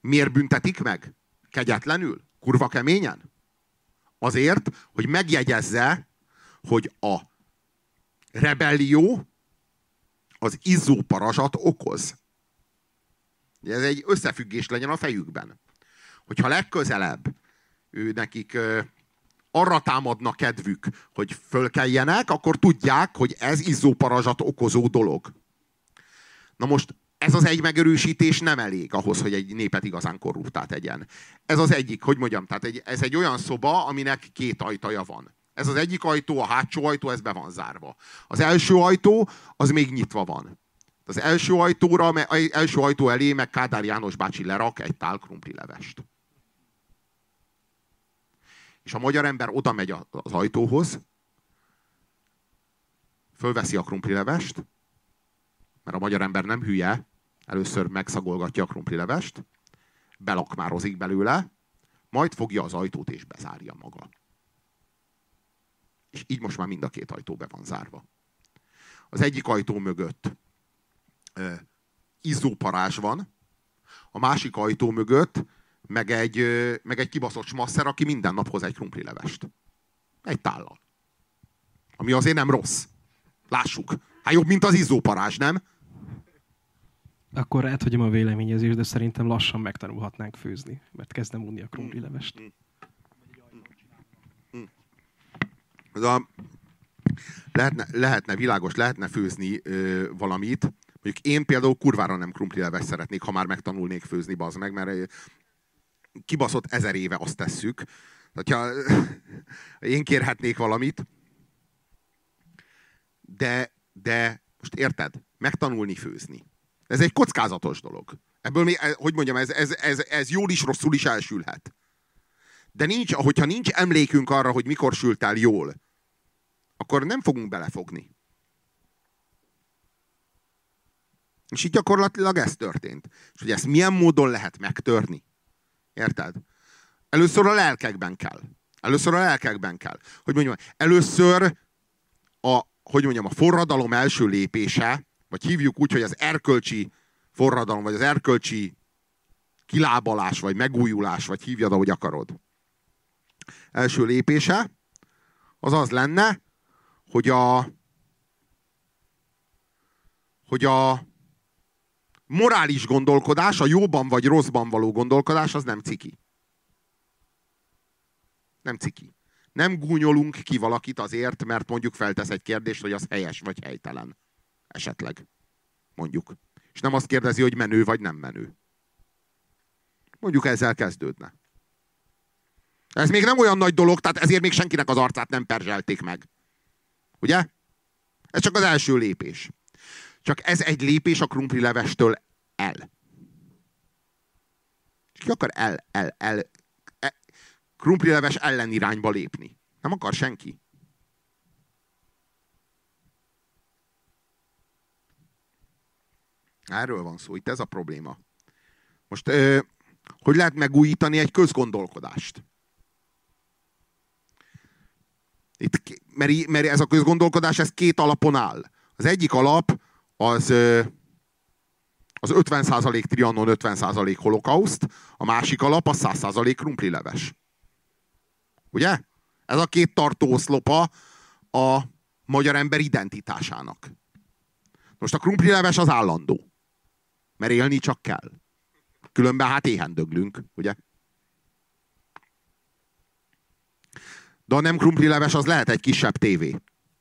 Miért büntetik meg? Kegyetlenül? Kurva keményen? Azért, hogy megjegyezze, hogy a rebellió az izzó parazsat okoz. Ez egy összefüggés legyen a fejükben. Hogyha legközelebb ő nekik arra támadna kedvük, hogy fölkeljenek, akkor tudják, hogy ez izzóparazsat okozó dolog. Na most ez az egy megerősítés nem elég ahhoz, hogy egy népet igazán korruptá tegyen. Ez az egyik, hogy mondjam, tehát egy, ez egy olyan szoba, aminek két ajtaja van. Ez az egyik ajtó, a hátsó ajtó, ez be van zárva. Az első ajtó, az még nyitva van. Az első ajtóra, első ajtó elé meg Kádár János bácsi lerak egy tál levest. És a magyar ember oda megy az ajtóhoz, fölveszi a levest, mert a magyar ember nem hülye, először megszagolgatja a levest, belakmározik belőle, majd fogja az ajtót és bezárja maga. És így most már mind a két ajtó be van zárva. Az egyik ajtó mögött uh, izzóparázs van, a másik ajtó mögött meg egy, uh, meg egy kibaszott smasszer, aki minden nap hoz egy krumplilevest. Egy tállal. Ami azért nem rossz. Lássuk. Hát jobb, mint az izzóparázs, nem?
Akkor áthagyom a véleményezést, de szerintem lassan megtanulhatnánk főzni, mert kezdem unni a krumplilevest. Mm.
Ez a, lehetne, lehetne világos, lehetne főzni ö, valamit. Mondjuk én például kurvára nem krumplileves szeretnék, ha már megtanulnék főzni, bazd meg, mert kibaszott ezer éve azt tesszük. Ha én kérhetnék valamit, de, de most érted, megtanulni főzni. Ez egy kockázatos dolog. Ebből, még, hogy mondjam, ez, ez, ez, ez jól is, rosszul is elsülhet. De nincs, hogyha nincs emlékünk arra, hogy mikor sült el jól, akkor nem fogunk belefogni. És így gyakorlatilag ez történt. És hogy ezt milyen módon lehet megtörni? Érted? Először a lelkekben kell. Először a lelkekben kell. Hogy mondjam, először a, hogy mondjam, a forradalom első lépése, vagy hívjuk úgy, hogy az erkölcsi forradalom, vagy az erkölcsi kilábalás, vagy megújulás, vagy hívjad, ahogy akarod. Első lépése, az az lenne, hogy a, hogy a morális gondolkodás, a jóban vagy rosszban való gondolkodás, az nem ciki. Nem ciki. Nem gúnyolunk ki valakit azért, mert mondjuk feltesz egy kérdést, hogy az helyes vagy helytelen. Esetleg. Mondjuk. És nem azt kérdezi, hogy menő vagy nem menő. Mondjuk ezzel kezdődne. Ez még nem olyan nagy dolog, tehát ezért még senkinek az arcát nem perzselték meg. Ugye? Ez csak az első lépés. Csak ez egy lépés a krumpli levestől el. És ki akar el, el, el, el krumpli leves ellenirányba lépni? Nem akar senki. Erről van szó, itt ez a probléma. Most, ö, hogy lehet megújítani egy közgondolkodást? Itt, mert, mert ez a közgondolkodás, ez két alapon áll. Az egyik alap az, az 50% trianon, 50% holokauszt, a másik alap a 100% krumplileves. Ugye? Ez a két tartóoszlopa a magyar ember identitásának. Most a krumplileves az állandó. Mert élni csak kell. Különben hát éhen döglünk, ugye? De a nem leves az lehet egy kisebb tévé.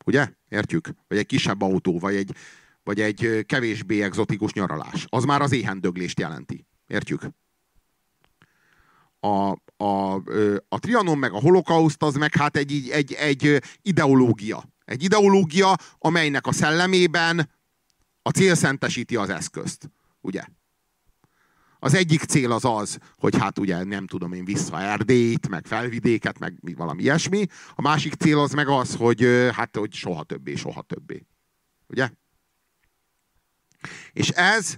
Ugye? Értjük? Vagy egy kisebb autó, vagy egy, vagy egy kevésbé egzotikus nyaralás. Az már az éhendöglést jelenti. Értjük? A, a, a trianon meg a holokauszt az meg hát egy, egy, egy ideológia. Egy ideológia, amelynek a szellemében a cél szentesíti az eszközt. Ugye? Az egyik cél az az, hogy hát ugye nem tudom én vissza Erdélyt, meg felvidéket, meg valami ilyesmi. A másik cél az meg az, hogy hát hogy soha többé, soha többé. Ugye? És ez,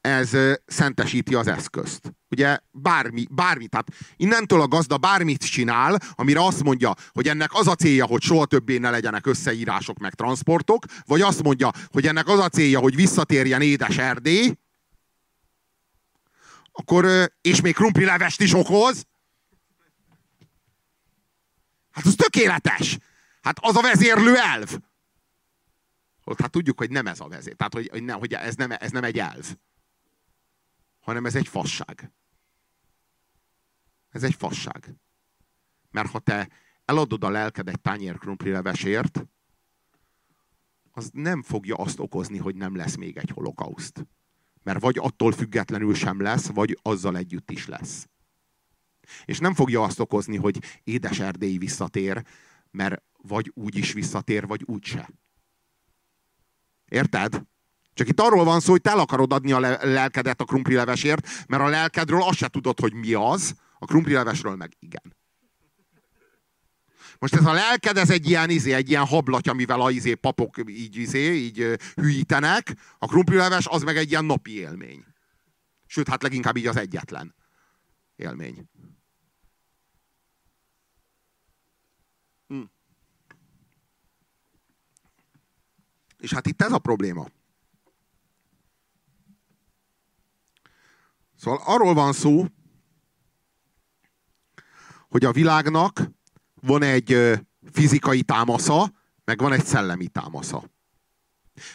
ez szentesíti az eszközt. Ugye bármi, bármi, tehát innentől a gazda bármit csinál, amire azt mondja, hogy ennek az a célja, hogy soha többé ne legyenek összeírások meg transportok, vagy azt mondja, hogy ennek az a célja, hogy visszatérjen édes Erdély, akkor, és még krumpli levest is okoz. Hát az tökéletes. Hát az a vezérlő elv. Hát tudjuk, hogy nem ez a vezér. Tehát, hogy, hogy, ne, hogy ez, nem, ez nem egy elv. Hanem ez egy fasság. Ez egy fasság. Mert ha te eladod a lelked egy tányér krumpli levesért, az nem fogja azt okozni, hogy nem lesz még egy holokauszt. Mert vagy attól függetlenül sem lesz, vagy azzal együtt is lesz. És nem fogja azt okozni, hogy édes Erdély visszatér, mert vagy úgy is visszatér, vagy úgy se. Érted? Csak itt arról van szó, hogy te el akarod adni a lelkedet a krumplilevesért, mert a lelkedről azt se tudod, hogy mi az, a krumplilevesről meg igen. Most ez a lelked, ez egy ilyen, izé, egy ilyen hablaty, amivel a izé, papok így, izé, így hűítenek. A krumplileves az meg egy ilyen napi élmény. Sőt, hát leginkább így az egyetlen élmény. Hm. És hát itt ez a probléma. Szóval arról van szó, hogy a világnak van egy fizikai támasza, meg van egy szellemi támasza.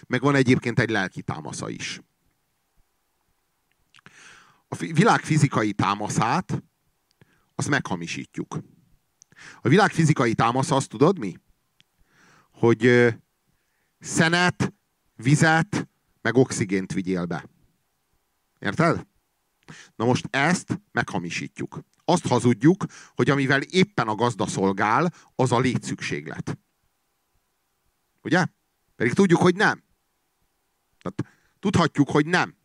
Meg van egyébként egy lelki támasza is. A világ fizikai támaszát, azt meghamisítjuk. A világ fizikai támasza, azt tudod mi? Hogy szenet, vizet, meg oxigént vigyél be. Érted? Na most ezt meghamisítjuk. Azt hazudjuk, hogy amivel éppen a gazda szolgál, az a létszükséglet. Ugye? Pedig tudjuk, hogy nem. Tehát tudhatjuk, hogy nem.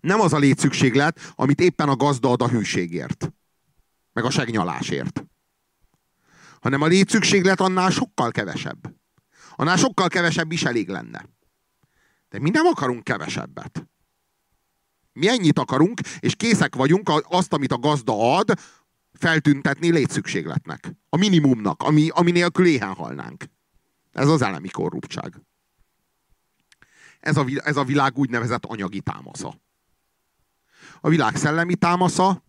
Nem az a létszükséglet, amit éppen a gazda ad a hűségért. Meg a segnyalásért. Hanem a létszükséglet annál sokkal kevesebb. Annál sokkal kevesebb is elég lenne. De mi nem akarunk kevesebbet. Mi ennyit akarunk, és készek vagyunk azt, amit a gazda ad, feltüntetni létszükségletnek. A minimumnak, ami, ami nélkül éhen halnánk. Ez az elemi korruptság. Ez a, ez a világ úgynevezett anyagi támasza. A világ szellemi támasza,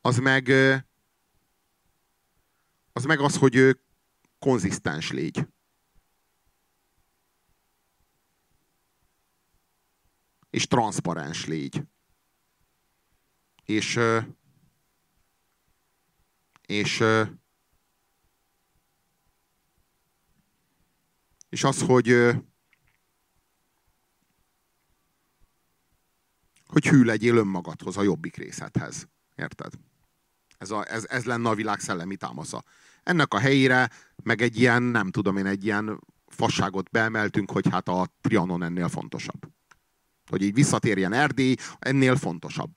az meg az meg az, hogy konzisztens légy. És transzparens légy. És, és, és az, hogy, hogy hű legyél önmagadhoz, a jobbik részedhez. Érted? Ez, a, ez, ez lenne a világ szellemi támasza. Ennek a helyére meg egy ilyen, nem tudom én, egy ilyen fasságot beemeltünk, hogy hát a Trianon ennél fontosabb hogy így visszatérjen Erdély, ennél fontosabb.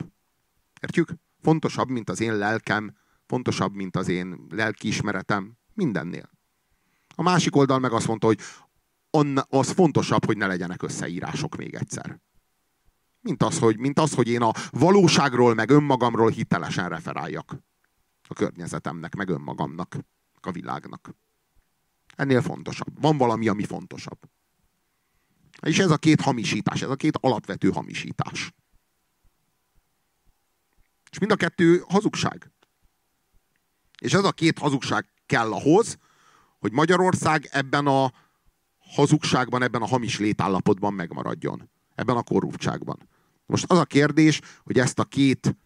Értjük? Fontosabb, mint az én lelkem, fontosabb, mint az én lelkiismeretem, mindennél. A másik oldal meg azt mondta, hogy az fontosabb, hogy ne legyenek összeírások még egyszer. Mint az, hogy, mint az, hogy én a valóságról, meg önmagamról hitelesen referáljak. A környezetemnek, meg önmagamnak, a világnak. Ennél fontosabb. Van valami, ami fontosabb. És ez a két hamisítás, ez a két alapvető hamisítás. És mind a kettő hazugság. És ez a két hazugság kell ahhoz, hogy Magyarország ebben a hazugságban, ebben a hamis létállapotban megmaradjon. Ebben a korruptságban. Most az a kérdés, hogy ezt a két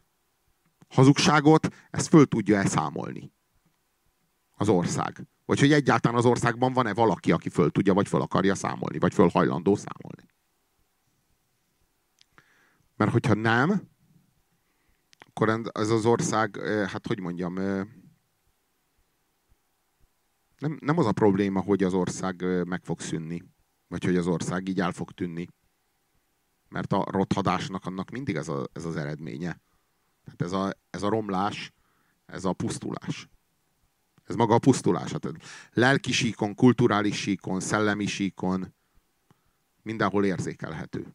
hazugságot, ezt föl tudja-e számolni az ország. Vagy hogy egyáltalán az országban van-e valaki, aki föl tudja, vagy föl akarja számolni, vagy föl hajlandó számolni. Mert hogyha nem, akkor ez az ország, hát hogy mondjam, nem, nem az a probléma, hogy az ország meg fog szűnni, vagy hogy az ország így el fog tűnni. Mert a rothadásnak annak mindig ez, a, ez az eredménye. Tehát ez a, ez a romlás, ez a pusztulás. Ez maga a pusztulás. Hát lelki síkon, kulturális síkon, szellemi síkon, mindenhol érzékelhető.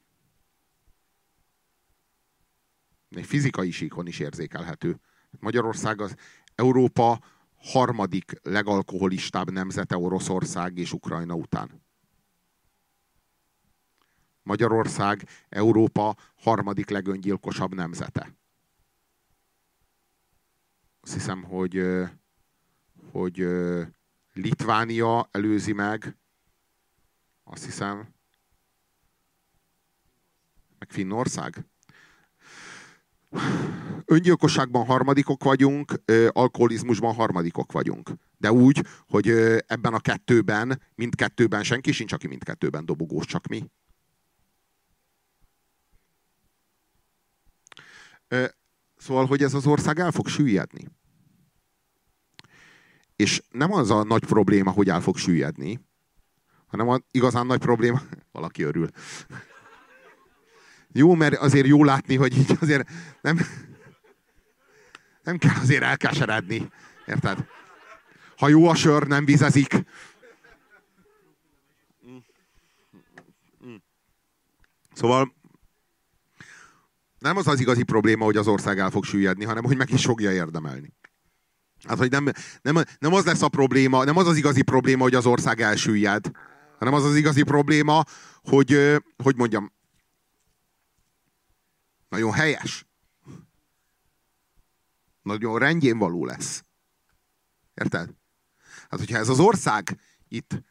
Még fizikai síkon is érzékelhető. Magyarország az Európa harmadik legalkoholistább nemzete Oroszország és Ukrajna után. Magyarország Európa harmadik legöngyilkosabb nemzete. Azt hiszem, hogy, hogy Litvánia előzi meg, azt hiszem, meg Finnország. Öngyilkosságban harmadikok vagyunk, alkoholizmusban harmadikok vagyunk. De úgy, hogy ebben a kettőben, mindkettőben senki sincs, aki mindkettőben dobogós, csak mi. Szóval, hogy ez az ország el fog süllyedni. És nem az a nagy probléma, hogy el fog süllyedni, hanem a igazán nagy probléma, valaki örül. Jó, mert azért jó látni, hogy így azért nem, nem kell azért elkeseredni. Érted? Ha jó a sör, nem vizezik. Szóval nem az az igazi probléma, hogy az ország el fog süllyedni, hanem hogy meg is fogja érdemelni. Hát, hogy nem, nem, nem az lesz a probléma, nem az az igazi probléma, hogy az ország elsüllyed, hanem az az igazi probléma, hogy, hogy mondjam, nagyon helyes. Nagyon rendjén való lesz. Érted? Hát, hogyha ez az ország itt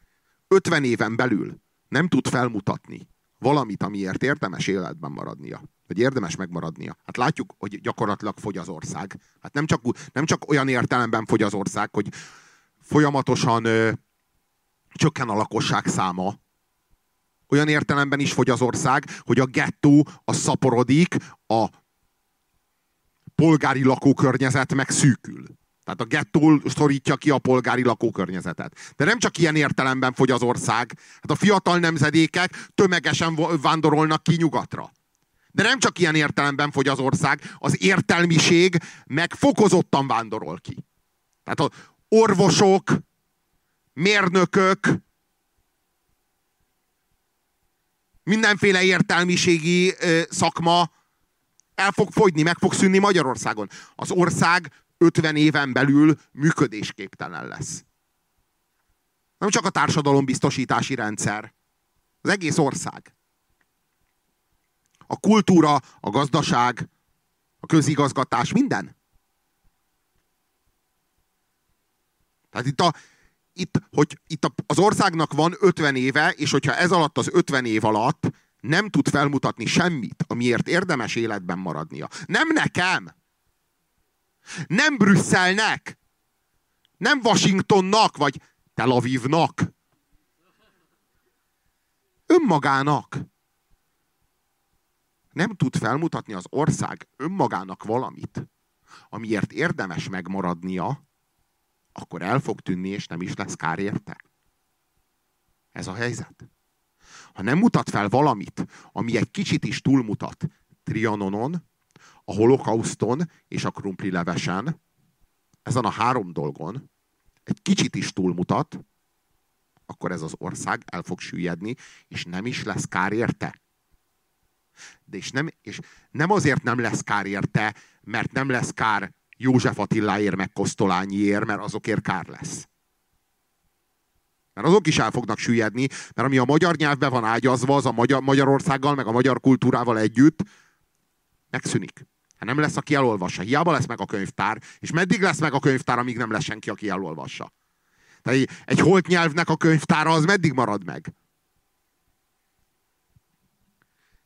50 éven belül nem tud felmutatni valamit, amiért érdemes életben maradnia, vagy érdemes megmaradnia. Hát látjuk, hogy gyakorlatilag fogy az ország. Hát nem csak, nem csak olyan értelemben fogy az ország, hogy folyamatosan ö, csökken a lakosság száma, olyan értelemben is fogy az ország, hogy a gettó a szaporodik, a polgári lakókörnyezet meg szűkül. Tehát a gettó szorítja ki a polgári lakókörnyezetet. De nem csak ilyen értelemben fogy az ország. Hát a fiatal nemzedékek tömegesen vándorolnak ki nyugatra. De nem csak ilyen értelemben fogy az ország, az értelmiség meg fokozottan vándorol ki. Tehát az orvosok, mérnökök, mindenféle értelmiségi ö, szakma el fog fogyni, meg fog szűnni Magyarországon. Az ország 50 éven belül működésképtelen lesz. Nem csak a társadalombiztosítási rendszer, az egész ország. A kultúra, a gazdaság, a közigazgatás, minden. Tehát itt, a, itt, hogy itt az országnak van 50 éve, és hogyha ez alatt az 50 év alatt nem tud felmutatni semmit, amiért érdemes életben maradnia. Nem nekem! Nem Brüsszelnek! Nem Washingtonnak, vagy Tel Avivnak! Önmagának! Nem tud felmutatni az ország önmagának valamit, amiért érdemes megmaradnia, akkor el fog tűnni, és nem is lesz kár érte. Ez a helyzet. Ha nem mutat fel valamit, ami egy kicsit is túlmutat Trianonon, a holokauszton és a krumpli levesen, ezen a három dolgon egy kicsit is túlmutat, akkor ez az ország el fog süllyedni, és nem is lesz kár érte. De és nem, és nem azért nem lesz kár érte, mert nem lesz kár József Attiláért, meg Kosztolányiért, mert azokért kár lesz. Mert azok is el fognak süllyedni, mert ami a magyar nyelvbe van ágyazva, az a magyar, Magyarországgal, meg a magyar kultúrával együtt megszűnik. Hát nem lesz, aki elolvassa. Hiába lesz meg a könyvtár, és meddig lesz meg a könyvtár, amíg nem lesz senki, aki elolvassa. Tehát egy, egy holt nyelvnek a könyvtára az meddig marad meg?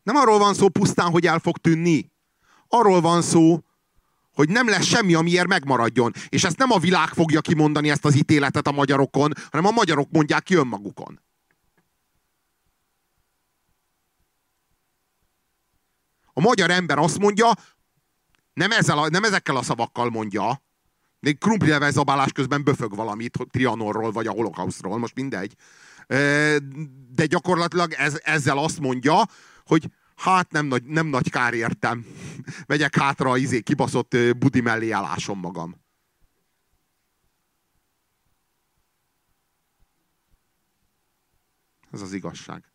Nem arról van szó pusztán, hogy el fog tűnni. Arról van szó, hogy nem lesz semmi, amiért megmaradjon. És ezt nem a világ fogja kimondani ezt az ítéletet a magyarokon, hanem a magyarok mondják ki önmagukon. A magyar ember azt mondja, nem, ezzel a, nem ezekkel a szavakkal mondja, még krumpli zabálás közben böfög valamit Trianonról vagy a holokausztról, most mindegy. De gyakorlatilag ez, ezzel azt mondja, hogy Hát nem nagy, nem nagy kár értem. Megyek hátra, izé, kibaszott budi mellé állásom magam. Ez az igazság.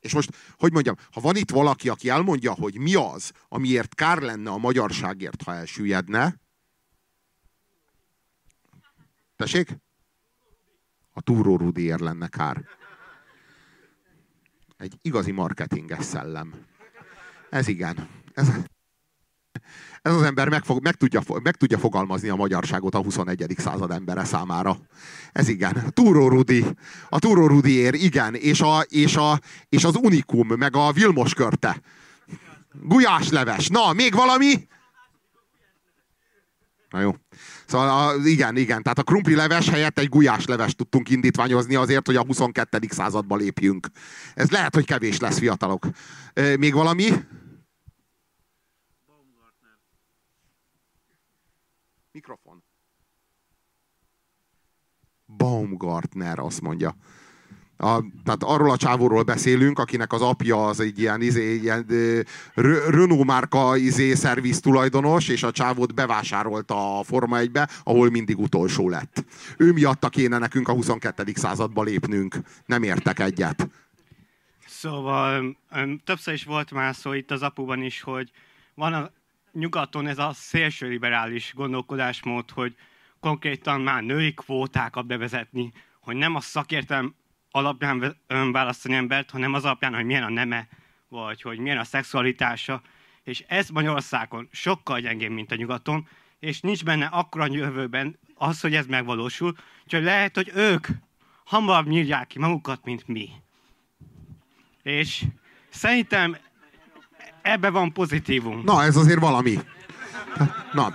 És most, hogy mondjam, ha van itt valaki, aki elmondja, hogy mi az, amiért kár lenne a magyarságért, ha elsüllyedne, tessék? A túró Rudiért lenne kár. Egy igazi marketinges szellem. Ez igen. Ez, ez az ember meg, fog, meg, tudja, meg tudja fogalmazni a magyarságot a 21. század embere számára. Ez igen. Túró Rudi. A Túró Rudiér, igen. És, a, és, a, és az Unikum, meg a Vilmos körte. Gulyásleves. Na, még valami? Na jó. Szóval a, igen, igen. Tehát a krumpli leves helyett egy gulyás leves tudtunk indítványozni azért, hogy a 22. századba lépjünk. Ez lehet, hogy kevés lesz, fiatalok. Még valami? Mikrofon. Baumgartner azt mondja. A, tehát arról a csávóról beszélünk, akinek az apja az egy ilyen, izé, ilyen Renault márka izé, szerviz tulajdonos, és a csávót bevásárolta a Forma 1-be, ahol mindig utolsó lett. Ő miatta kéne nekünk a 22. századba lépnünk. Nem értek egyet.
Szóval többször is volt már szó itt az apuban is, hogy van a nyugaton ez a szélső liberális gondolkodásmód, hogy konkrétan már női kvótákat bevezetni, hogy nem a szakértelem alapján választani embert, hanem az alapján, hogy milyen a neme, vagy hogy milyen a szexualitása. És ez Magyarországon sokkal gyengébb, mint a nyugaton, és nincs benne akkora jövőben az, hogy ez megvalósul, úgyhogy lehet, hogy ők hamarabb nyírják ki magukat, mint mi. És szerintem ebbe van pozitívum.
Na, ez azért valami. Na,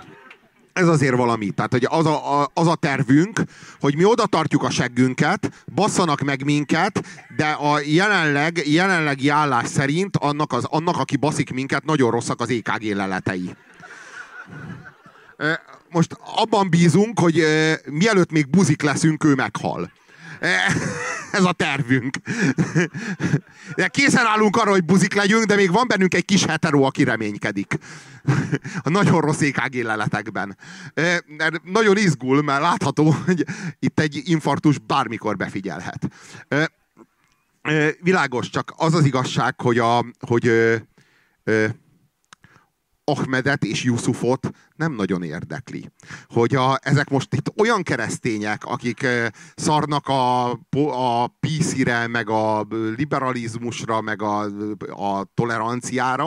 ez azért valami. Tehát, hogy az a, a, az a tervünk, hogy mi oda tartjuk a seggünket, basszanak meg minket, de a jelenleg, jelenlegi állás szerint annak, az, annak, aki baszik minket, nagyon rosszak az EKG leletei. Most abban bízunk, hogy mielőtt még buzik leszünk, ő meghal. Ez a tervünk. De készen állunk arra, hogy buzik legyünk, de még van bennünk egy kis hetero, aki reménykedik. A nagyon rossz EKG leletekben. Nagyon izgul, mert látható, hogy itt egy infarktus bármikor befigyelhet. Világos, csak az az igazság, hogy, a, hogy Ahmedet és Yusufot nem nagyon érdekli. Hogy a, ezek most itt olyan keresztények, akik szarnak a, a PC-re, meg a liberalizmusra, meg a, a toleranciára,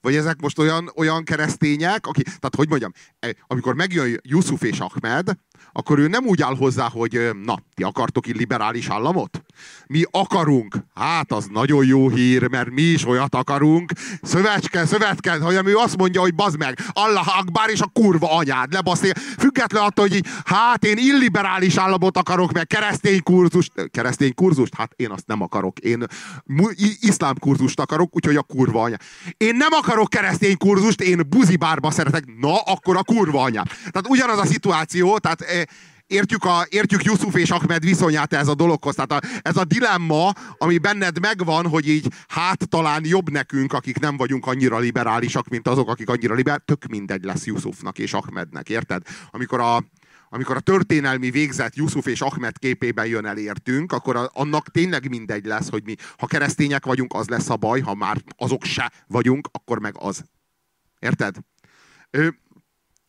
vagy ezek most olyan, olyan keresztények, akik, tehát hogy mondjam, e, amikor megjön Yusuf és Ahmed, akkor ő nem úgy áll hozzá, hogy na, ti akartok itt liberális államot? Mi akarunk. Hát az nagyon jó hír, mert mi is olyat akarunk. Szövetke, szövetke, hogy ő azt mondja, hogy bazd meg, Allah Akbar és a kurva anyád, lebaszni. Független attól, hogy hát én illiberális államot akarok, meg keresztény kurzust. Keresztény kurzust? Hát én azt nem akarok. Én iszlám kurzust akarok, úgyhogy a kurva anya. Én nem akarok keresztény kurzust, én buzibárba szeretek. Na, akkor a kurva anya. Tehát ugyanaz a szituáció, tehát eh, értjük, a, értjük Yusuf és Ahmed viszonyát ez a dologhoz. Tehát a, ez a dilemma, ami benned megvan, hogy így hát talán jobb nekünk, akik nem vagyunk annyira liberálisak, mint azok, akik annyira liberálisak, tök mindegy lesz Yusufnak és Ahmednek, érted? Amikor a, amikor a történelmi végzet Yusuf és Ahmed képében jön el értünk, akkor a, annak tényleg mindegy lesz, hogy mi, ha keresztények vagyunk, az lesz a baj, ha már azok se vagyunk, akkor meg az. Érted? Ö,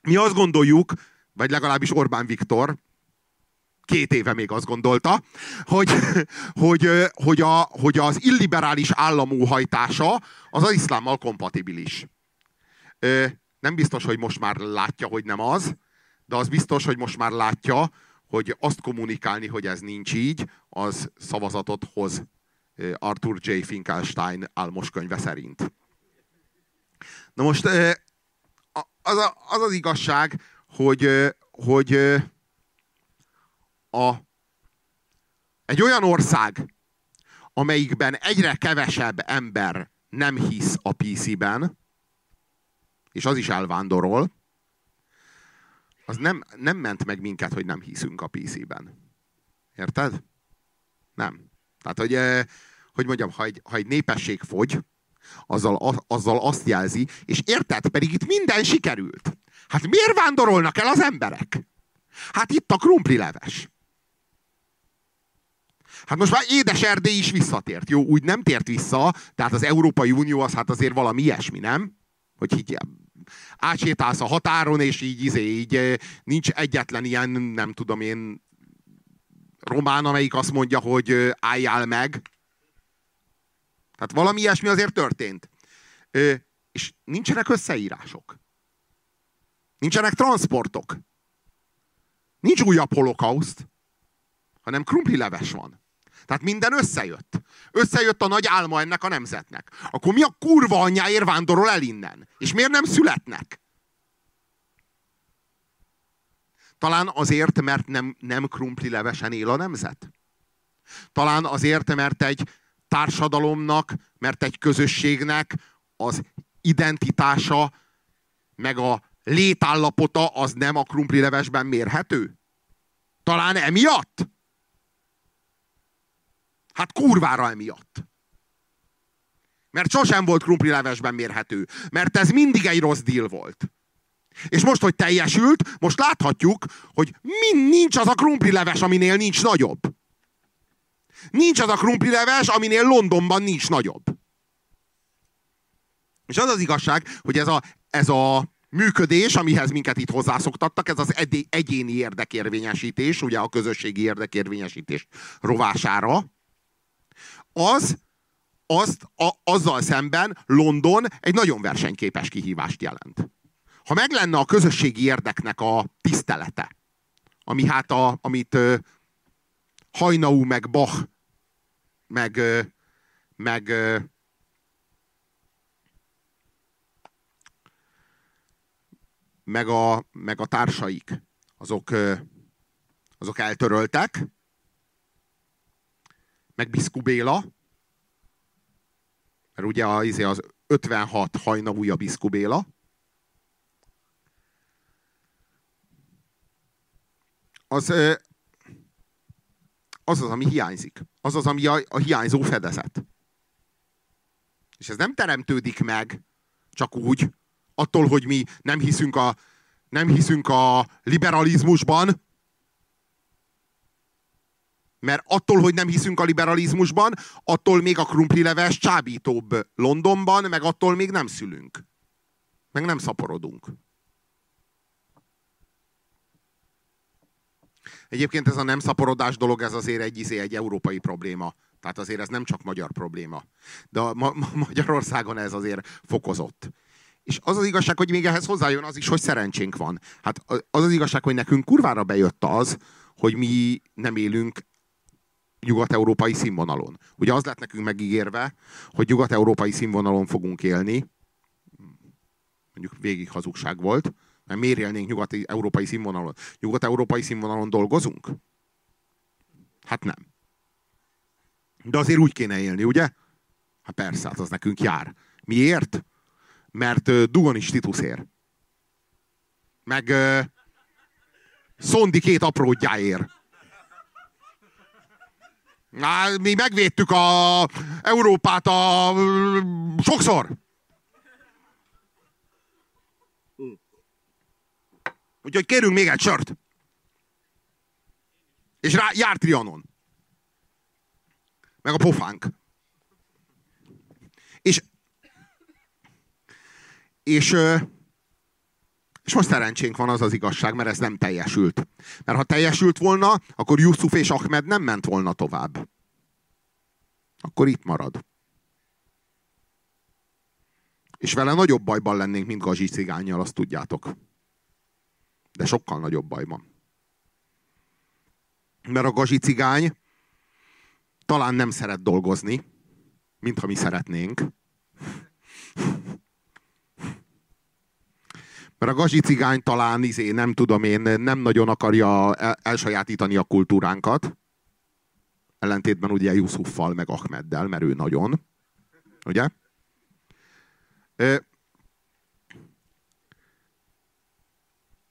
mi azt gondoljuk, vagy legalábbis Orbán Viktor, két éve még azt gondolta, hogy, hogy, hogy, a, hogy az illiberális államóhajtása az az iszlámmal kompatibilis. Nem biztos, hogy most már látja, hogy nem az, de az biztos, hogy most már látja, hogy azt kommunikálni, hogy ez nincs így, az szavazatot hoz Arthur J. Finkelstein álmos könyve szerint. Na most az, az az igazság, hogy, hogy a, egy olyan ország, amelyikben egyre kevesebb ember nem hisz a PC-ben, és az is elvándorol, az nem, nem ment meg minket, hogy nem hiszünk a PC-ben. Érted? Nem. Tehát, hogy, hogy mondjam, ha egy, ha egy népesség fogy, azzal, azzal azt jelzi, és érted, pedig itt minden sikerült. Hát miért vándorolnak el az emberek? Hát itt a krumpli leves. Hát most már édes Erdély is visszatért. Jó, úgy nem tért vissza, tehát az Európai Unió az hát azért valami ilyesmi, nem? Hogy így átsétálsz a határon, és így, izé, így nincs egyetlen ilyen, nem tudom én, román, amelyik azt mondja, hogy álljál meg. Tehát valami ilyesmi azért történt. És nincsenek összeírások. Nincsenek transportok. Nincs újabb holokauszt, hanem krumpli leves van. Tehát minden összejött. Összejött a nagy álma ennek a nemzetnek. Akkor mi a kurva anyjáért vándorol el innen? És miért nem születnek? Talán azért, mert nem, nem krumpli levesen él a nemzet? Talán azért, mert egy társadalomnak, mert egy közösségnek az identitása, meg a létállapota az nem a krumpli levesben mérhető? Talán emiatt? Hát kurvára emiatt. Mert sosem volt krumpli levesben mérhető. Mert ez mindig egy rossz deal volt. És most, hogy teljesült, most láthatjuk, hogy mind nincs az a krumpli leves, aminél nincs nagyobb. Nincs az a krumpli leves, aminél Londonban nincs nagyobb. És az az igazság, hogy ez a, ez a működés, amihez minket itt hozzászoktattak, ez az egyéni érdekérvényesítés, ugye a közösségi érdekérvényesítés rovására, az, azt, a, azzal szemben London egy nagyon versenyképes kihívást jelent. Ha meg lenne a közösségi érdeknek a tisztelete, ami hát a, amit uh, Hajnau, meg Bach, meg, uh, meg uh, meg a, meg a társaik, azok, azok eltöröltek, meg Biszku Béla, mert ugye az, izé az 56 hajnavúja Biszku Béla, az, az az, ami hiányzik. Az az, ami a, a hiányzó fedezet. És ez nem teremtődik meg csak úgy, attól, hogy mi nem hiszünk a, nem hiszünk a liberalizmusban, mert attól, hogy nem hiszünk a liberalizmusban, attól még a krumplileves csábítóbb Londonban, meg attól még nem szülünk. Meg nem szaporodunk. Egyébként ez a nem szaporodás dolog, ez azért egy, izé, egy európai probléma. Tehát azért ez nem csak magyar probléma. De a Ma Ma Magyarországon ez azért fokozott. És az az igazság, hogy még ehhez hozzájön az is, hogy szerencsénk van. Hát az az igazság, hogy nekünk kurvára bejött az, hogy mi nem élünk nyugat-európai színvonalon. Ugye az lett nekünk megígérve, hogy nyugat-európai színvonalon fogunk élni, mondjuk végig hazugság volt, mert miért élnénk nyugat-európai színvonalon? Nyugat-európai színvonalon dolgozunk? Hát nem. De azért úgy kéne élni, ugye? Hát persze, hát az nekünk jár. Miért? Mert uh, Dugonis Titusért. Meg uh, Szondi két apródjáért. Á, mi megvédtük a Európát a... sokszor. Úgyhogy kérünk még egy sört. És rá, jár Trianon. Meg a pofánk. És és és most szerencsénk van az az igazság, mert ez nem teljesült. Mert ha teljesült volna, akkor Yusuf és Ahmed nem ment volna tovább. Akkor itt marad. És vele nagyobb bajban lennénk, mint Gazsi cigányjal, azt tudjátok. De sokkal nagyobb bajban. Mert a Gazsi cigány talán nem szeret dolgozni, mint ha mi szeretnénk. Mert a gazsi cigány talán, izé, nem tudom én, nem nagyon akarja elsajátítani a kultúránkat. Ellentétben ugye Yusuffal, meg Ahmeddel, mert ő nagyon. Ugye?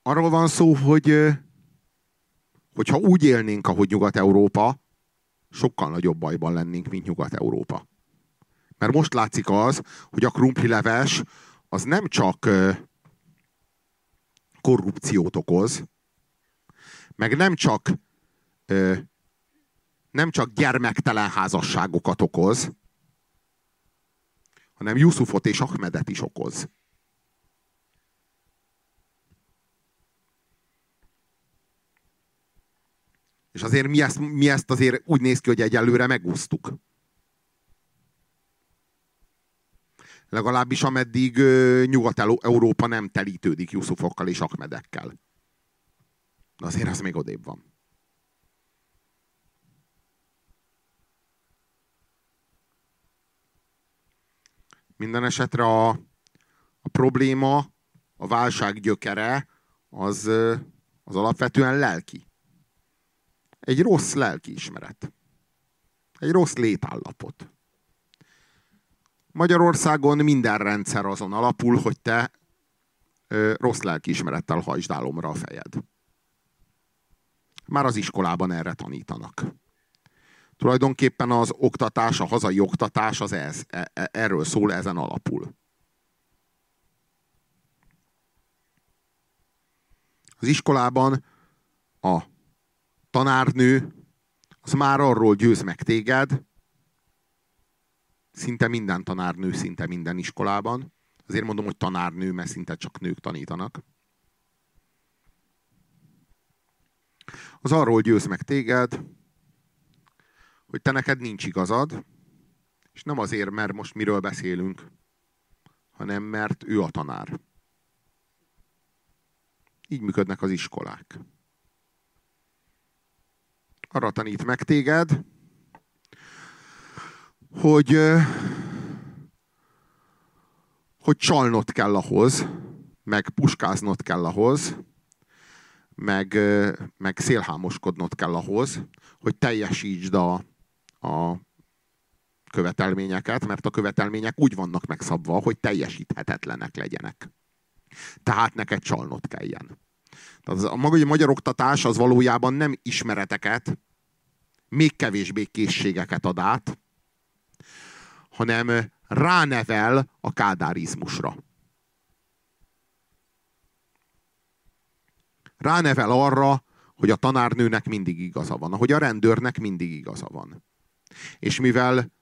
Arról van szó, hogy hogyha úgy élnénk, ahogy Nyugat-Európa, sokkal nagyobb bajban lennénk, mint Nyugat-Európa. Mert most látszik az, hogy a krumplileves az nem csak korrupciót okoz, meg nem csak nem csak gyermektelen házasságokat okoz, hanem Yusufot és Ahmedet is okoz. És azért mi ezt, mi ezt azért úgy néz ki, hogy egyelőre megúsztuk. Legalábbis ameddig Nyugat-Európa nem telítődik Yusufokkal és Ahmedekkel. De azért az még odébb van. Minden esetre a, a probléma, a válság gyökere az, az alapvetően lelki. Egy rossz lelkiismeret. Egy rossz létállapot. Magyarországon minden rendszer azon alapul, hogy te ö, rossz lelkiismerettel hajtsd álomra a fejed. Már az iskolában erre tanítanak. Tulajdonképpen az oktatás, a hazai oktatás az ez, e, e, erről szól, ezen alapul. Az iskolában a tanárnő az már arról győz meg téged, szinte minden tanárnő, szinte minden iskolában. Azért mondom, hogy tanárnő, mert szinte csak nők tanítanak. Az arról győz meg téged, hogy te neked nincs igazad, és nem azért, mert most miről beszélünk, hanem mert ő a tanár. Így működnek az iskolák. Arra tanít meg téged, hogy, hogy csalnod kell ahhoz, meg puskáznod kell ahhoz, meg, meg szélhámoskodnod kell ahhoz, hogy teljesítsd a, a követelményeket, mert a követelmények úgy vannak megszabva, hogy teljesíthetetlenek legyenek. Tehát neked csalnod kelljen. Tehát a maga a magyar oktatás az valójában nem ismereteket, még kevésbé készségeket ad át, hanem ránevel a kádárizmusra. Ránevel arra, hogy a tanárnőnek mindig igaza van, ahogy a rendőrnek mindig igaza van. És mivel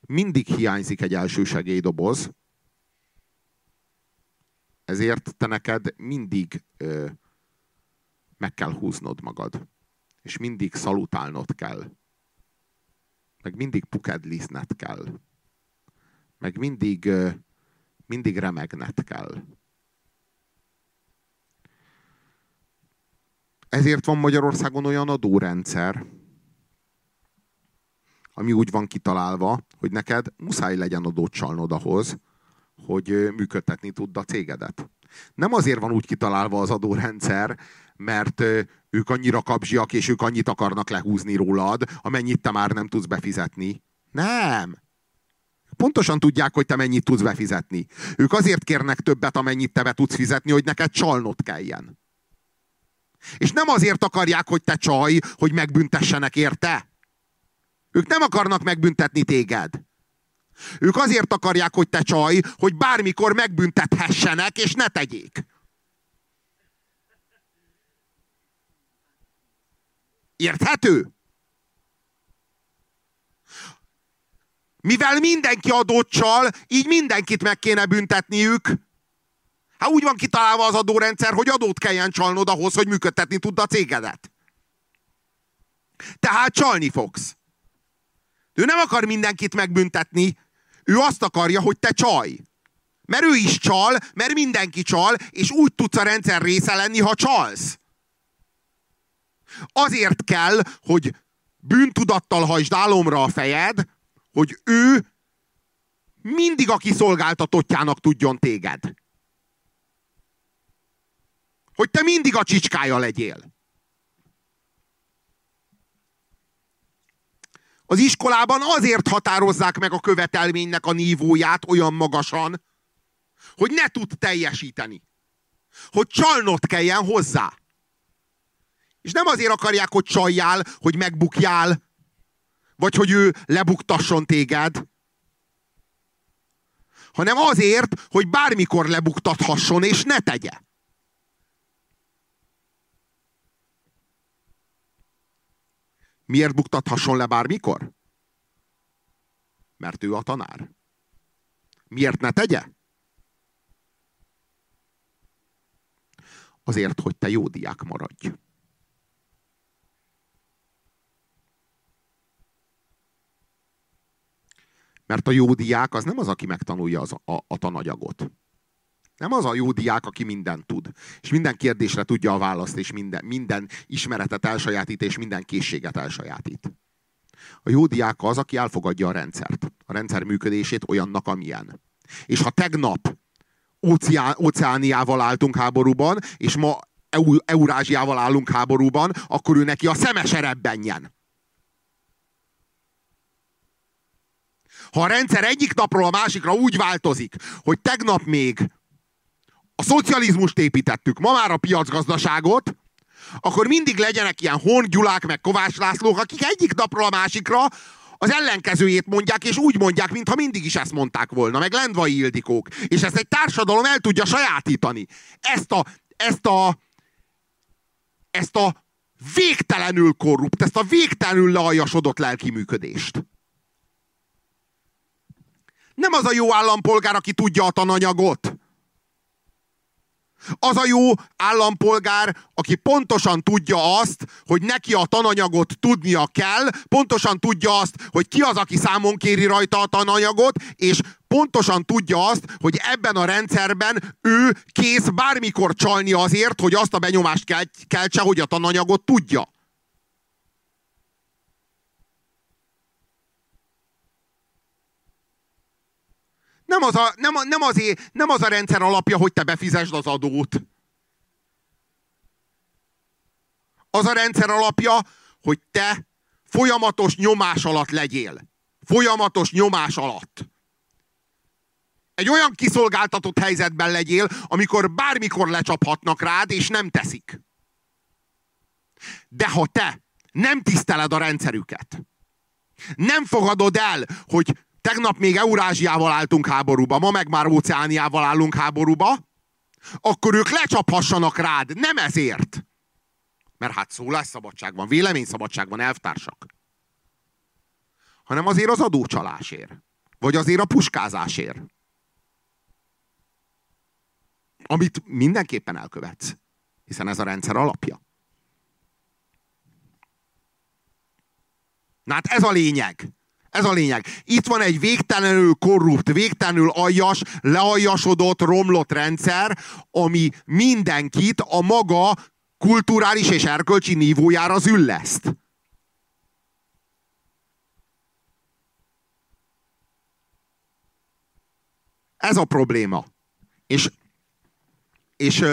mindig hiányzik egy első segélydoboz, ezért te neked mindig ö, meg kell húznod magad. És mindig szalutálnod kell. Meg mindig pukedlizned kell meg mindig, mindig remegnet kell. Ezért van Magyarországon olyan adórendszer, ami úgy van kitalálva, hogy neked muszáj legyen adót csalnod ahhoz, hogy működtetni tudd a cégedet. Nem azért van úgy kitalálva az adórendszer, mert ők annyira kapzsiak, és ők annyit akarnak lehúzni rólad, amennyit te már nem tudsz befizetni. Nem! Pontosan tudják, hogy te mennyit tudsz befizetni. Ők azért kérnek többet, amennyit te be tudsz fizetni, hogy neked csalnod kelljen. És nem azért akarják, hogy te csaj, hogy megbüntessenek érte. Ők nem akarnak megbüntetni téged. Ők azért akarják, hogy te csaj, hogy bármikor megbüntethessenek, és ne tegyék. Érthető? Mivel mindenki adót csal, így mindenkit meg kéne büntetniük. Hát úgy van kitalálva az adórendszer, hogy adót kelljen csalnod ahhoz, hogy működtetni tudd a cégedet. Tehát csalni fogsz. Ő nem akar mindenkit megbüntetni, ő azt akarja, hogy te csaj. Mert ő is csal, mert mindenki csal, és úgy tudsz a rendszer része lenni, ha csalsz. Azért kell, hogy bűntudattal hajtsd álomra a fejed, hogy ő mindig a kiszolgáltatottjának tudjon téged. Hogy te mindig a csicskája legyél. Az iskolában azért határozzák meg a követelménynek a nívóját olyan magasan, hogy ne tud teljesíteni. Hogy csalnod kelljen hozzá. És nem azért akarják, hogy csaljál, hogy megbukjál, vagy hogy ő lebuktasson téged, hanem azért, hogy bármikor lebuktathasson és ne tegye. Miért buktathasson le bármikor? Mert ő a tanár. Miért ne tegye? Azért, hogy te jó diák maradj. Mert a jó diák az nem az, aki megtanulja az, a, a tananyagot. Nem az a jó diák, aki mindent tud. És minden kérdésre tudja a választ, és minden, minden ismeretet elsajátít, és minden készséget elsajátít. A jó diák az, aki elfogadja a rendszert. A rendszer működését olyannak, amilyen. És ha tegnap óceán, óceániával álltunk háborúban, és ma Eurázsiával állunk háborúban, akkor ő neki a szemese rebbenjen. Ha a rendszer egyik napról a másikra úgy változik, hogy tegnap még a szocializmust építettük, ma már a piacgazdaságot, akkor mindig legyenek ilyen hongyulák, meg Kovács Lászlók, akik egyik napról a másikra az ellenkezőjét mondják, és úgy mondják, mintha mindig is ezt mondták volna, meg Lendvai Ildikók. És ezt egy társadalom el tudja sajátítani. Ezt a, ezt a, ezt a végtelenül korrupt, ezt a végtelenül lealjasodott lelkiműködést. Nem az a jó állampolgár, aki tudja a tananyagot. Az a jó állampolgár, aki pontosan tudja azt, hogy neki a tananyagot tudnia kell, pontosan tudja azt, hogy ki az, aki számon kéri rajta a tananyagot, és pontosan tudja azt, hogy ebben a rendszerben ő kész bármikor csalni azért, hogy azt a benyomást keltse, hogy a tananyagot tudja. Nem az, a, nem, nem, azért, nem az a rendszer alapja, hogy te befizesd az adót. Az a rendszer alapja, hogy te folyamatos nyomás alatt legyél. Folyamatos nyomás alatt. Egy olyan kiszolgáltatott helyzetben legyél, amikor bármikor lecsaphatnak rád, és nem teszik. De ha te nem tiszteled a rendszerüket, nem fogadod el, hogy Tegnap még Eurázsiával álltunk háborúba, ma meg már Óceániával állunk háborúba, akkor ők lecsaphassanak rád, nem ezért. Mert hát szólásszabadság van, véleményszabadság van, elvtársak. Hanem azért az adócsalásért. Vagy azért a puskázásért. Amit mindenképpen elkövetsz. Hiszen ez a rendszer alapja. Na hát ez a lényeg. Ez a lényeg. Itt van egy végtelenül korrupt, végtelenül aljas, lealjasodott, romlott rendszer, ami mindenkit a maga kulturális és erkölcsi nívójára zülleszt. Ez a probléma. És, és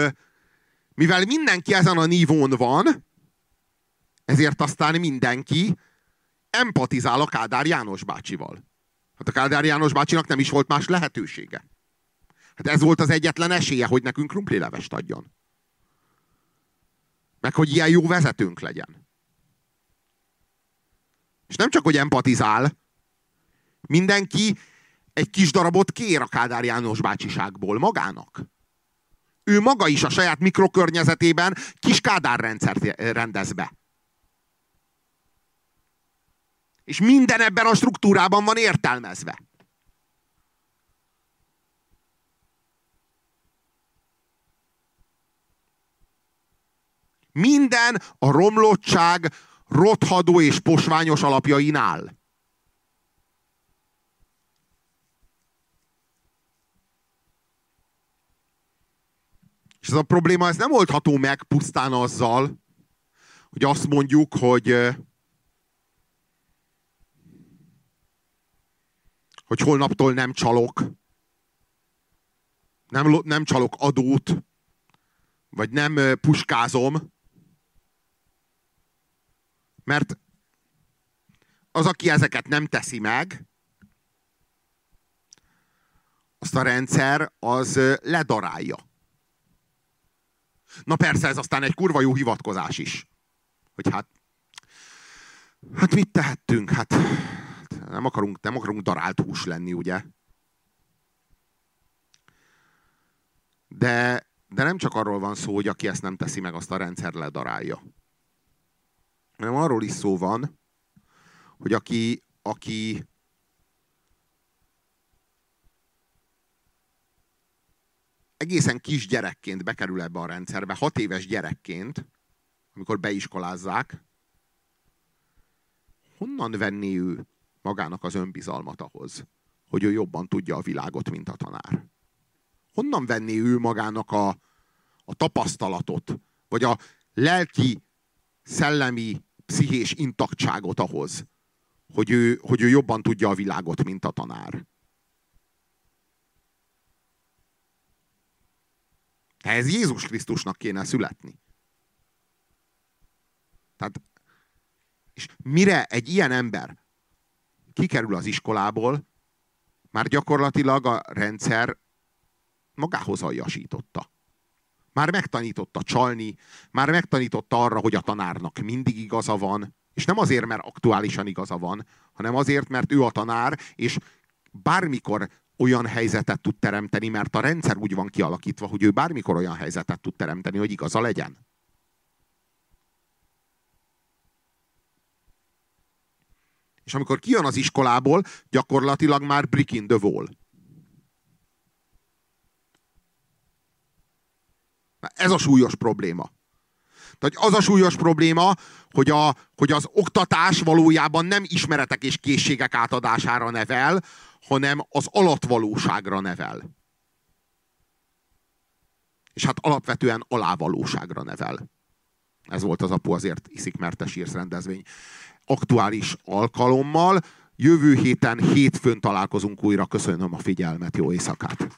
mivel mindenki ezen a nívón van, ezért aztán mindenki empatizál a Kádár János bácsival. Hát a Kádár János bácsinak nem is volt más lehetősége. Hát ez volt az egyetlen esélye, hogy nekünk krumplilevest adjon. Meg hogy ilyen jó vezetőnk legyen. És nem csak, hogy empatizál, mindenki egy kis darabot kér a Kádár János bácsiságból magának. Ő maga is a saját mikrokörnyezetében kis Kádár rendszert rendez be. És minden ebben a struktúrában van értelmezve. Minden a romlottság rothadó és posványos alapjainál. És ez a probléma ez nem oldható meg pusztán azzal, hogy azt mondjuk, hogy hogy holnaptól nem csalok, nem, nem csalok adót, vagy nem puskázom, mert az, aki ezeket nem teszi meg, azt a rendszer az ledarálja. Na persze, ez aztán egy kurva jó hivatkozás is. Hogy hát, hát mit tehettünk? Hát nem akarunk, nem akarunk darált hús lenni, ugye? De, de nem csak arról van szó, hogy aki ezt nem teszi meg, azt a rendszer ledarálja. Hanem arról is szó van, hogy aki, aki egészen kisgyerekként bekerül ebbe a rendszerbe, hat éves gyerekként, amikor beiskolázzák, honnan venné ő magának az önbizalmat ahhoz, hogy ő jobban tudja a világot, mint a tanár? Honnan venné ő magának a, a tapasztalatot, vagy a lelki, szellemi, pszichés intaktságot ahhoz, hogy ő, hogy ő jobban tudja a világot, mint a tanár? Ez Jézus Krisztusnak kéne születni. Tehát, és mire egy ilyen ember kikerül az iskolából, már gyakorlatilag a rendszer magához aljasította. Már megtanította csalni, már megtanította arra, hogy a tanárnak mindig igaza van, és nem azért, mert aktuálisan igaza van, hanem azért, mert ő a tanár, és bármikor olyan helyzetet tud teremteni, mert a rendszer úgy van kialakítva, hogy ő bármikor olyan helyzetet tud teremteni, hogy igaza legyen. És amikor kijön az iskolából, gyakorlatilag már brick in the wall. Ez a súlyos probléma. Tehát az a súlyos probléma, hogy, a, hogy az oktatás valójában nem ismeretek és készségek átadására nevel, hanem az alatvalóságra nevel. És hát alapvetően alávalóságra nevel. Ez volt az apu azért iszik, mert sírsz rendezvény. Aktuális alkalommal. Jövő héten hétfőn találkozunk újra. Köszönöm a figyelmet, jó éjszakát!